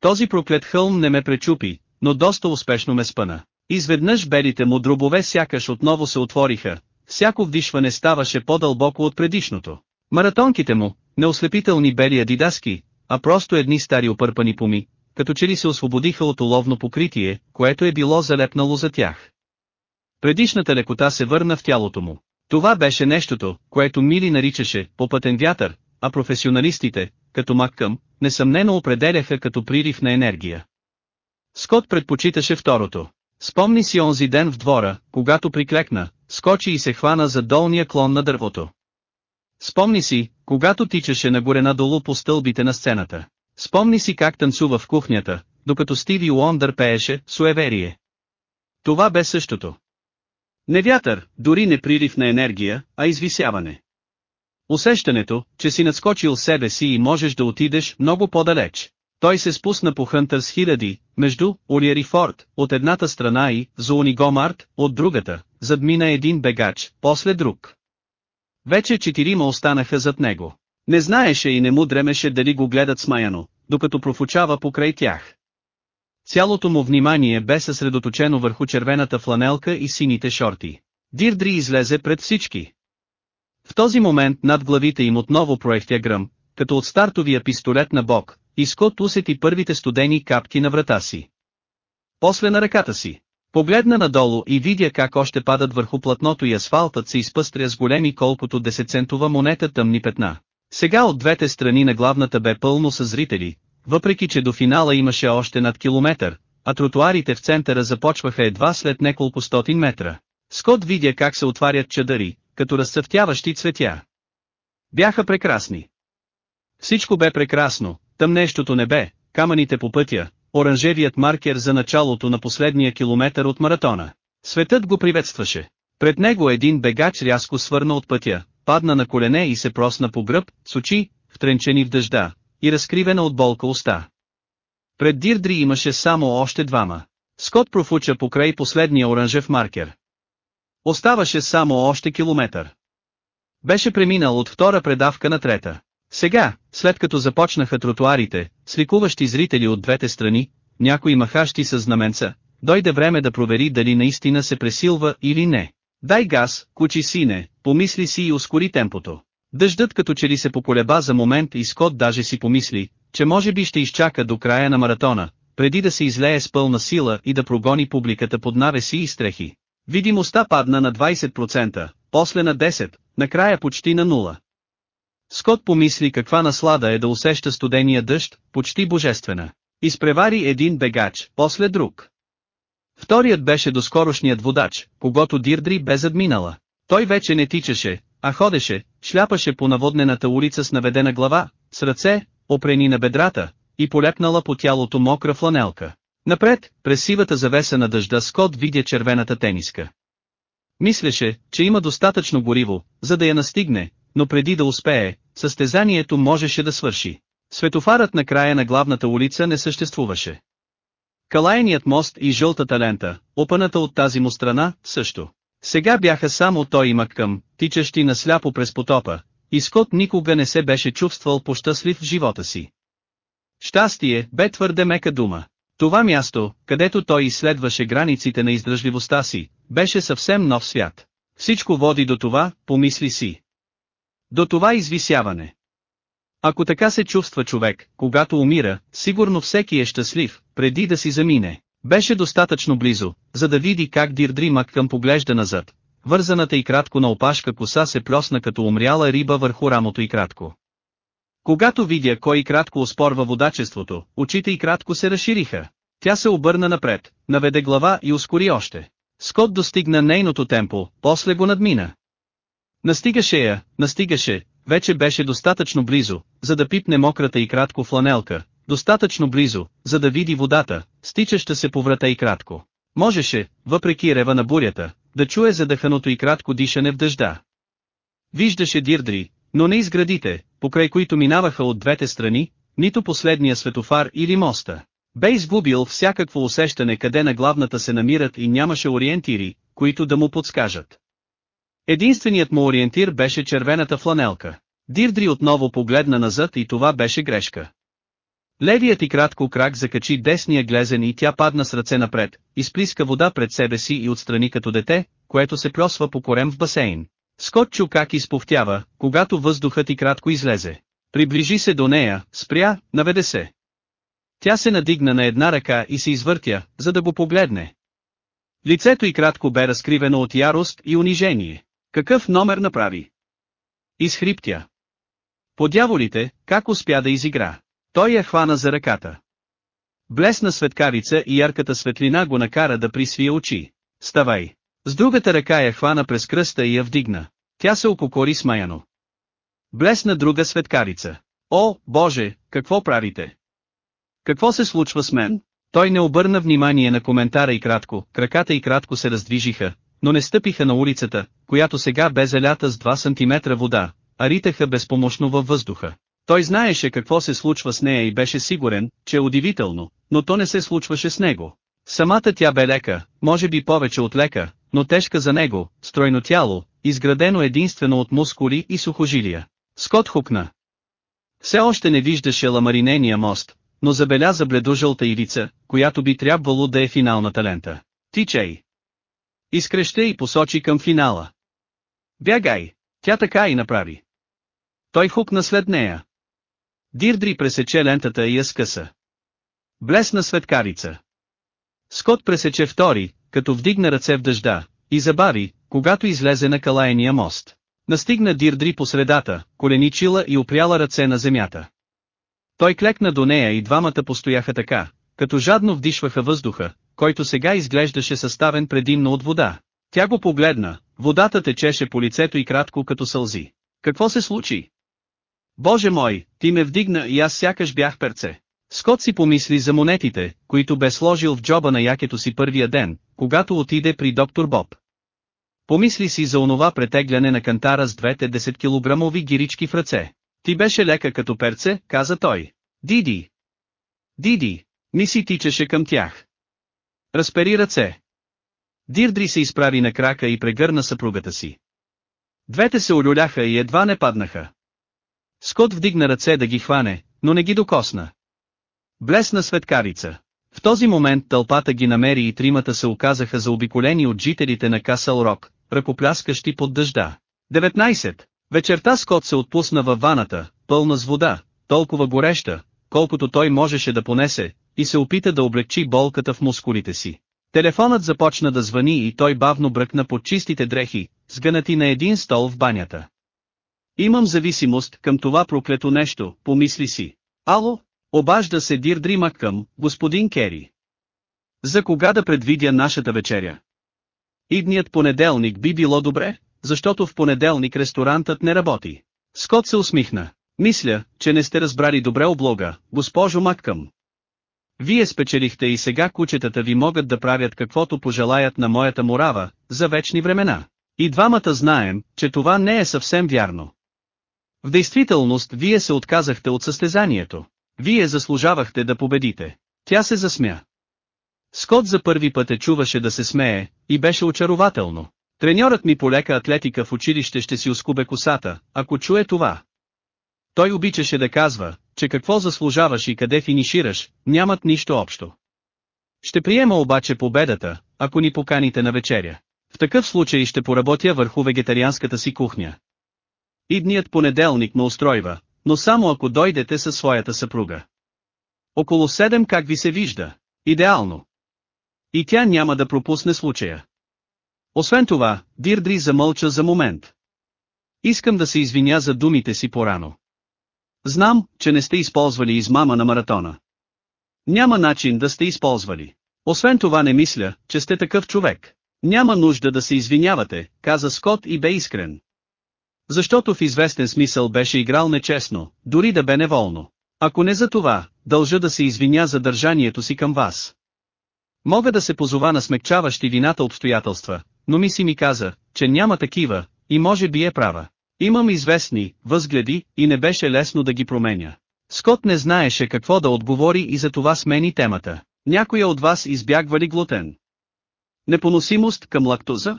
Този проклет хълм не ме пречупи, но доста успешно ме спъна. Изведнъж белите му дробове сякаш отново се отвориха, всяко вдишване ставаше по-дълбоко от предишното. Маратонките му, неослепителни бели адидаски, а просто едни стари опърпани поми, като че ли се освободиха от уловно покритие, което е било залепнало за тях. Предишната лекота се върна в тялото му. Това беше нещото, което Мили наричаше «попътен вятър», а професионалистите, като Маккъм, несъмнено определяха като прилив на енергия. Скот предпочиташе второто. Спомни си онзи ден в двора, когато приклекна, скочи и се хвана за долния клон на дървото. Спомни си, когато тичаше нагоре надолу по стълбите на сцената. Спомни си как танцува в кухнята, докато Стиви Уондър пееше «Суеверие». Това бе същото. Не вятър, дори не прилив на енергия, а извисяване. Усещането, че си надскочил себе си и можеш да отидеш много по-далеч. Той се спусна по Хънтърс хиляди, между Олиер и Форд, от едната страна и Зоони Гомарт, от другата, задмина един бегач, после друг. Вече четирима останаха зад него. Не знаеше и не му дремеше дали го гледат смаяно, докато профучава покрай тях. Цялото му внимание бе съсредоточено върху червената фланелка и сините шорти. Дирдри излезе пред всички. В този момент над главите им отново проехтя гръм, като от стартовия пистолет на бок, и Скот усети първите студени капки на врата си. После на ръката си. Погледна надолу и видя как още падат върху платното и асфалтът се изпъстря с големи колкото 10-центова монета тъмни петна. Сега от двете страни на главната бе пълно с зрители, въпреки че до финала имаше още над километър, а тротуарите в центъра започваха едва след неколко стотин метра. Скот видя как се отварят чадъри, като разцъфтяващи цветя. Бяха прекрасни. Всичко бе прекрасно, тъмнещото небе, камъните по пътя, оранжевият маркер за началото на последния километър от маратона. Светът го приветстваше. Пред него един бегач рязко свърна от пътя, падна на колене и се просна по гръб, с очи, втренчени в дъжда, и разкривена от болка уста. Пред Дирдри имаше само още двама. Скот профуча покрай последния оранжев маркер. Оставаше само още километър. Беше преминал от втора предавка на трета. Сега, след като започнаха тротуарите, сликуващи зрители от двете страни, някои махащи с знаменца, дойде време да провери дали наистина се пресилва или не. Дай газ, кучи сине, помисли си и ускори темпото. Дъждът като че ли се поколеба за момент и Скот даже си помисли, че може би ще изчака до края на маратона, преди да се излее с пълна сила и да прогони публиката под навеси и стрехи. Видимостта падна на 20%, после на 10%, накрая почти на 0. Скот помисли каква наслада е да усеща студения дъжд, почти божествена. Изпревари един бегач, после друг. Вторият беше доскорошният водач, когато Дирдри бе задминала. Той вече не тичаше, а ходеше, шляпаше по наводнената улица с наведена глава, с ръце, опрени на бедрата, и полепнала по тялото мокра фланелка. Напред, през сивата завеса на дъжда Скот видя червената тениска. Мислеше, че има достатъчно гориво, за да я настигне, но преди да успее, състезанието можеше да свърши. Светофарът на края на главната улица не съществуваше. Калайният мост и жълтата лента, опаната от тази му страна, също. Сега бяха само той и Маккъм, тичащи насляпо през потопа, и Скот никога не се беше чувствал пощастлив в живота си. Щастие, бе твърде мека дума. Това място, където той изследваше границите на издръжливостта си, беше съвсем нов свят. Всичко води до това, помисли си. До това извисяване. Ако така се чувства човек, когато умира, сигурно всеки е щастлив, преди да си замине. Беше достатъчно близо, за да види как Дирдри Маккъм поглежда назад. Вързаната и кратко на опашка коса се плесна като умряла риба върху рамото и кратко. Когато видя кой кратко оспорва водачеството, очите и кратко се разшириха. Тя се обърна напред, наведе глава и ускори още. Скот достигна нейното темпо, после го надмина. Настигаше я, настигаше, вече беше достатъчно близо, за да пипне мократа и кратко фланелка, достатъчно близо, за да види водата, стичаща се по врата и кратко. Можеше, въпреки рева на бурята, да чуе задъханото и кратко дишане в дъжда. Виждаше Дирдри, но не изградите, покрай които минаваха от двете страни, нито последния светофар или моста. Бе изгубил всякакво усещане къде на главната се намират и нямаше ориентири, които да му подскажат. Единственият му ориентир беше червената фланелка. Дирдри отново погледна назад и това беше грешка. Левият и кратко крак закачи десния глезен и тя падна с ръце напред, изплиска вода пред себе си и отстрани като дете, което се плесва по корем в басейн. Скот чу как изповтява, когато въздухът и кратко излезе. Приближи се до нея, спря, наведе се. Тя се надигна на една ръка и се извъртя, за да го погледне. Лицето й кратко бе разкривено от ярост и унижение. Какъв номер направи? Изхриптя. По дяволите, как успя да изигра? Той я хвана за ръката. Блесна светкарица и ярката светлина го накара да присвие очи. Ставай. С другата ръка я хвана през кръста и я вдигна. Тя се ококори смаяно. Блесна друга светкарица. О, Боже, какво правите? Какво се случва с мен? Той не обърна внимание на коментара и кратко, краката и кратко се раздвижиха, но не стъпиха на улицата, която сега бе залята с 2 см вода, а ритаха безпомощно във въздуха. Той знаеше какво се случва с нея и беше сигурен, че е удивително, но то не се случваше с него. Самата тя бе лека, може би повече от лека, но тежка за него, стройно тяло, изградено единствено от мускули и сухожилия. Скот хукна. Все още не виждаше ламаринения мост, но забеляза бледожълта ивица, която би трябвало да е финалната лента. Тичай! Изкреща и посочи към финала. Бягай! Тя така и направи. Той хукна след нея. Дирдри пресече лентата и я скъса. Блесна светкарица. Скот пресече втори, като вдигна ръце в дъжда, и забави, когато излезе на калаяния мост. Настигна Дирдри по средата, коленичила и опряла ръце на земята. Той клекна до нея и двамата постояха така, като жадно вдишваха въздуха, който сега изглеждаше съставен предимно от вода. Тя го погледна, водата течеше по лицето и кратко като сълзи. Какво се случи? Боже мой, ти ме вдигна и аз сякаш бях перце. Скот си помисли за монетите, които бе сложил в джоба на якето си първия ден, когато отиде при доктор Боб. Помисли си за онова претегляне на кантара с двете 10 килограмови гирички в ръце. Ти беше лека като перце, каза той. Диди! Диди! Ми си тичаше към тях. Разпери ръце. Дирдри се изправи на крака и прегърна съпругата си. Двете се олюляха и едва не паднаха. Скот вдигна ръце да ги хване, но не ги докосна. Блесна светкарица. В този момент тълпата ги намери и тримата се оказаха заобиколени от жителите на Касъл Рок, ръкопляскащи под дъжда. 19. Вечерта Скот се отпусна във ваната, пълна с вода, толкова гореща, колкото той можеше да понесе, и се опита да облегчи болката в мускулите си. Телефонът започна да звъни и той бавно бръкна под чистите дрехи, сгънати на един стол в банята. Имам зависимост към това проклето нещо, помисли си. Ало, обажда се Дирдри Маккъм, господин Кери. За кога да предвидя нашата вечеря? Идният понеделник би било добре, защото в понеделник ресторантът не работи. Скот се усмихна. Мисля, че не сте разбрали добре облога, госпожо Маккъм. Вие спечелихте и сега кучетата ви могат да правят каквото пожелаят на моята морава, за вечни времена. И двамата знаем, че това не е съвсем вярно. В действителност вие се отказахте от състезанието. Вие заслужавахте да победите. Тя се засмя. Скот за първи път е чуваше да се смее, и беше очарователно. Треньорът ми по лека атлетика в училище ще си оскубе косата, ако чуе това. Той обичаше да казва, че какво заслужаваш и къде финишираш, нямат нищо общо. Ще приема обаче победата, ако ни поканите на вечеря. В такъв случай ще поработя върху вегетарианската си кухня. Идният понеделник ме устройва, но само ако дойдете със своята съпруга. Около седем как ви се вижда. Идеално. И тя няма да пропусне случая. Освен това, Дирдри замълча за момент. Искам да се извиня за думите си порано. Знам, че не сте използвали измама на маратона. Няма начин да сте използвали. Освен това не мисля, че сте такъв човек. Няма нужда да се извинявате, каза Скот и бе искрен. Защото в известен смисъл беше играл нечестно, дори да бе неволно. Ако не за това, дължа да се извиня за държанието си към вас. Мога да се позова на смекчаващи вината обстоятелства, но ми си ми каза, че няма такива, и може би е права. Имам известни възгледи и не беше лесно да ги променя. Скот не знаеше какво да отговори и за това смени темата. Някоя от вас избягва ли глутен? Непоносимост към лактоза?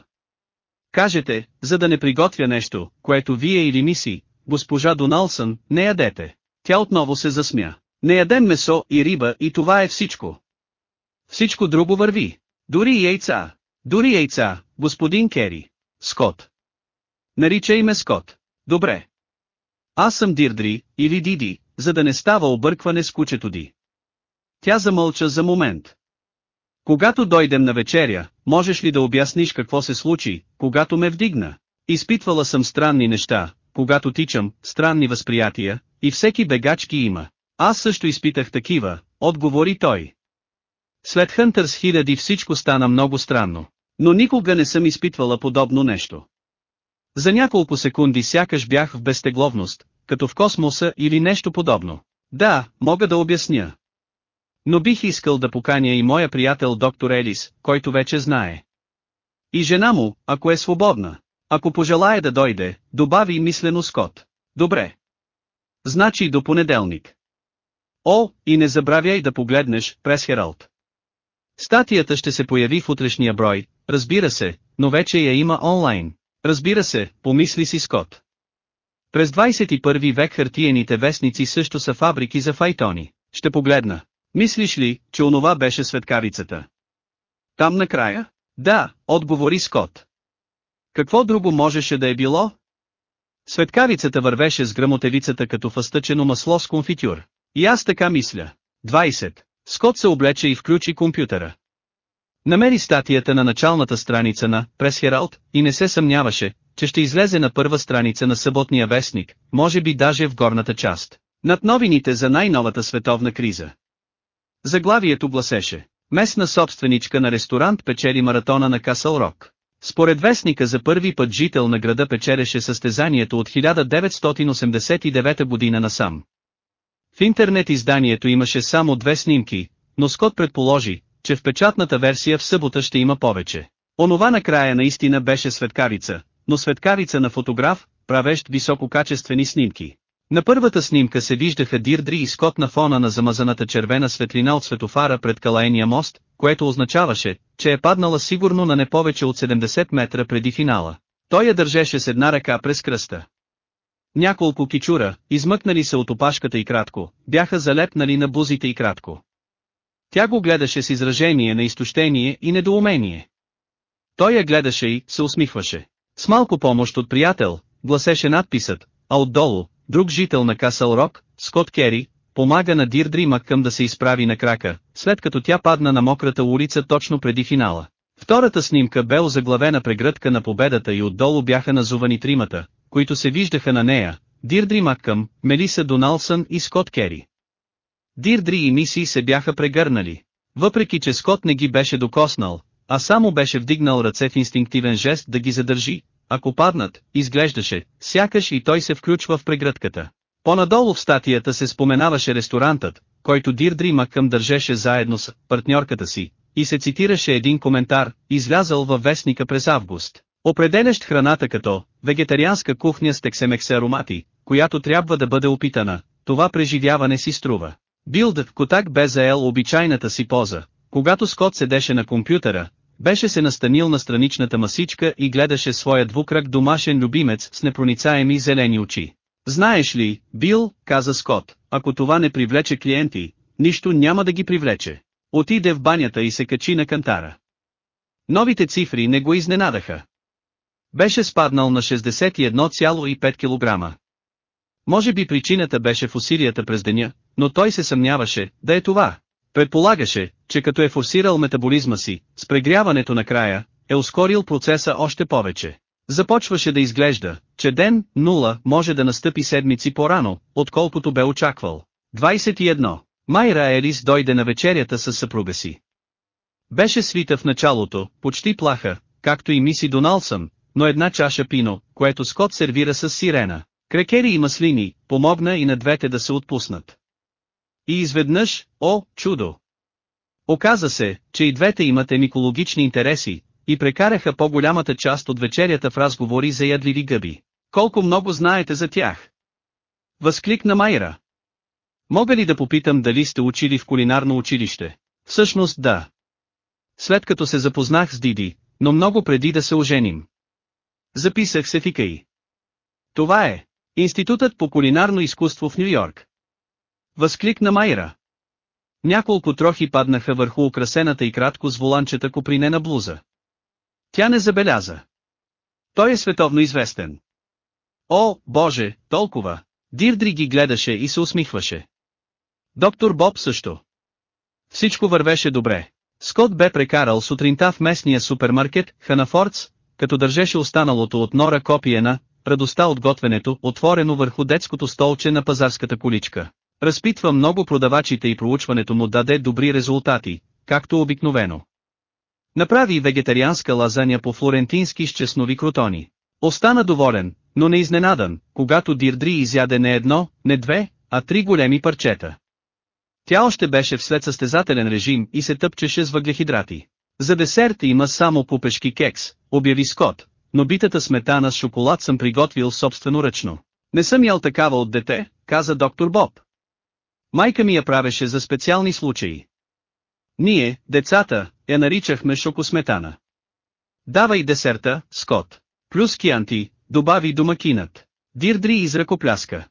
Кажете, за да не приготвя нещо, което вие или миси, госпожа Доналсън, не ядете. Тя отново се засмя. Не ядем месо и риба и това е всичко. Всичко друго върви. Дори яйца. Дори яйца, господин Кери. Скот. Наричай ме Скот. Добре. Аз съм Дирдри, или Диди, за да не става объркване с кучето Ди. Тя замълча за момент. Когато дойдем на вечеря, можеш ли да обясниш какво се случи, когато ме вдигна? Изпитвала съм странни неща, когато тичам, странни възприятия, и всеки бегачки има. Аз също изпитах такива, отговори той. След Хънтърс хиляди всичко стана много странно. Но никога не съм изпитвала подобно нещо. За няколко секунди сякаш бях в безтегловност, като в космоса или нещо подобно. Да, мога да обясня. Но бих искал да поканя и моя приятел доктор Елис, който вече знае. И жена му, ако е свободна. Ако пожелая да дойде, добави мислено Скот. Добре. Значи до понеделник. О, и не забравяй да погледнеш през Хералд. Статията ще се появи в утрешния брой, разбира се, но вече я има онлайн. Разбира се, помисли си Скот. През 21 век хартиените вестници също са фабрики за файтони. Ще погледна. Мислиш ли, че онова беше светкавицата? Там накрая? Да, отговори Скот. Какво друго можеше да е било? Светкавицата вървеше с грамотевицата като фъстъчено масло с конфитюр. И аз така мисля. 20. Скот се облече и включи компютъра. Намери статията на началната страница на Прес Хералд и не се съмняваше, че ще излезе на първа страница на съботния вестник, може би даже в горната част. Над новините за най-новата световна криза. Заглавието гласеше Местна собственичка на ресторант печели маратона на Касъл Рок. Според вестника за първи път жител на града печереше състезанието от 1989 година насам. В интернет изданието имаше само две снимки, но Скот предположи, че в печатната версия в събота ще има повече. Онова накрая наистина беше светкарица, но светкарица на фотограф, правещ висококачествени снимки. На първата снимка се виждаха Дирдри и Скот на фона на замазаната червена светлина от светофара пред Калаения мост, което означаваше, че е паднала сигурно на не повече от 70 метра преди финала. Той я държеше с една ръка през кръста. Няколко кичура, измъкнали се от опашката и кратко, бяха залепнали на бузите и кратко. Тя го гледаше с изражение на изтощение и недоумение. Той я гледаше и се усмихваше. С малко помощ от приятел, гласеше надписът, а отдолу, друг жител на Касъл Рок, Скот Кери, помага на Дирдри Маккъм да се изправи на крака, след като тя падна на мократа улица точно преди финала. Втората снимка бе озаглавена прегръдка на победата и отдолу бяха назувани тримата, които се виждаха на нея, Дирдри Маккъм, Мелиса Доналсън и Скот Кери. Дирдри и Миси се бяха прегърнали. Въпреки че Скот не ги беше докоснал, а само беше вдигнал ръце в инстинктивен жест да ги задържи, ако паднат, изглеждаше, сякаш и той се включва в прегръдката. По-надолу в статията се споменаваше ресторантът, който Дирдри Макъм държеше заедно с партньорката си, и се цитираше един коментар, излязъл във вестника през август. Определящ храната като вегетарианска кухня с тексемексе аромати, която трябва да бъде опитана, това преживяване си струва. Билд Котак бе заел обичайната си поза, когато Скот седеше на компютъра, беше се настанил на страничната масичка и гледаше своя двукръг домашен любимец с непроницаеми зелени очи. Знаеш ли, Бил, каза Скот, ако това не привлече клиенти, нищо няма да ги привлече. Отиде в банята и се качи на кантара. Новите цифри не го изненадаха. Беше спаднал на 61,5 кг. Може би причината беше в усилията през деня, но той се съмняваше, да е това. Предполагаше, че като е форсирал метаболизма си, с прегряването на края, е ускорил процеса още повече. Започваше да изглежда, че ден 0 може да настъпи седмици по-рано, отколкото бе очаквал. 21. Майра Ерис дойде на вечерята с съпруга си. Беше свита в началото, почти плаха, както и миси Доналсън, но една чаша пино, което Скот сервира с сирена, крекери и маслини, помогна и на двете да се отпуснат. И изведнъж, о, чудо! Оказа се, че и двете имат емикологични интереси, и прекараха по-голямата част от вечерята в разговори за ядливи гъби. Колко много знаете за тях? Възкликна Майра. Мога ли да попитам дали сте учили в кулинарно училище? Всъщност да. След като се запознах с Диди, но много преди да се оженим. Записах се в ИКАИ. Това е. Институтът по кулинарно изкуство в Нью-Йорк. Възкликна Майра. Няколко трохи паднаха върху украсената и кратко с воланчета копринена блуза. Тя не забеляза. Той е световно известен. О, Боже, толкова! Дирдри ги гледаше и се усмихваше. Доктор Боб също. Всичко вървеше добре. Скот бе прекарал сутринта в местния супермаркет, Ханафордс, като държеше останалото от Нора копие на «Радостта от готвенето», отворено върху детското столче на пазарската количка. Разпитва много продавачите и проучването му даде добри резултати, както обикновено. Направи вегетарианска лазаня по флорентински с чеснови крутони. Остана доволен, но не изненадан, когато Дирдри изяде не едно, не две, а три големи парчета. Тя още беше в след състезателен режим и се тъпчеше с въглехидрати. За десерт има само пупешки кекс, обяви Скот, но битата сметана с шоколад съм приготвил собствено ръчно. Не съм ял такава от дете, каза доктор Боб. Майка ми я правеше за специални случаи. Ние, децата, я наричахме шокосметана. Давай десерта, Скот. Плюс кианти, добави домакинът. Дирдри изръкопляска.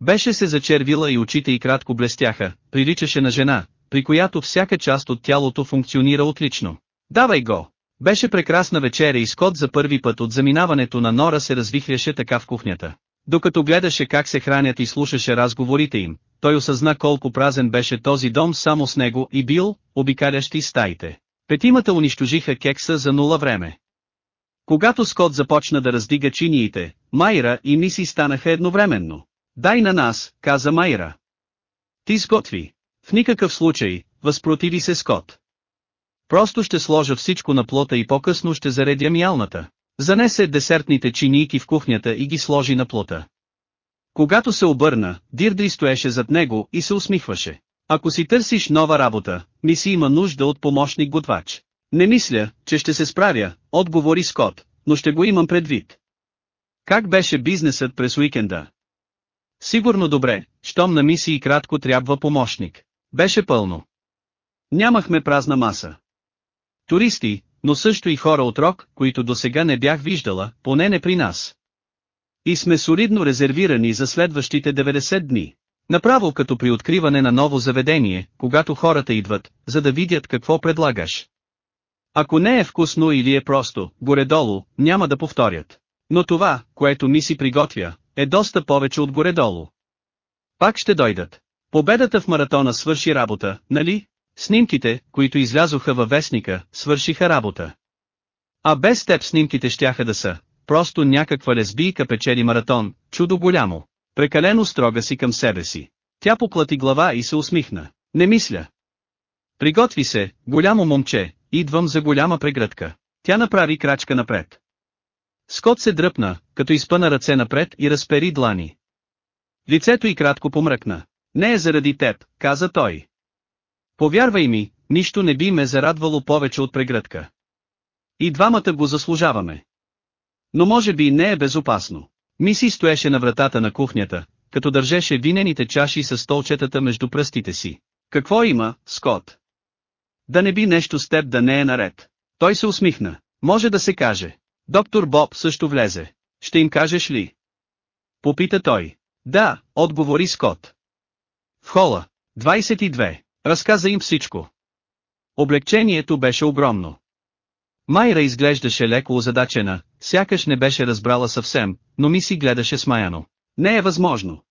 Беше се зачервила и очите й кратко блестяха, приличаше на жена, при която всяка част от тялото функционира отлично. Давай го! Беше прекрасна вечеря и Скот за първи път от заминаването на Нора се развихряше така в кухнята. Докато гледаше как се хранят и слушаше разговорите им, той осъзна колко празен беше този дом само с него и бил, обикалящи стаите. Петимата унищожиха кекса за нула време. Когато Скот започна да раздига чиниите, Майра и Миси станаха едновременно. Дай на нас, каза Майра. Ти сготви. В никакъв случай, възпротиви се Скот. Просто ще сложа всичко на плота и по-късно ще заредя мялната. Занесе десертните чинийки в кухнята и ги сложи на плота. Когато се обърна, Дирдри стоеше зад него и се усмихваше. Ако си търсиш нова работа, ми си има нужда от помощник готвач. Не мисля, че ще се справя, отговори Скот, но ще го имам предвид. Как беше бизнесът през уикенда? Сигурно добре, щом на мисии кратко трябва помощник. Беше пълно. Нямахме празна маса. Туристи, но също и хора от Рок, които до сега не бях виждала, поне не при нас. И сме солидно резервирани за следващите 90 дни. Направо като при откриване на ново заведение, когато хората идват, за да видят какво предлагаш. Ако не е вкусно или е просто, горе-долу, няма да повторят. Но това, което ми си приготвя, е доста повече от горе-долу. Пак ще дойдат. Победата в маратона свърши работа, нали? Снимките, които излязоха във вестника, свършиха работа. А без теб снимките щяха да са, просто някаква лесбийка печели маратон, чудо голямо. Прекалено строга си към себе си. Тя поклати глава и се усмихна. Не мисля. Приготви се, голямо момче, идвам за голяма прегръдка. Тя направи крачка напред. Скот се дръпна, като изпъна ръце напред и разпери длани. Лицето й кратко помръкна. Не е заради теб, каза той. Повярвай ми, нищо не би ме зарадвало повече от прегръдка. И двамата го заслужаваме. Но може би не е безопасно. Миси стоеше на вратата на кухнята, като държеше винените чаши с столчетата между пръстите си. Какво има, Скот? Да не би нещо с теб да не е наред. Той се усмихна. Може да се каже. Доктор Боб също влезе. Ще им кажеш ли? Попита той. Да, отговори Скот. В хола. 22. Разказа им всичко. Облегчението беше огромно. Майра изглеждаше леко озадачена, сякаш не беше разбрала съвсем, но ми си гледаше смаяно. Не е възможно.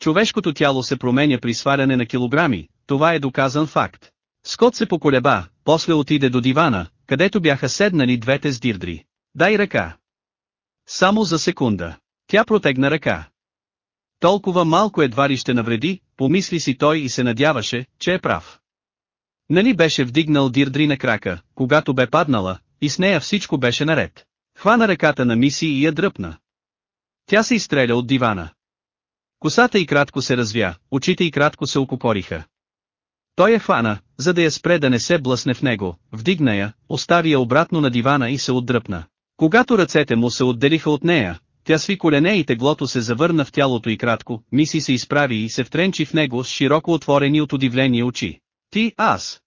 Човешкото тяло се променя при сваляне на килограми, това е доказан факт. Скот се поколеба, после отиде до дивана, където бяха седнали двете с Дирдри. Дай ръка. Само за секунда. Тя протегна ръка. Толкова малко едва ли ще навреди, помисли си той и се надяваше, че е прав. Нали беше вдигнал Дирдри на крака, когато бе паднала, и с нея всичко беше наред. Хвана ръката на Миси и я дръпна. Тя се изстреля от дивана. Косата й кратко се развя, очите й кратко се окупориха. Той я хвана, за да я спре да не се блъсне в него, вдигна я, остави я обратно на дивана и се отдръпна. Когато ръцете му се отделиха от нея, тя сви колене и теглото се завърна в тялото и кратко, миси се изправи и се втренчи в него с широко отворени от удивление очи. Ти, аз.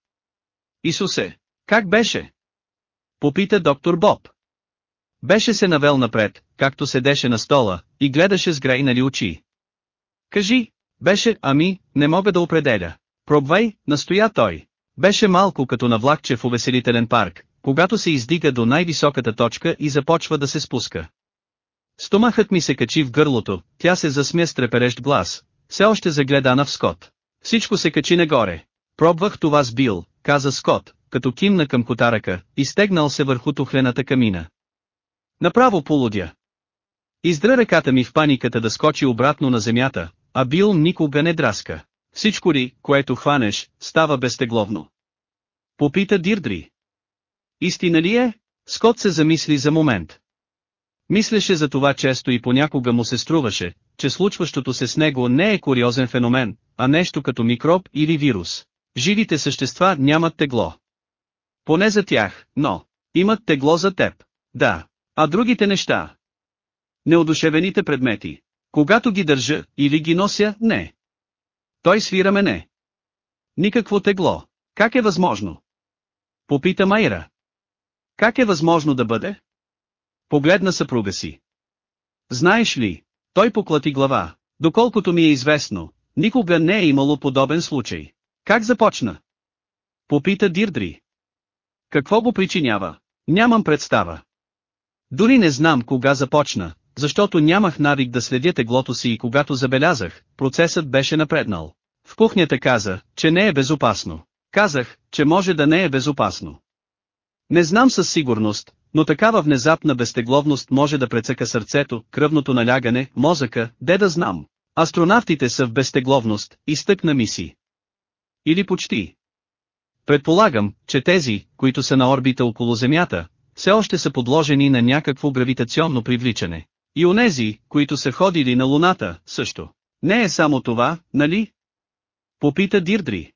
Исусе, как беше? Попита доктор Боб. Беше се навел напред, както седеше на стола, и гледаше с грейнали очи. Кажи, беше, ами, не мога да определя. Пробвай, настоя той. Беше малко като на влакче в увеселителен парк, когато се издига до най-високата точка и започва да се спуска. Стомахът ми се качи в гърлото, тя се засмя с треперещ глас, все още загледана в Скот. Всичко се качи нагоре. Пробвах това с Бил, каза Скот, като кимна към котарака, и стегнал се върху тухлената камина. Направо полудя. Издра ръката ми в паниката да скочи обратно на земята, а Бил никога не драска. Всичко ли, което хванеш, става безтегловно. Попита Дирдри. Истина ли е? Скот се замисли за момент. Мислеше за това често и понякога му се струваше, че случващото се с него не е куриозен феномен, а нещо като микроб или вирус. Живите същества нямат тегло. Поне за тях, но имат тегло за теб. Да. А другите неща? Неодушевените предмети. Когато ги държа, или ги нося, не. Той свира мене. Никакво тегло. Как е възможно? Попита Майра. Как е възможно да бъде? Погледна съпруга си. Знаеш ли, той поклати глава, доколкото ми е известно, никога не е имало подобен случай. Как започна? Попита Дирдри. Какво го причинява? Нямам представа. Дори не знам кога започна, защото нямах навик да следя теглото си и когато забелязах, процесът беше напреднал. В кухнята каза, че не е безопасно. Казах, че може да не е безопасно. Не знам със сигурност, но такава внезапна безтегловност може да прецъка сърцето, кръвното налягане, мозъка, де да знам. Астронавтите са в безтегловност, изтъкна миси. Или почти. Предполагам, че тези, които са на орбита около Земята, все още са подложени на някакво гравитационно привличане. И онези, които са ходили на Луната, също. Не е само това, нали? Попита Дирдри.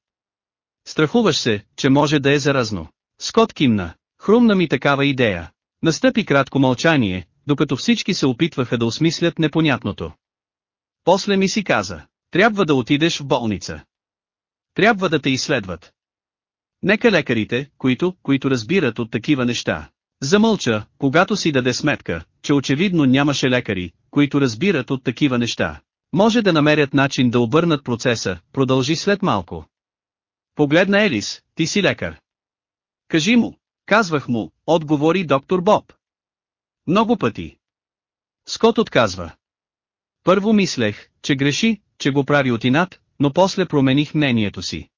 Страхуваш се, че може да е заразно. Скот кимна. Хрумна ми такава идея. Настъпи кратко мълчание, докато всички се опитваха да осмислят непонятното. После ми си каза, трябва да отидеш в болница. Трябва да те изследват. Нека лекарите, които, които разбират от такива неща. Замълча, когато си даде сметка, че очевидно нямаше лекари, които разбират от такива неща. Може да намерят начин да обърнат процеса, продължи след малко. Погледна Елис, ти си лекар. Кажи му, казвах му, отговори доктор Боб. Много пъти. Скот отказва. Първо мислех, че греши, че го прави от инат, но после промених мнението си.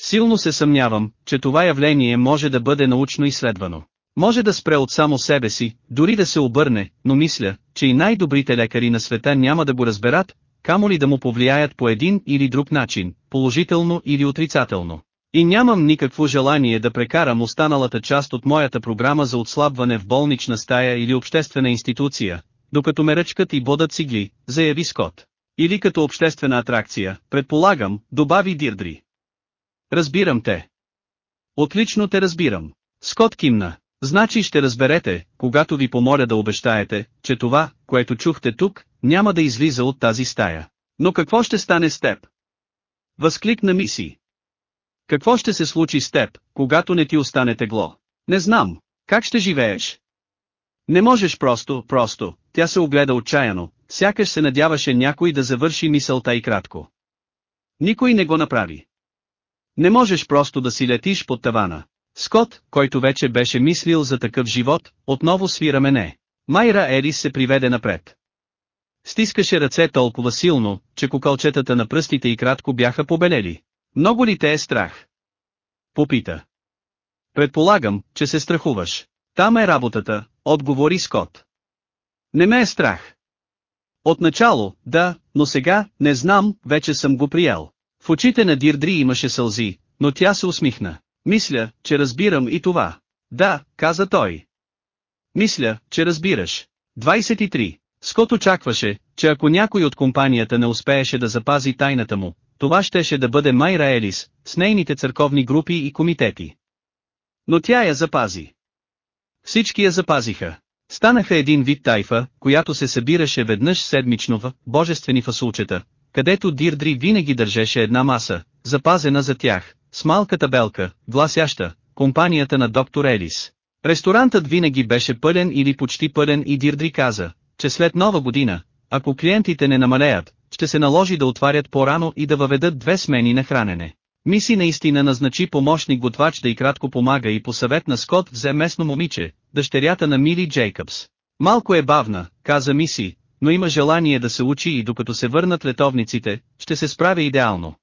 Силно се съмнявам, че това явление може да бъде научно изследвано. Може да спре от само себе си, дори да се обърне, но мисля, че и най-добрите лекари на света няма да го разберат, камо ли да му повлияят по един или друг начин, положително или отрицателно. И нямам никакво желание да прекарам останалата част от моята програма за отслабване в болнична стая или обществена институция, докато ме ръчкат и бодат цигли, заяви Скот. Или като обществена атракция, предполагам, добави Дирдри. Разбирам те. Отлично те разбирам. Скот кимна. Значи ще разберете, когато ви помоля да обещаете, че това, което чухте тук, няма да излиза от тази стая. Но какво ще стане с теб? Възкликна Миси. Какво ще се случи с теб, когато не ти остане тегло? Не знам. Как ще живееш? Не можеш просто, просто, тя се огледа отчаяно, сякаш се надяваше някой да завърши мисълта и кратко. Никой не го направи. Не можеш просто да си летиш под тавана. Скот, който вече беше мислил за такъв живот, отново свира мене. Майра Ерис се приведе напред. Стискаше ръце толкова силно, че кукълчетата на пръстите и кратко бяха побелели. Много ли те е страх? Попита. Предполагам, че се страхуваш. Там е работата, отговори Скот. Не ме е страх. Отначало, да, но сега, не знам, вече съм го приел. В очите на Дирдри имаше сълзи, но тя се усмихна. Мисля, че разбирам и това. Да, каза той. Мисля, че разбираш. 23. Скот очакваше, че ако някой от компанията не успееше да запази тайната му, това щеше да бъде Майра Елис, с нейните църковни групи и комитети. Но тя я запази. Всички я запазиха. Станаха един вид тайфа, която се събираше веднъж седмично в божествени фасулчета, където Дирдри винаги държеше една маса, запазена за тях, с малка табелка, гласяща, компанията на доктор Елис. Ресторантът винаги беше пълен или почти пълен и Дирдри каза, че след нова година, ако клиентите не намалеят, ще се наложи да отварят по-рано и да въведат две смени на хранене. Миси наистина назначи помощник готвач да и кратко помага и по съвет на Скот взе местно момиче, дъщерята на Мили Джейкъбс. Малко е бавна, каза Миси, но има желание да се учи и докато се върнат летовниците, ще се справя идеално.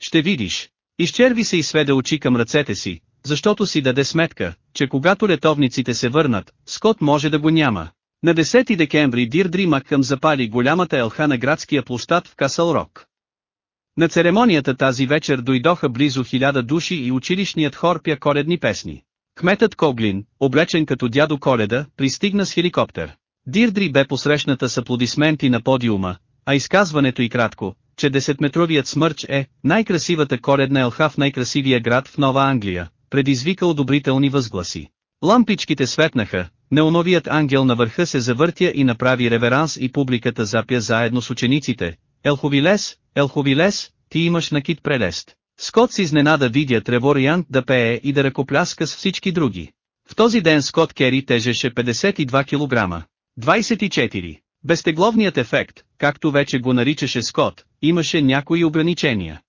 Ще видиш. Изчерви се и сведе очи към ръцете си, защото си даде сметка, че когато летовниците се върнат, Скот може да го няма. На 10 декември Дирдри Макъм запали голямата елха на градския площад в Касъл Рок. На церемонията тази вечер дойдоха близо хиляда души и училищният хор пя коледни песни. Кметът Коглин, облечен като дядо Коледа, пристигна с хеликоптер. Дирдри бе посрещната с аплодисменти на подиума, а изказването и кратко, че десетметровият смърч е най-красивата коледна елха в най-красивия град в Нова Англия, предизвика одобрителни възгласи. Лампичките светнаха, неоновият ангел на върха се завъртя и направи реверанс и публиката запя заедно с учениците. Елховилес, Елховилес, ти имаш накид прелест. Скот си изненада видя Тревор Янт да пее и да ръкопляска с всички други. В този ден Скот Кери тежеше 52 кг. 24. Безтегловният ефект, както вече го наричаше Скот, имаше някои ограничения.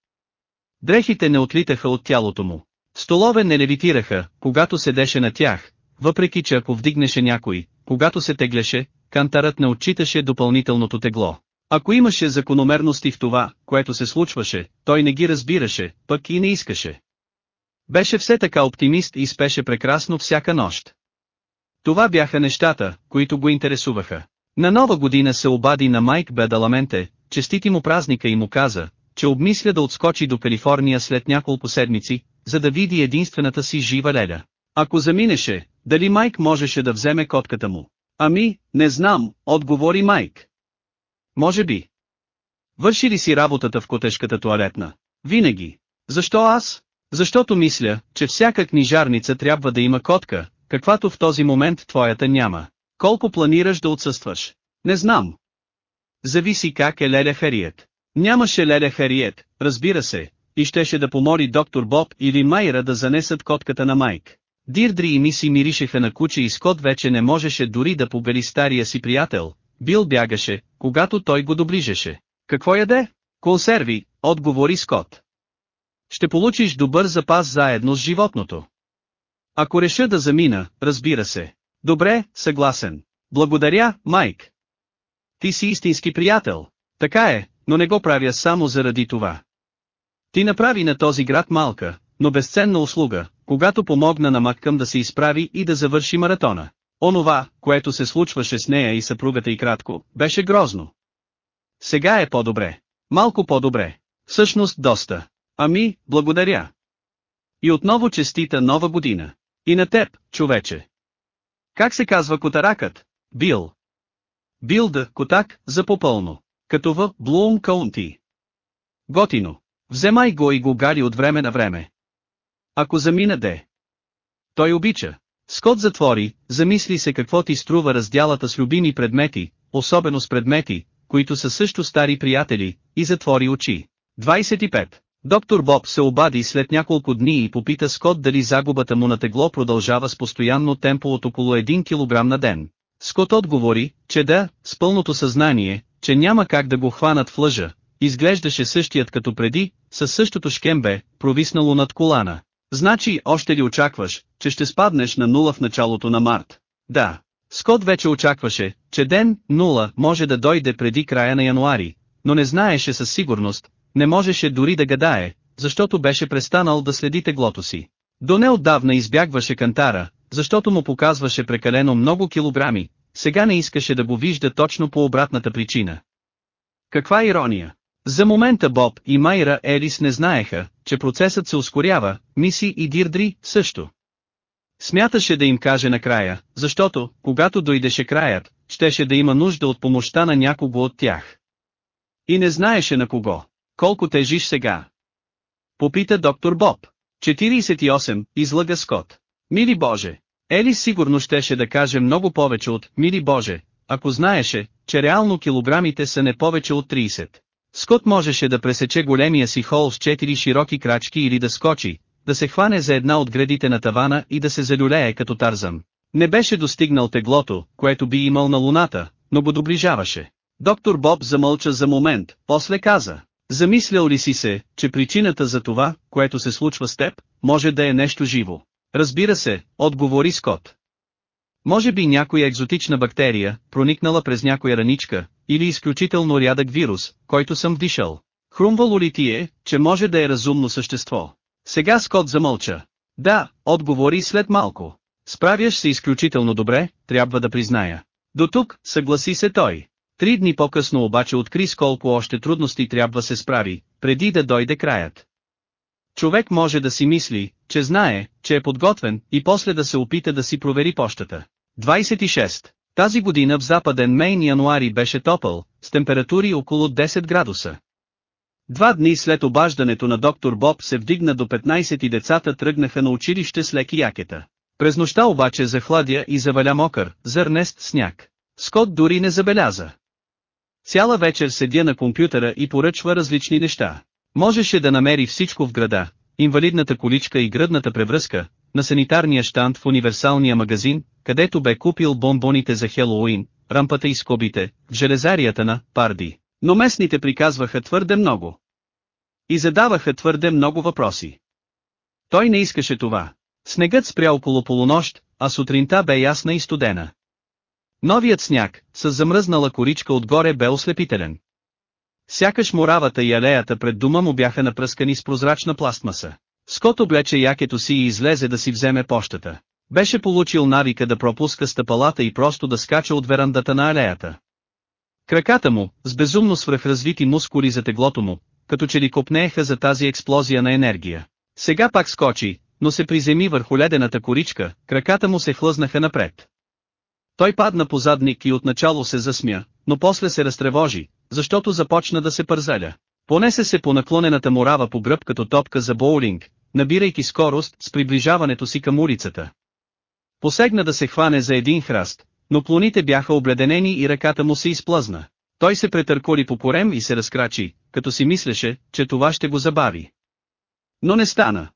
Дрехите не отлитаха от тялото му. Столове не левитираха, когато седеше на тях, въпреки че ако вдигнеше някой, когато се теглеше, кантарът не отчиташе допълнителното тегло. Ако имаше закономерности в това, което се случваше, той не ги разбираше, пък и не искаше. Беше все така оптимист и спеше прекрасно всяка нощ. Това бяха нещата, които го интересуваха. На нова година се обади на Майк Бедаламенте, честити му празника и му каза, че обмисля да отскочи до Калифорния след няколко седмици, за да види единствената си жива леля. Ако заминеше, дали Майк можеше да вземе котката му? Ами, не знам, отговори Майк. Може би. Върши ли си работата в котешката туалетна? Винаги. Защо аз? Защото мисля, че всяка книжарница трябва да има котка, каквато в този момент твоята няма. Колко планираш да отсъстваш? Не знам. Зависи как е Леля Хариет. Нямаше Леля Хариет, разбира се, и щеше да помоли доктор Боб или Майра да занесат котката на Майк. Дирдри и Миси миришеха на куче и Скот вече не можеше дори да побери стария си приятел. Бил бягаше, когато той го доближеше. Какво яде? Консерви, отговори Скот. Ще получиш добър запас заедно с животното. Ако реша да замина, разбира се. Добре, съгласен. Благодаря, Майк. Ти си истински приятел. Така е, но не го правя само заради това. Ти направи на този град малка, но безценна услуга, когато помогна на Маккъм да се изправи и да завърши маратона. Онова, което се случваше с нея и съпругата и кратко, беше грозно. Сега е по-добре. Малко по-добре. Всъщност доста. Ами, благодаря. И отново честита нова година. И на теб, човече. Как се казва котаракът? Бил. Бил да, котак, за попълно. Като в Блум Каунти. Готино. Вземай го и го гари от време на време. Ако замина де. Той обича. Скот затвори, замисли се какво ти струва раздялата с любими предмети, особено с предмети, които са също стари приятели, и затвори очи. 25. Доктор Боб се обади след няколко дни и попита Скот дали загубата му на тегло продължава с постоянно темпо от около 1 кг на ден. Скот отговори, че да, с пълното съзнание, че няма как да го хванат в лъжа. Изглеждаше същият като преди, със същото шкембе, провиснало над колана. Значи още ли очакваш, че ще спаднеш на нула в началото на март? Да. Скот вече очакваше, че ден, нула, може да дойде преди края на януари, но не знаеше със сигурност, не можеше дори да гадае, защото беше престанал да следи теглото си. До неотдавна избягваше кантара, защото му показваше прекалено много килограми, сега не искаше да го вижда точно по обратната причина. Каква ирония! За момента Боб и Майра Елис не знаеха, че процесът се ускорява, Миси и Дирдри също. Смяташе да им каже накрая, защото, когато дойдеше краят, щеше да има нужда от помощта на някого от тях. И не знаеше на кого. Колко тежиш сега? Попита доктор Боб. 48, излъга Скот. Мили Боже! Ели сигурно щеше да каже много повече от «Мили Боже», ако знаеше, че реално килограмите са не повече от 30. Скот можеше да пресече големия си хол с 4 широки крачки или да скочи, да се хване за една от градите на тавана и да се залюлее като Тарзан. Не беше достигнал теглото, което би имал на луната, но го доближаваше. Доктор Боб замълча за момент, после каза. Замислял ли си се, че причината за това, което се случва с теб, може да е нещо живо? Разбира се, отговори Скот. Може би някоя екзотична бактерия, проникнала през някоя раничка, или изключително рядък вирус, който съм вдишал. Хрумвало ли ти е, че може да е разумно същество? Сега Скот замълча. Да, отговори след малко. Справяш се изключително добре, трябва да призная. До тук, съгласи се той. Три дни по-късно обаче откри с колко още трудности трябва се справи, преди да дойде краят. Човек може да си мисли, че знае, че е подготвен, и после да се опита да си провери почтата. 26. Тази година в западен Мейн януари беше топъл, с температури около 10 градуса. Два дни след обаждането на доктор Боб се вдигна до 15 и децата тръгнаха на училище с леки якета. През нощта обаче захладя и заваля мокър, зърнест сняг. Скот дори не забеляза. Цяла вечер седя на компютъра и поръчва различни неща. Можеше да намери всичко в града, инвалидната количка и гръдната превръзка, на санитарния штант в универсалния магазин, където бе купил бомбоните за Хелоуин, рампата и скобите, в железарията на Парди. Но местните приказваха твърде много. И задаваха твърде много въпроси. Той не искаше това. Снегът спря около полунощ, а сутринта бе ясна и студена. Новият сняг, с замръзнала коричка отгоре бе ослепителен. Сякаш моравата и алеята пред дома му бяха напръскани с прозрачна пластмаса. Скот облече якето си и излезе да си вземе пощата. Беше получил навика да пропуска стъпалата и просто да скача от верандата на алеята. Краката му, с безумно свръхразвити мускули за теглото му, като че ли копнееха за тази експлозия на енергия. Сега пак скочи, но се приземи върху ледената коричка, краката му се хлъзнаха напред. Той падна по задник и отначало се засмя, но после се разтревожи, защото започна да се пързаля. Понесе се по наклонената морава по гръб като топка за боулинг, набирайки скорост с приближаването си към улицата. Посегна да се хване за един храст, но плоните бяха обледенени и ръката му се изплъзна. Той се претърколи по корем и се разкрачи, като си мислеше, че това ще го забави. Но не стана.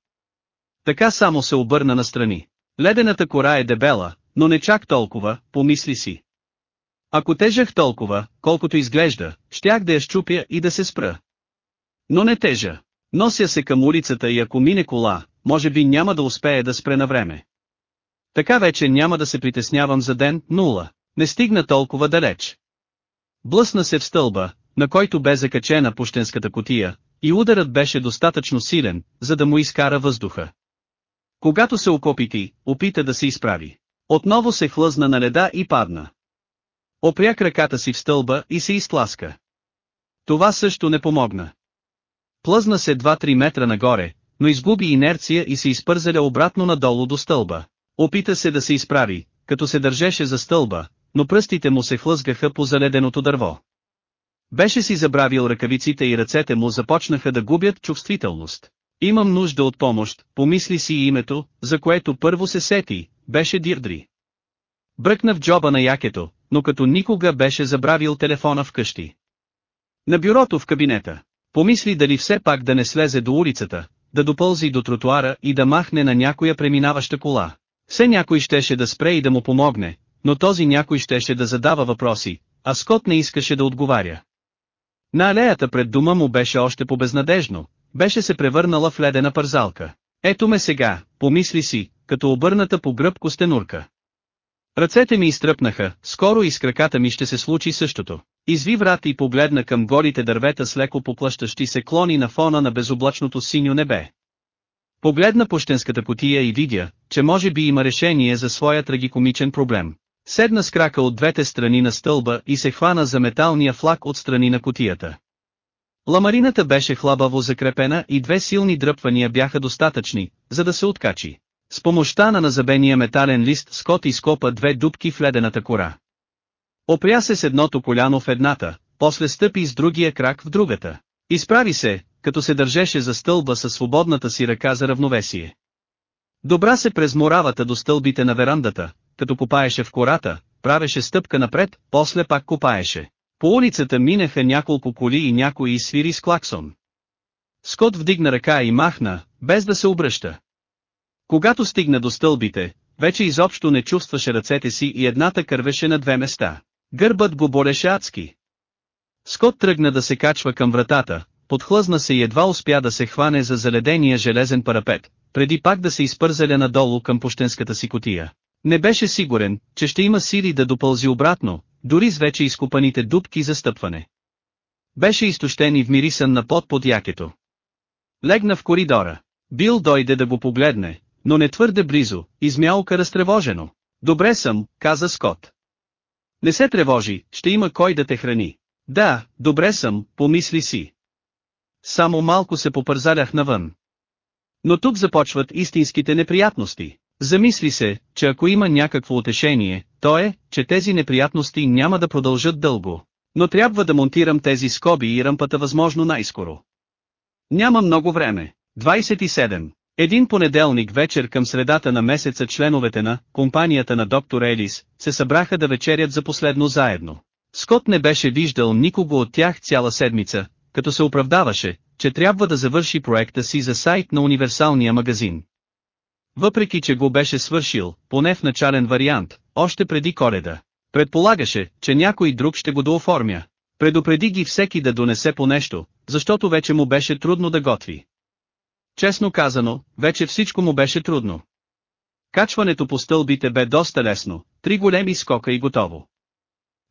Така само се обърна настрани. Ледената кора е дебела, но не чак толкова, помисли си. Ако тежах толкова, колкото изглежда, щях да я щупя и да се спра. Но не тежа. Нося се към улицата и ако мине кола, може би няма да успее да спре на време. Така вече няма да се притеснявам за ден, нула. Не стигна толкова далеч. Блъсна се в стълба, на който бе закачена пущенската котия, и ударът беше достатъчно силен, за да му изкара въздуха. Когато се окопити, опита да се изправи. Отново се хлъзна на леда и падна. Опря краката си в стълба и се изтласка. Това също не помогна. Плъзна се 2-3 метра нагоре, но изгуби инерция и се изпързаля обратно надолу до стълба. Опита се да се изправи, като се държеше за стълба, но пръстите му се хлъзгаха по заледеното дърво. Беше си забравил ръкавиците и ръцете му започнаха да губят чувствителност. Имам нужда от помощ, помисли си името, за което първо се сети, беше Дирдри. Бръкна в джоба на якето, но като никога беше забравил телефона вкъщи. На бюрото в кабинета. Помисли дали все пак да не слезе до улицата, да допълзи до тротуара и да махне на някоя преминаваща кола. Все някой щеше да спре и да му помогне, но този някой щеше да задава въпроси, а Скот не искаше да отговаря. На алеята пред дома му беше още по-безнадежно, беше се превърнала в ледена пързалка. Ето ме сега, помисли си, като обърната по гръб костенурка. Ръцете ми изтръпнаха, скоро и с краката ми ще се случи същото. Изви врат и погледна към горите дървета с леко поплъщащи се клони на фона на безоблачното синьо небе. Погледна пощенската котия и видя, че може би има решение за своя трагикомичен проблем. Седна с крака от двете страни на стълба и се хвана за металния флаг от страни на котията. Ламарината беше хлабаво закрепена и две силни дръпвания бяха достатъчни, за да се откачи. С помощта на назабения метален лист Скот изкопа две дубки в ледената кора. Опря се с едното коляно в едната, после стъпи с другия крак в другата. Изправи се, като се държеше за стълба със свободната си ръка за равновесие. Добра се през моравата до стълбите на верандата, като копаеше в кората, правеше стъпка напред, после пак копаеше. По улицата минаха няколко коли и някой изсвири с клаксон. Скот вдигна ръка и махна, без да се обръща. Когато стигна до стълбите, вече изобщо не чувстваше ръцете си и едната кървеше на две места. Гърбът го болеше адски. Скот тръгна да се качва към вратата, подхлъзна се и едва успя да се хване за заледения железен парапет, преди пак да се изпързаля надолу към пощенската си котия. Не беше сигурен, че ще има сили да допълзи обратно, дори с вече изкупаните дубки за стъпване. Беше изтощен и вмирисън на пот под якето. Легна в коридора. Бил дойде да го погледне, но не твърде близо, измялка разтревожено. Добре съм, каза Скот. Не се тревожи, ще има кой да те храни. Да, добре съм, помисли си. Само малко се попързалях навън. Но тук започват истинските неприятности. Замисли се, че ако има някакво утешение, то е, че тези неприятности няма да продължат дълго. Но трябва да монтирам тези скоби и ръмпата възможно най-скоро. Няма много време. 27. Един понеделник вечер към средата на месеца членовете на компанията на доктор Елис се събраха да вечерят за последно заедно. Скот не беше виждал никого от тях цяла седмица, като се оправдаваше, че трябва да завърши проекта си за сайт на универсалния магазин. Въпреки че го беше свършил, поне в начален вариант, още преди коледа. Предполагаше, че някой друг ще го дооформя. Предупреди ги всеки да донесе по нещо, защото вече му беше трудно да готви. Честно казано, вече всичко му беше трудно. Качването по стълбите бе доста лесно, три големи скока и готово.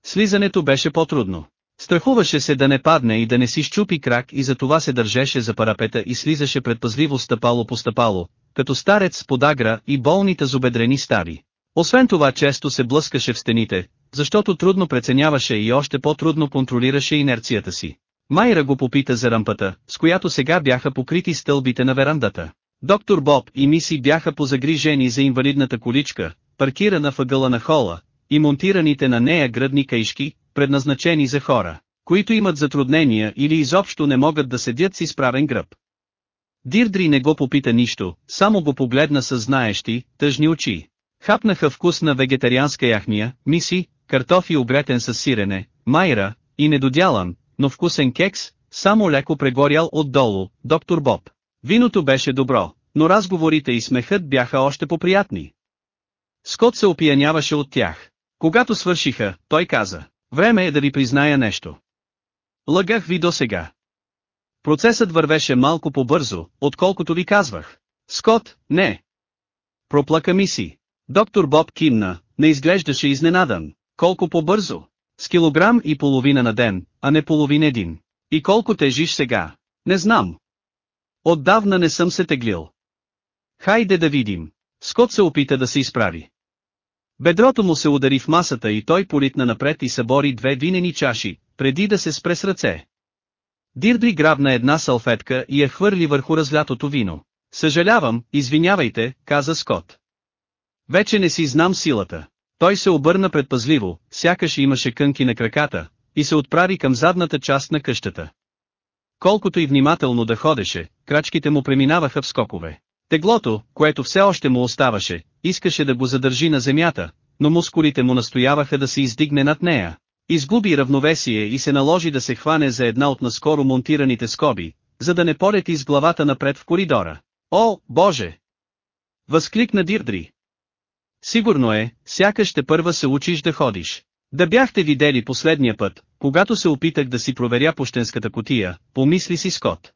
Слизането беше по-трудно. Страхуваше се да не падне и да не си щупи крак и затова се държеше за парапета и слизаше предпазливо стъпало по стъпало, като старец с подагра и болните зубедрени стари. Освен това често се блъскаше в стените, защото трудно преценяваше и още по-трудно контролираше инерцията си. Майра го попита за рампата, с която сега бяха покрити стълбите на верандата. Доктор Боб и Миси бяха позагрижени за инвалидната количка, паркирана въгъла на хола, и монтираните на нея гръдни каишки, предназначени за хора, които имат затруднения или изобщо не могат да седят с изправен гръб. Дирдри не го попита нищо, само го погледна с знаещи, тъжни очи. Хапнаха вкусна вегетарианска яхния, миси, картофи обретен с сирене, майра, и недодялан, но вкусен кекс, само леко прегорял отдолу, доктор Боб. Виното беше добро, но разговорите и смехът бяха още поприятни. Скот се опияняваше от тях. Когато свършиха, той каза, време е да ви призная нещо. Лъгах ви до сега. Процесът вървеше малко по-бързо, отколкото ви казвах. Скот, не. Проплака ми си. Доктор Боб кимна, не изглеждаше изненадан. Колко по-бързо? С килограм и половина на ден, а не половин един. И колко тежиш сега? Не знам. Отдавна не съм се теглил. Хайде да видим. Скот се опита да се изправи. Бедрото му се удари в масата и той политна напред и събори две винени чаши, преди да се спре с ръце. Дирдри грабна една салфетка и я хвърли върху разлятото вино. Съжалявам, извинявайте, каза Скот. Вече не си знам силата. Той се обърна предпазливо, сякаш имаше кънки на краката, и се отправи към задната част на къщата. Колкото и внимателно да ходеше, крачките му преминаваха в скокове. Теглото, което все още му оставаше, искаше да го задържи на земята, но мускулите му настояваха да се издигне над нея. Изгуби равновесие и се наложи да се хване за една от наскоро монтираните скоби, за да не полети с главата напред в коридора. О, Боже! Възкликна Дирдри. Сигурно е, сякаш ще първа се учиш да ходиш. Да бяхте видели последния път, когато се опитах да си проверя пощенската котия, помисли си Скот.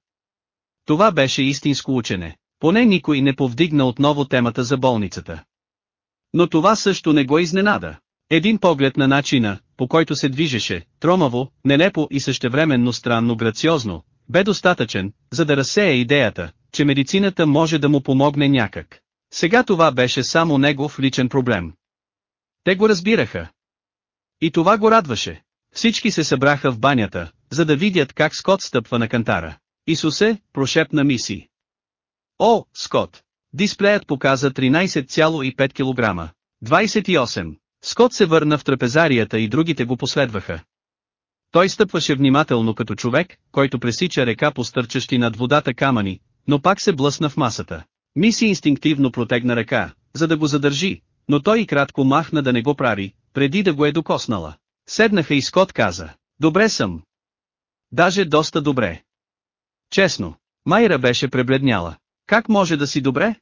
Това беше истинско учене. Поне никой не повдигна отново темата за болницата. Но това също не го изненада. Един поглед на начина, по който се движеше, тромаво, нелепо и същевременно странно грациозно, бе достатъчен, за да разсея идеята, че медицината може да му помогне някак. Сега това беше само негов личен проблем. Те го разбираха. И това го радваше. Всички се събраха в банята, за да видят как Скот стъпва на кантара. Исусе, прошепна Миси. О, Скот! Дисплеят показа 13,5 кг. 28. Скот се върна в трапезарията и другите го последваха. Той стъпваше внимателно като човек, който пресича река по стърчащи над водата камъни, но пак се блъсна в масата. Миси инстинктивно протегна ръка, за да го задържи, но той и кратко махна да не го прави, преди да го е докоснала. Седнаха и Скот каза, добре съм. Даже доста добре. Честно, Майра беше пребледняла. Как може да си добре?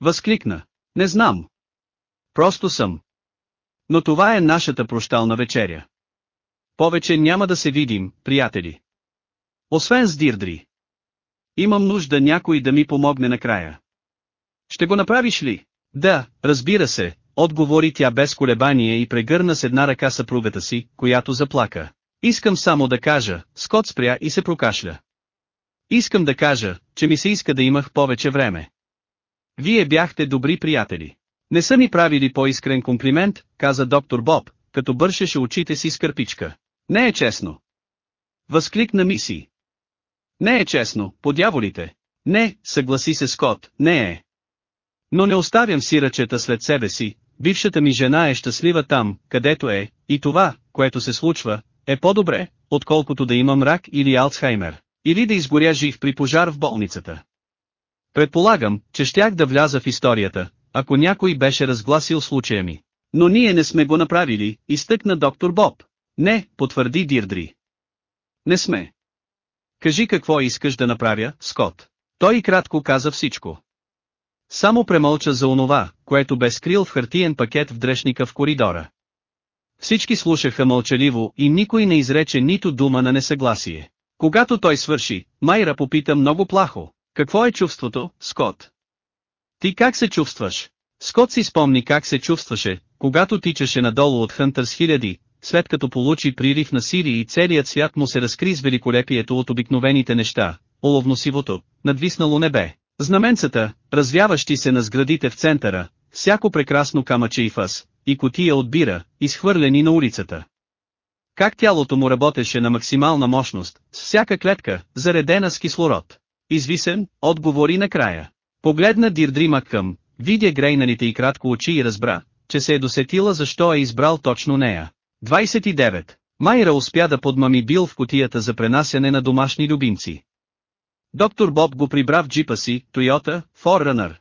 Възкликна. Не знам. Просто съм. Но това е нашата прощална вечеря. Повече няма да се видим, приятели. Освен с Дирдри. Имам нужда някой да ми помогне накрая. Ще го направиш ли? Да, разбира се, отговори тя без колебание и прегърна с една ръка съпругата си, която заплака. Искам само да кажа, Скот спря и се прокашля. Искам да кажа, че ми се иска да имах повече време. Вие бяхте добри приятели. Не са ми правили по-искрен комплимент, каза доктор Боб, като бършеше очите си с кърпичка. Не е честно. Възкликна Миси. Не е честно, по дяволите. Не, съгласи се Скот, не е. Но не оставям сирачета след себе си, бившата ми жена е щастлива там, където е, и това, което се случва, е по-добре, отколкото да имам рак или Алцхаймер, или да изгоря жив при пожар в болницата. Предполагам, че щях да вляза в историята, ако някой беше разгласил случая ми. Но ние не сме го направили, изтъкна доктор Боб. Не, потвърди Дирдри. Не сме. Кажи какво искаш да направя, Скот. Той и кратко каза всичко. Само премълча за онова, което бе скрил в хартиен пакет в дрешника в коридора. Всички слушаха мълчаливо и никой не изрече нито дума на несъгласие. Когато той свърши, Майра попита много плахо. Какво е чувството, Скот? Ти как се чувстваш? Скот си спомни как се чувстваше, когато тичаше надолу от Хънтър с хиляди, след като получи пририв на сири и целият свят му се разкри с великолепието от обикновените неща, оловносивото, надвиснало небе, знаменцата, развяващи се на сградите в центъра, всяко прекрасно камъче и фас, и котия от бира, изхвърлени на улицата. Как тялото му работеше на максимална мощност, с всяка клетка, заредена с кислород. Извисен, отговори накрая. Погледна Дирдрима към, видя грейнаните и кратко очи и разбра, че се е досетила защо е избрал точно нея. 29. Майра успя да подмами Бил в котията за пренасяне на домашни любимци. Доктор Боб го прибра в джипа си, Toyota, Forerunner.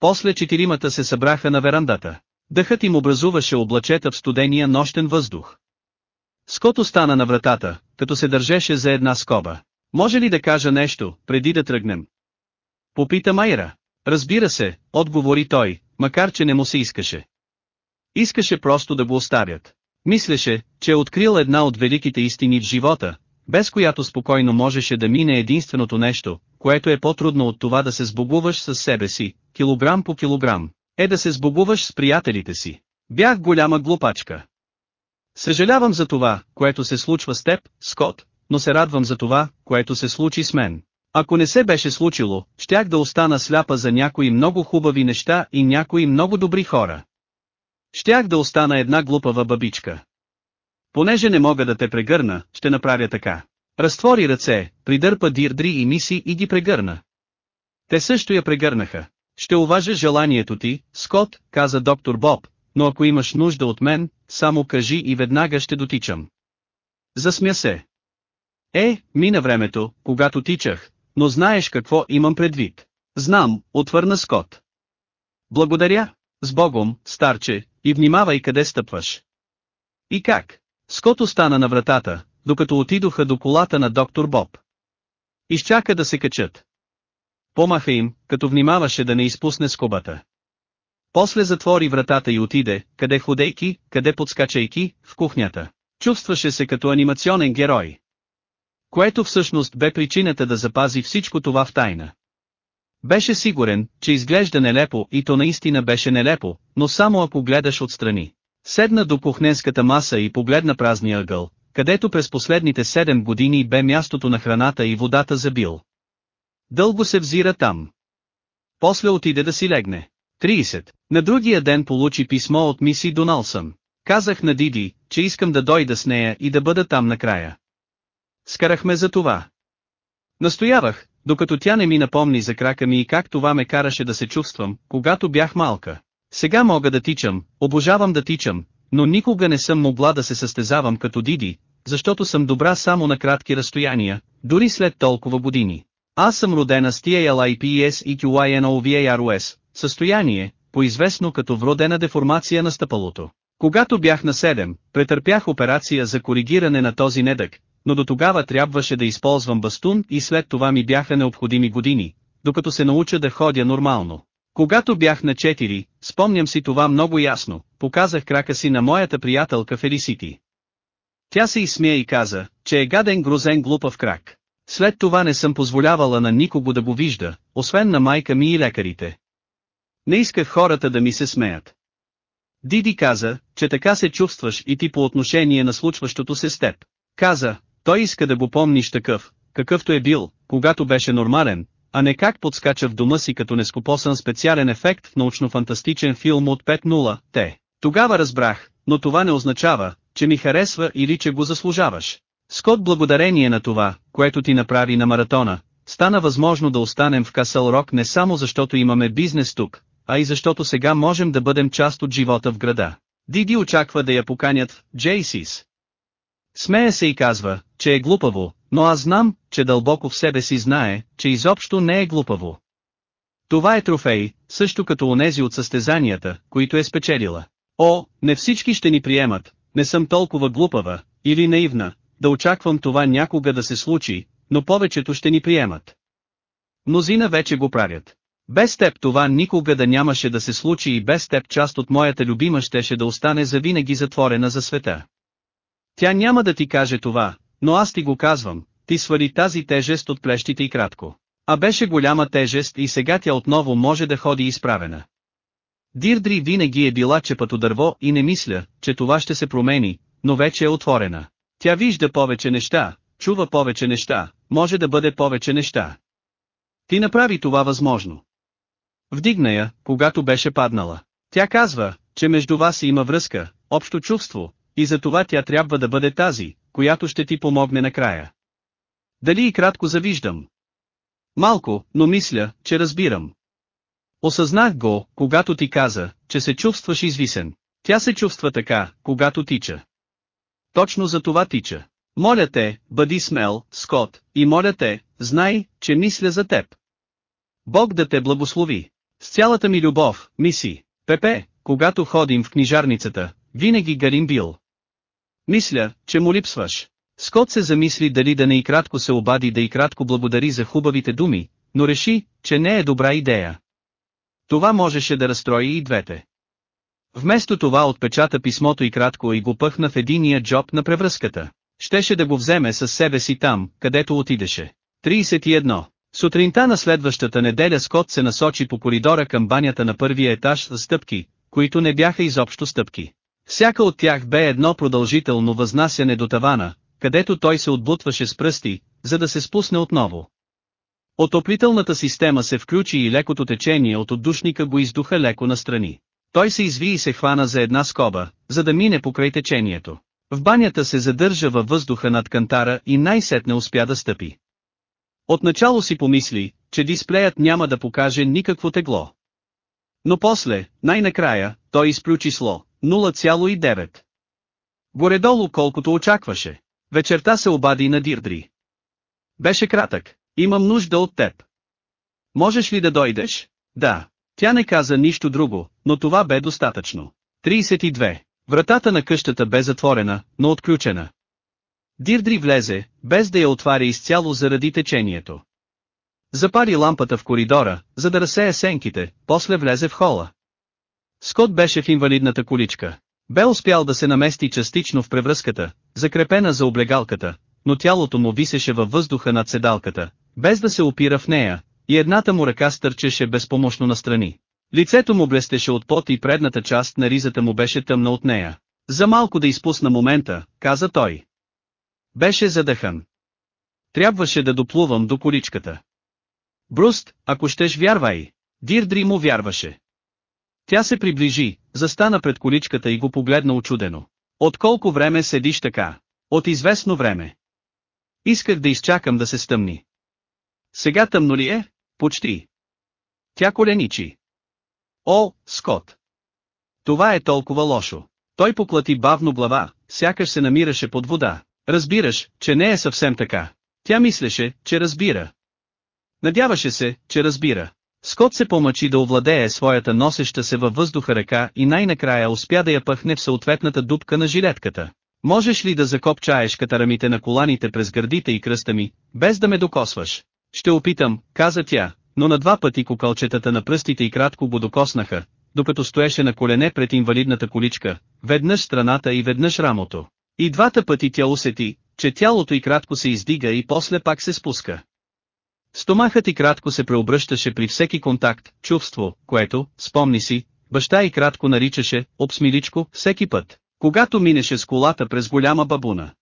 После четиримата се събраха на верандата. Дъхът им образуваше облачета в студения нощен въздух. Ското стана на вратата, като се държеше за една скоба. Може ли да кажа нещо, преди да тръгнем? Попита Майра. Разбира се, отговори той, макар че не му се искаше. Искаше просто да го оставят. Мислеше, че е открил една от великите истини в живота, без която спокойно можеше да мине единственото нещо, което е по-трудно от това да се сбогуваш с себе си, килограм по килограм, е да се сбогуваш с приятелите си. Бях голяма глупачка. Съжалявам за това, което се случва с теб, Скот, но се радвам за това, което се случи с мен. Ако не се беше случило, щях да остана сляпа за някои много хубави неща и някои много добри хора. Щях да остана една глупава бабичка. Понеже не мога да те прегърна, ще направя така. Разтвори ръце, придърпа Дирдри и Миси и ги прегърна. Те също я прегърнаха. Ще уважа желанието ти, Скот, каза доктор Боб, но ако имаш нужда от мен, само кажи и веднага ще дотичам. Засмя се. Е, мина времето, когато тичах, но знаеш какво имам предвид. Знам, отвърна Скот. Благодаря, с Богом, старче, и внимавай къде стъпваш. И как? Скот остана на вратата, докато отидоха до колата на доктор Боб. Изчака да се качат. Помаха им, като внимаваше да не изпусне скобата. После затвори вратата и отиде, къде ходейки, къде подскачайки, в кухнята. Чувстваше се като анимационен герой. Което всъщност бе причината да запази всичко това в тайна. Беше сигурен, че изглежда нелепо и то наистина беше нелепо, но само ако гледаш отстрани. Седна до кухненската маса и погледна празния ъгъл, където през последните 7 години бе мястото на храната и водата за Бил. Дълго се взира там. После отиде да си легне. 30. На другия ден получи писмо от миси Доналсън. Казах на Диди, че искам да дойда с нея и да бъда там накрая. Скарахме за това. Настоявах, докато тя не ми напомни за крака ми и как това ме караше да се чувствам, когато бях малка. Сега мога да тичам, обожавам да тичам, но никога не съм могла да се състезавам като Диди, защото съм добра само на кратки разстояния, дори след толкова години. Аз съм родена с TALIPES и QINOVAROS, състояние, поизвестно като вродена деформация на стъпалото. Когато бях на 7, претърпях операция за коригиране на този недък, но до тогава трябваше да използвам бастун и след това ми бяха необходими години, докато се науча да ходя нормално. Когато бях на 4, спомням си това много ясно, показах крака си на моята приятелка Фелисити. Тя се изсмя и каза, че е гаден грозен глупав крак. След това не съм позволявала на никого да го вижда, освен на майка ми и лекарите. Не исках хората да ми се смеят. Диди каза, че така се чувстваш и ти по отношение на случващото се с теб. Каза, той иска да го помниш такъв, какъвто е бил, когато беше нормален, а не как подскача в дома си като нескопосан специален ефект в научно-фантастичен филм от 5.0, те. Тогава разбрах, но това не означава, че ми харесва или че го заслужаваш. Скот благодарение на това, което ти направи на маратона, стана възможно да останем в Касъл Рок не само защото имаме бизнес тук, а и защото сега можем да бъдем част от живота в града. Диди очаква да я поканят, Джейсис. Смея се и казва, че е глупаво, но аз знам, че дълбоко в себе си знае, че изобщо не е глупаво. Това е трофей, също като онези от състезанията, които е спечелила. О, не всички ще ни приемат, не съм толкова глупава, или наивна, да очаквам това някога да се случи, но повечето ще ни приемат. Мнозина вече го правят. Без теб това никога да нямаше да се случи и без теб част от моята любима щеше да остане завинаги затворена за света. Тя няма да ти каже това, но аз ти го казвам, ти свали тази тежест от плещите и кратко. А беше голяма тежест и сега тя отново може да ходи изправена. Дирдри винаги е била чепато дърво и не мисля, че това ще се промени, но вече е отворена. Тя вижда повече неща, чува повече неща, може да бъде повече неща. Ти направи това възможно. Вдигна я, когато беше паднала. Тя казва, че между вас има връзка, общо чувство, и за това тя трябва да бъде тази, която ще ти помогне накрая. Дали и кратко завиждам? Малко, но мисля, че разбирам. Осъзнах го, когато ти каза, че се чувстваш извисен. Тя се чувства така, когато тича. Точно за това тича. Моля те, бъди смел, Скот, и моля те, знай, че мисля за теб. Бог да те благослови. С цялата ми любов, миси, Пепе, когато ходим в книжарницата, винаги гарим бил. Мисля, че му липсваш. Скот се замисли дали да не и кратко се обади да и кратко благодари за хубавите думи, но реши, че не е добра идея. Това можеше да разстрои и двете. Вместо това отпечата писмото и кратко и го пъхна в единия джоб на превръзката. Щеше да го вземе със себе си там, където отидеше. 31. Сутринта на следващата неделя Скот се насочи по коридора към банята на първия етаж с стъпки, които не бяха изобщо стъпки. Всяка от тях бе едно продължително възнасяне до тавана, където той се отбутваше с пръсти, за да се спусне отново. Отоплителната система се включи и лекото течение от отдушника го издуха леко настрани. Той се изви и се хвана за една скоба, за да мине покрай течението. В банята се задържа във въздуха над кантара и най-сетне успя да стъпи. Отначало си помисли, че дисплеят няма да покаже никакво тегло. Но после, най-накрая, той изплю число 0,9. Горедолу колкото очакваше. Вечерта се обади на Дирдри. Беше кратък. Имам нужда от теб. Можеш ли да дойдеш? Да. Тя не каза нищо друго, но това бе достатъчно. 32. Вратата на къщата бе затворена, но отключена. Дирдри влезе, без да я отваря изцяло заради течението. Запари лампата в коридора, за да разсея сенките, после влезе в хола. Скот беше в инвалидната количка. Бе успял да се намести частично в превръзката, закрепена за облегалката, но тялото му висеше във въздуха над седалката, без да се опира в нея, и едната му ръка стърчеше безпомощно настрани. Лицето му блестеше от пот и предната част на ризата му беше тъмна от нея. За малко да изпусна момента, каза той. Беше задъхан. Трябваше да доплувам до количката. Бруст, ако щеш вярвай. Дирдри му вярваше. Тя се приближи, застана пред количката и го погледна очудено. От колко време седиш така? От известно време. Исках да изчакам да се стъмни. Сега тъмно ли е? Почти. Тя коленичи. О, Скот! Това е толкова лошо. Той поклати бавно глава, сякаш се намираше под вода. Разбираш, че не е съвсем така. Тя мислеше, че разбира. Надяваше се, че разбира. Скот се помъчи да овладее своята носеща се във въздуха ръка и най-накрая успя да я пъхне в съответната дупка на жилетката. Можеш ли да закопчаеш катарамите на коланите през гърдите и кръста ми, без да ме докосваш? Ще опитам, каза тя, но на два пъти кукълчетата на пръстите и кратко го докоснаха, докато стоеше на колене пред инвалидната количка, веднъж страната и веднъж рамото. И двата пъти тя усети, че тялото и кратко се издига и после пак се спуска. Стомахът и кратко се преобръщаше при всеки контакт, чувство, което, спомни си, баща и кратко наричаше, обсмиличко, всеки път, когато минеше с колата през голяма бабуна.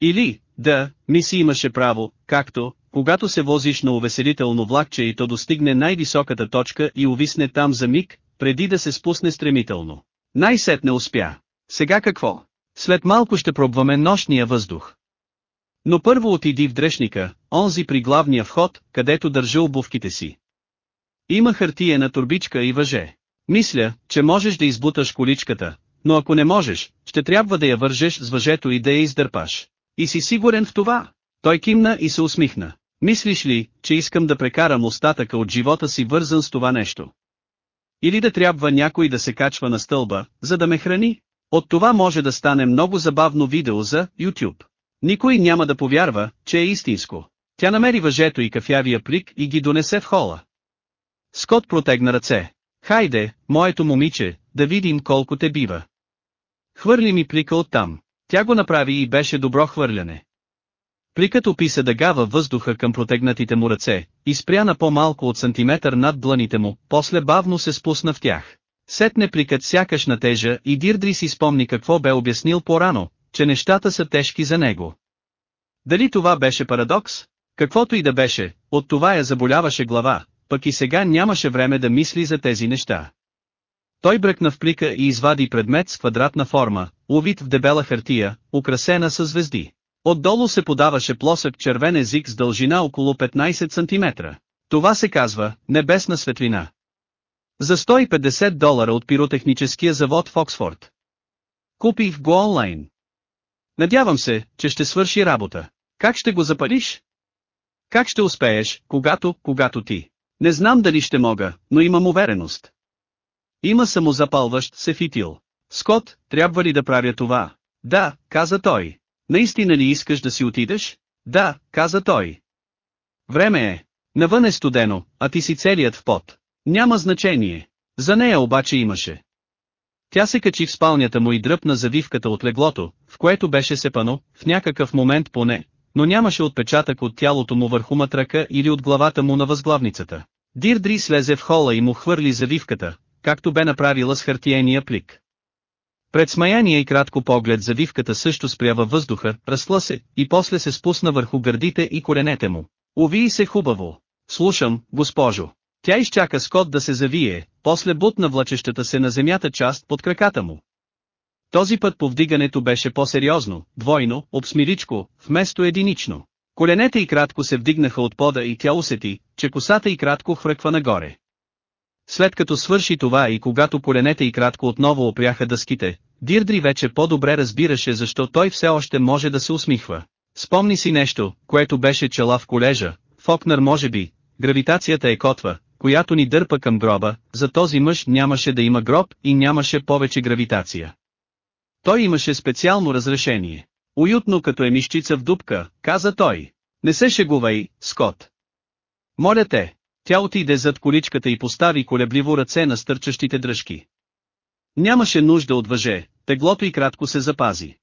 Или, да, ми си имаше право, както, когато се возиш на увеселително влакче и то достигне най-високата точка и увисне там за миг, преди да се спусне стремително. Най-сетне успя. Сега какво? След малко ще пробваме нощния въздух. Но първо отиди в дрешника, онзи при главния вход, където държа обувките си. Има хартиена турбичка и въже. Мисля, че можеш да избуташ количката, но ако не можеш, ще трябва да я вържеш с въжето и да я издърпаш. И си сигурен в това? Той кимна и се усмихна. Мислиш ли, че искам да прекарам остатъка от живота си вързан с това нещо? Или да трябва някой да се качва на стълба, за да ме храни? От това може да стане много забавно видео за YouTube. Никой няма да повярва, че е истинско. Тя намери въжето и кафявия плик и ги донесе в хола. Скот протегна ръце. Хайде, моето момиче, да видим колко те бива. Хвърли ми плика оттам. Тя го направи и беше добро хвърляне. Пликът описа дъга във въздуха към протегнатите му ръце, и спря на по-малко от сантиметър над дланите му, после бавно се спусна в тях. Сетне пликът сякаш натежа и Дирдри си спомни какво бе обяснил по-рано, че нещата са тежки за него. Дали това беше парадокс? Каквото и да беше, от това я заболяваше глава, пък и сега нямаше време да мисли за тези неща. Той бръкна в плика и извади предмет с квадратна форма, увит в дебела хартия, украсена с звезди. Отдолу се подаваше плосък червен език с дължина около 15 см. Това се казва «Небесна светлина». За 150 долара от пиротехническия завод в Оксфорд. Купих го онлайн. Надявам се, че ще свърши работа. Как ще го запалиш? Как ще успееш, когато, когато ти? Не знам дали ще мога, но имам увереност. Има самозапалващ се фитил. Скот, трябва ли да правя това? Да, каза той. Наистина ли искаш да си отидеш? Да, каза той. Време е. Навън е студено, а ти си целият в пот. Няма значение. За нея обаче имаше. Тя се качи в спалнята му и дръпна завивката от леглото, в което беше сепано, в някакъв момент поне, но нямаше отпечатък от тялото му върху матрака или от главата му на възглавницата. Дирдри слезе в хола и му хвърли завивката, както бе направила с хартиения плик. Пред смаяния и кратко поглед завивката също спря във въздуха, разсла се, и после се спусна върху гърдите и коленете му. Ови се хубаво. Слушам, госпожо. Тя изчака Скот да се завие, после бутна влачещата се на земята част под краката му. Този път повдигането беше по-сериозно, двойно, обсмиричко, вместо единично. Коленете и кратко се вдигнаха от пода и тя усети, че косата и кратко хвърква нагоре. След като свърши това и когато коленете и кратко отново опряха дъските, Дирдри вече по-добре разбираше защо той все още може да се усмихва. Спомни си нещо, което беше чела в колежа, Фокнер може би, гравитацията е котва, която ни дърпа към гроба, за този мъж нямаше да има гроб и нямаше повече гравитация. Той имаше специално разрешение. Уютно като е мишчица в дупка, каза той. Не се шегувай, Скот. Моля те. Тя отиде зад количката и постави колебливо ръце на стърчащите дръжки. Нямаше нужда от въже, теглото и кратко се запази.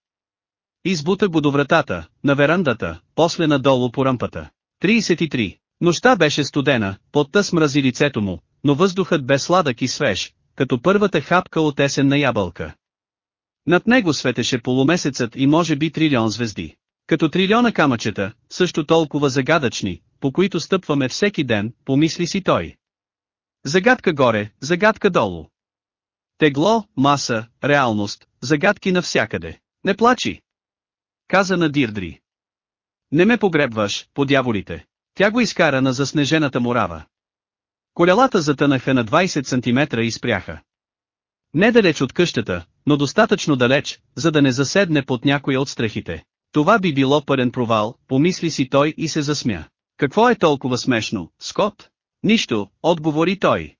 Избута го до вратата, на верандата, после надолу по рампата. 33. Нощта беше студена, потта смрази лицето му, но въздухът бе сладък и свеж, като първата хапка от есенна ябълка. Над него светеше полумесецът и може би трилион звезди. Като трилиона камъчета, също толкова загадъчни, по които стъпваме всеки ден, помисли си той. Загадка горе, загадка долу. Тегло, маса, реалност, загадки навсякъде. Не плачи! Каза на Дирдри. Не ме погребваш, по дяволите. Тя го изкара на заснежената морава. Колелата затънаха на 20 см и спряха. Недалеч от къщата, но достатъчно далеч, за да не заседне под някоя от стрехите. Това би било пълен провал, помисли си той и се засмя. Какво е толкова смешно, Скот? Нищо, отговори той.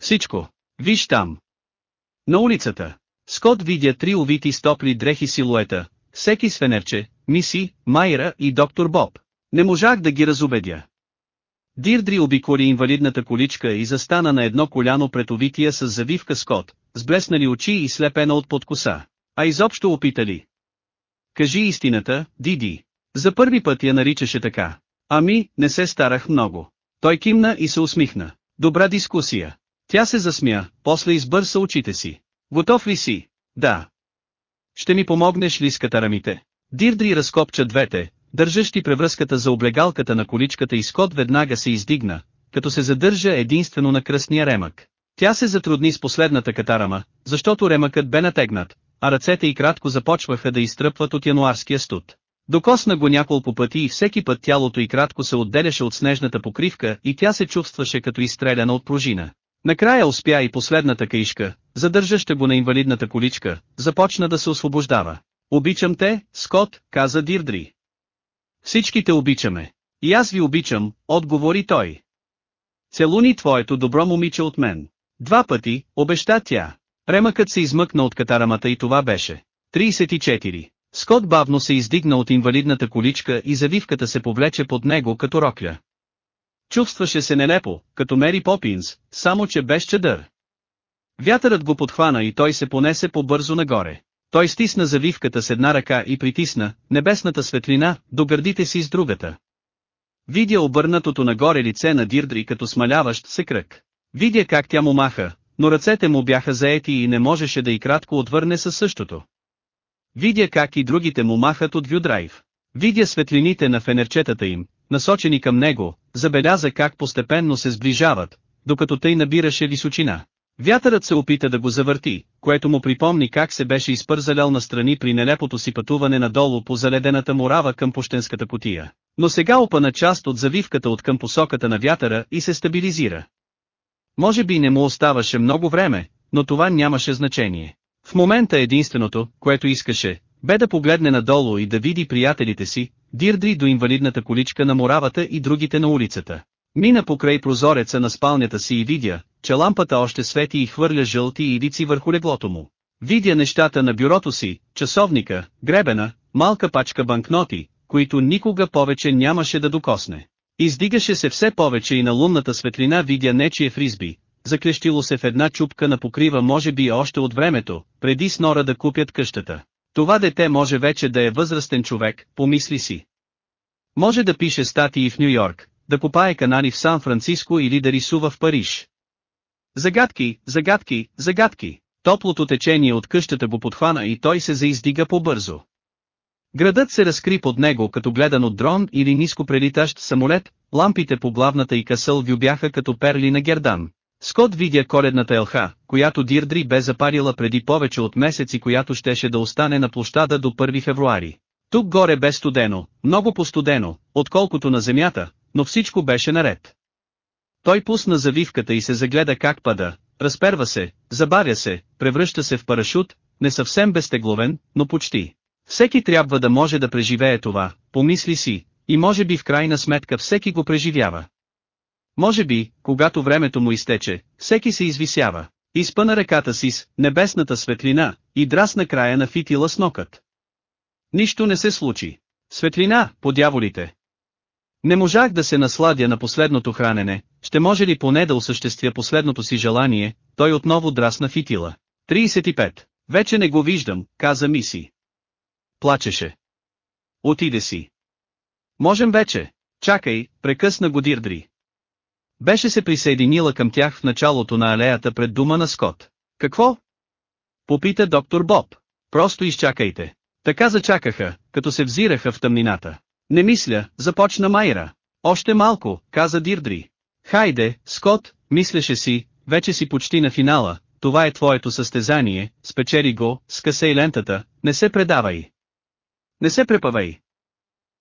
Всичко. Виж там. На улицата. Скот видя три увити стопли дрехи силуета, всеки с фенерче, Миси, Майра и доктор Боб. Не можах да ги разубедя. Дирдри обиколи инвалидната количка и застана на едно коляно пред увития с завивка Скот, с блеснали очи и слепена от подкоса. А изобщо опитали. Кажи истината, Диди. За първи път я наричаше така. Ами, не се старах много. Той кимна и се усмихна. Добра дискусия. Тя се засмя, после избърса очите си. Готов ли си? Да. Ще ми помогнеш ли с катарамите? Дирдри разкопча двете, държащи превръзката за облегалката на количката и Скот веднага се издигна, като се задържа единствено на кръстния ремък. Тя се затрудни с последната катарама, защото ремъкът бе натегнат, а ръцете й кратко започваха да изтръпват от януарския студ. Докосна го няколко пъти и всеки път тялото й кратко се отделяше от снежната покривка и тя се чувстваше като изстреляна от пружина. Накрая успя и последната каишка, задържаща го на инвалидната количка, започна да се освобождава. Обичам те, Скот, каза Дирдри. Всички те обичаме. И аз ви обичам, отговори той. Целуни твоето добро момиче от мен. Два пъти, обеща тя. Ремъкът се измъкна от катарамата и това беше. 34. Скот бавно се издигна от инвалидната количка и завивката се повлече под него като рокля. Чувстваше се нелепо, като Мери Попинс, само че без чадър. Вятърът го подхвана и той се понесе по-бързо нагоре. Той стисна завивката с една ръка и притисна небесната светлина до гърдите си с другата. Видя обърнатото нагоре лице на Дирдри като смаляващ се кръг. Видя как тя му маха, но ръцете му бяха заети и не можеше да и кратко отвърне със същото. Видя как и другите му махат от вюдрайв. Видя светлините на фенерчетата им, насочени към него, забеляза как постепенно се сближават, докато тъй набираше височина. Вятърът се опита да го завърти, което му припомни как се беше изпързалял настрани при нелепото си пътуване надолу по заледената морава към пощенската котия. Но сега опана част от завивката от към посоката на вятъра и се стабилизира. Може би не му оставаше много време, но това нямаше значение. В момента единственото, което искаше, бе да погледне надолу и да види приятелите си, Дирдри до инвалидната количка на моравата и другите на улицата. Мина покрай прозореца на спалнята си и видя, че лампата още свети и хвърля жълти ирици върху леглото му. Видя нещата на бюрото си, часовника, гребена, малка пачка банкноти, които никога повече нямаше да докосне. Издигаше се все повече и на лунната светлина видя нечие фризби, заклещило се в една чупка на покрива може би още от времето, преди с Нора да купят къщата. Това дете може вече да е възрастен човек, помисли си. Може да пише статии в Нью Йорк, да копае канали в Сан Франциско или да рисува в Париж. Загадки, загадки, загадки. Топлото течение от къщата го подхвана и той се заиздига по-бързо. Градът се разкри под него като гледан от дрон или ниско прелитащ самолет, лампите по главната и касъл бяха като перли на гердан. Скот видя коледната елха, която Дирдри бе запарила преди повече от месеци която щеше да остане на площада до 1 февруари. Тук горе бе студено, много по-студено, отколкото на земята, но всичко беше наред. Той пусна завивката и се загледа как пада, разперва се, забавя се, превръща се в парашут, не съвсем безтегловен, но почти. Всеки трябва да може да преживее това, помисли си, и може би в крайна сметка всеки го преживява. Може би, когато времето му изтече, всеки се извисява. Изпъна ръката си с небесната светлина и драсна края на фитила с нокът. Нищо не се случи. Светлина, по дяволите. Не можах да се насладя на последното хранене, ще може ли поне да осъществя последното си желание, той отново драсна фитила. 35. Вече не го виждам, каза Миси. Плачеше. Отиде си. Можем вече. Чакай, прекъсна го Дирдри. Беше се присъединила към тях в началото на алеята пред дума на Скот. Какво? Попита доктор Боб. Просто изчакайте. Така зачакаха, като се взираха в тъмнината. Не мисля, започна Майра. Още малко, каза Дирдри. Хайде, Скот, мислеше си, вече си почти на финала, това е твоето състезание, спечели го, скъсей лентата, не се предавай. Не се препавай.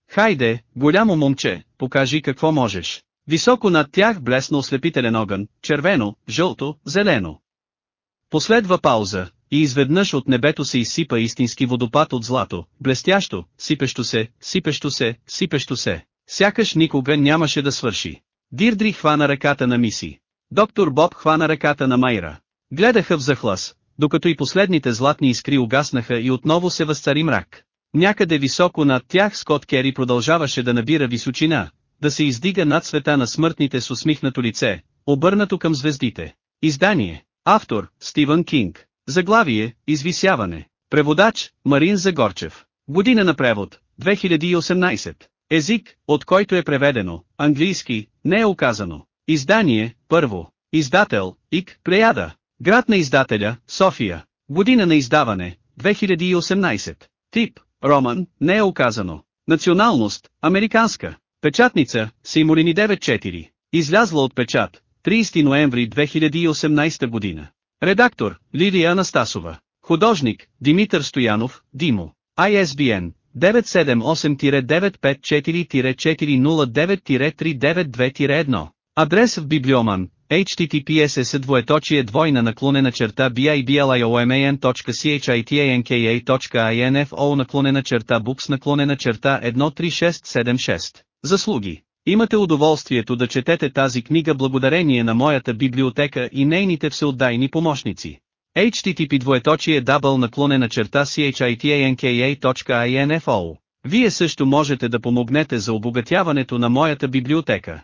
Хайде, голямо момче, покажи какво можеш. Високо над тях блесна ослепителен огън, червено, жълто, зелено. Последва пауза, и изведнъж от небето се изсипа истински водопад от злато, блестящо, сипещо се, сипещо се, сипещо се. Сякаш никога нямаше да свърши. Дирдри хвана ръката на Миси. Доктор Боб хвана ръката на Майра. Гледаха в захлас, докато и последните златни искри угаснаха и отново се възцари мрак. Някъде високо над тях Скот Кери продължаваше да набира височина, да се издига над света на смъртните с усмихнато лице, обърнато към звездите. Издание. Автор, Стивън Кинг. Заглавие, Извисяване. Преводач, Марин Загорчев. Година на превод, 2018. Език, от който е преведено, английски, не е оказано. Издание, първо. Издател, ИК, Плеяда. Град на издателя, София. Година на издаване, 2018. Тип, роман, не е оказано. Националност, американска. Печатница, Симурини 94. Излязла от печат, 30 ноември 2018 година. Редактор, Лилия Анастасова. Художник, Димитър Стоянов, Димо. ISBN 978-4-409-392-1. Адрес в Библиоман, https двоеточие двойна наклонена черта biblioman.chitanka.info наклонена черта books наклонена черта 13676. Заслуги. Имате удоволствието да четете тази книга благодарение на моята библиотека и нейните всеотдайни помощници. http двоеточие дабъл наклонена черта chitanka.info Вие също можете да помогнете за обогатяването на моята библиотека.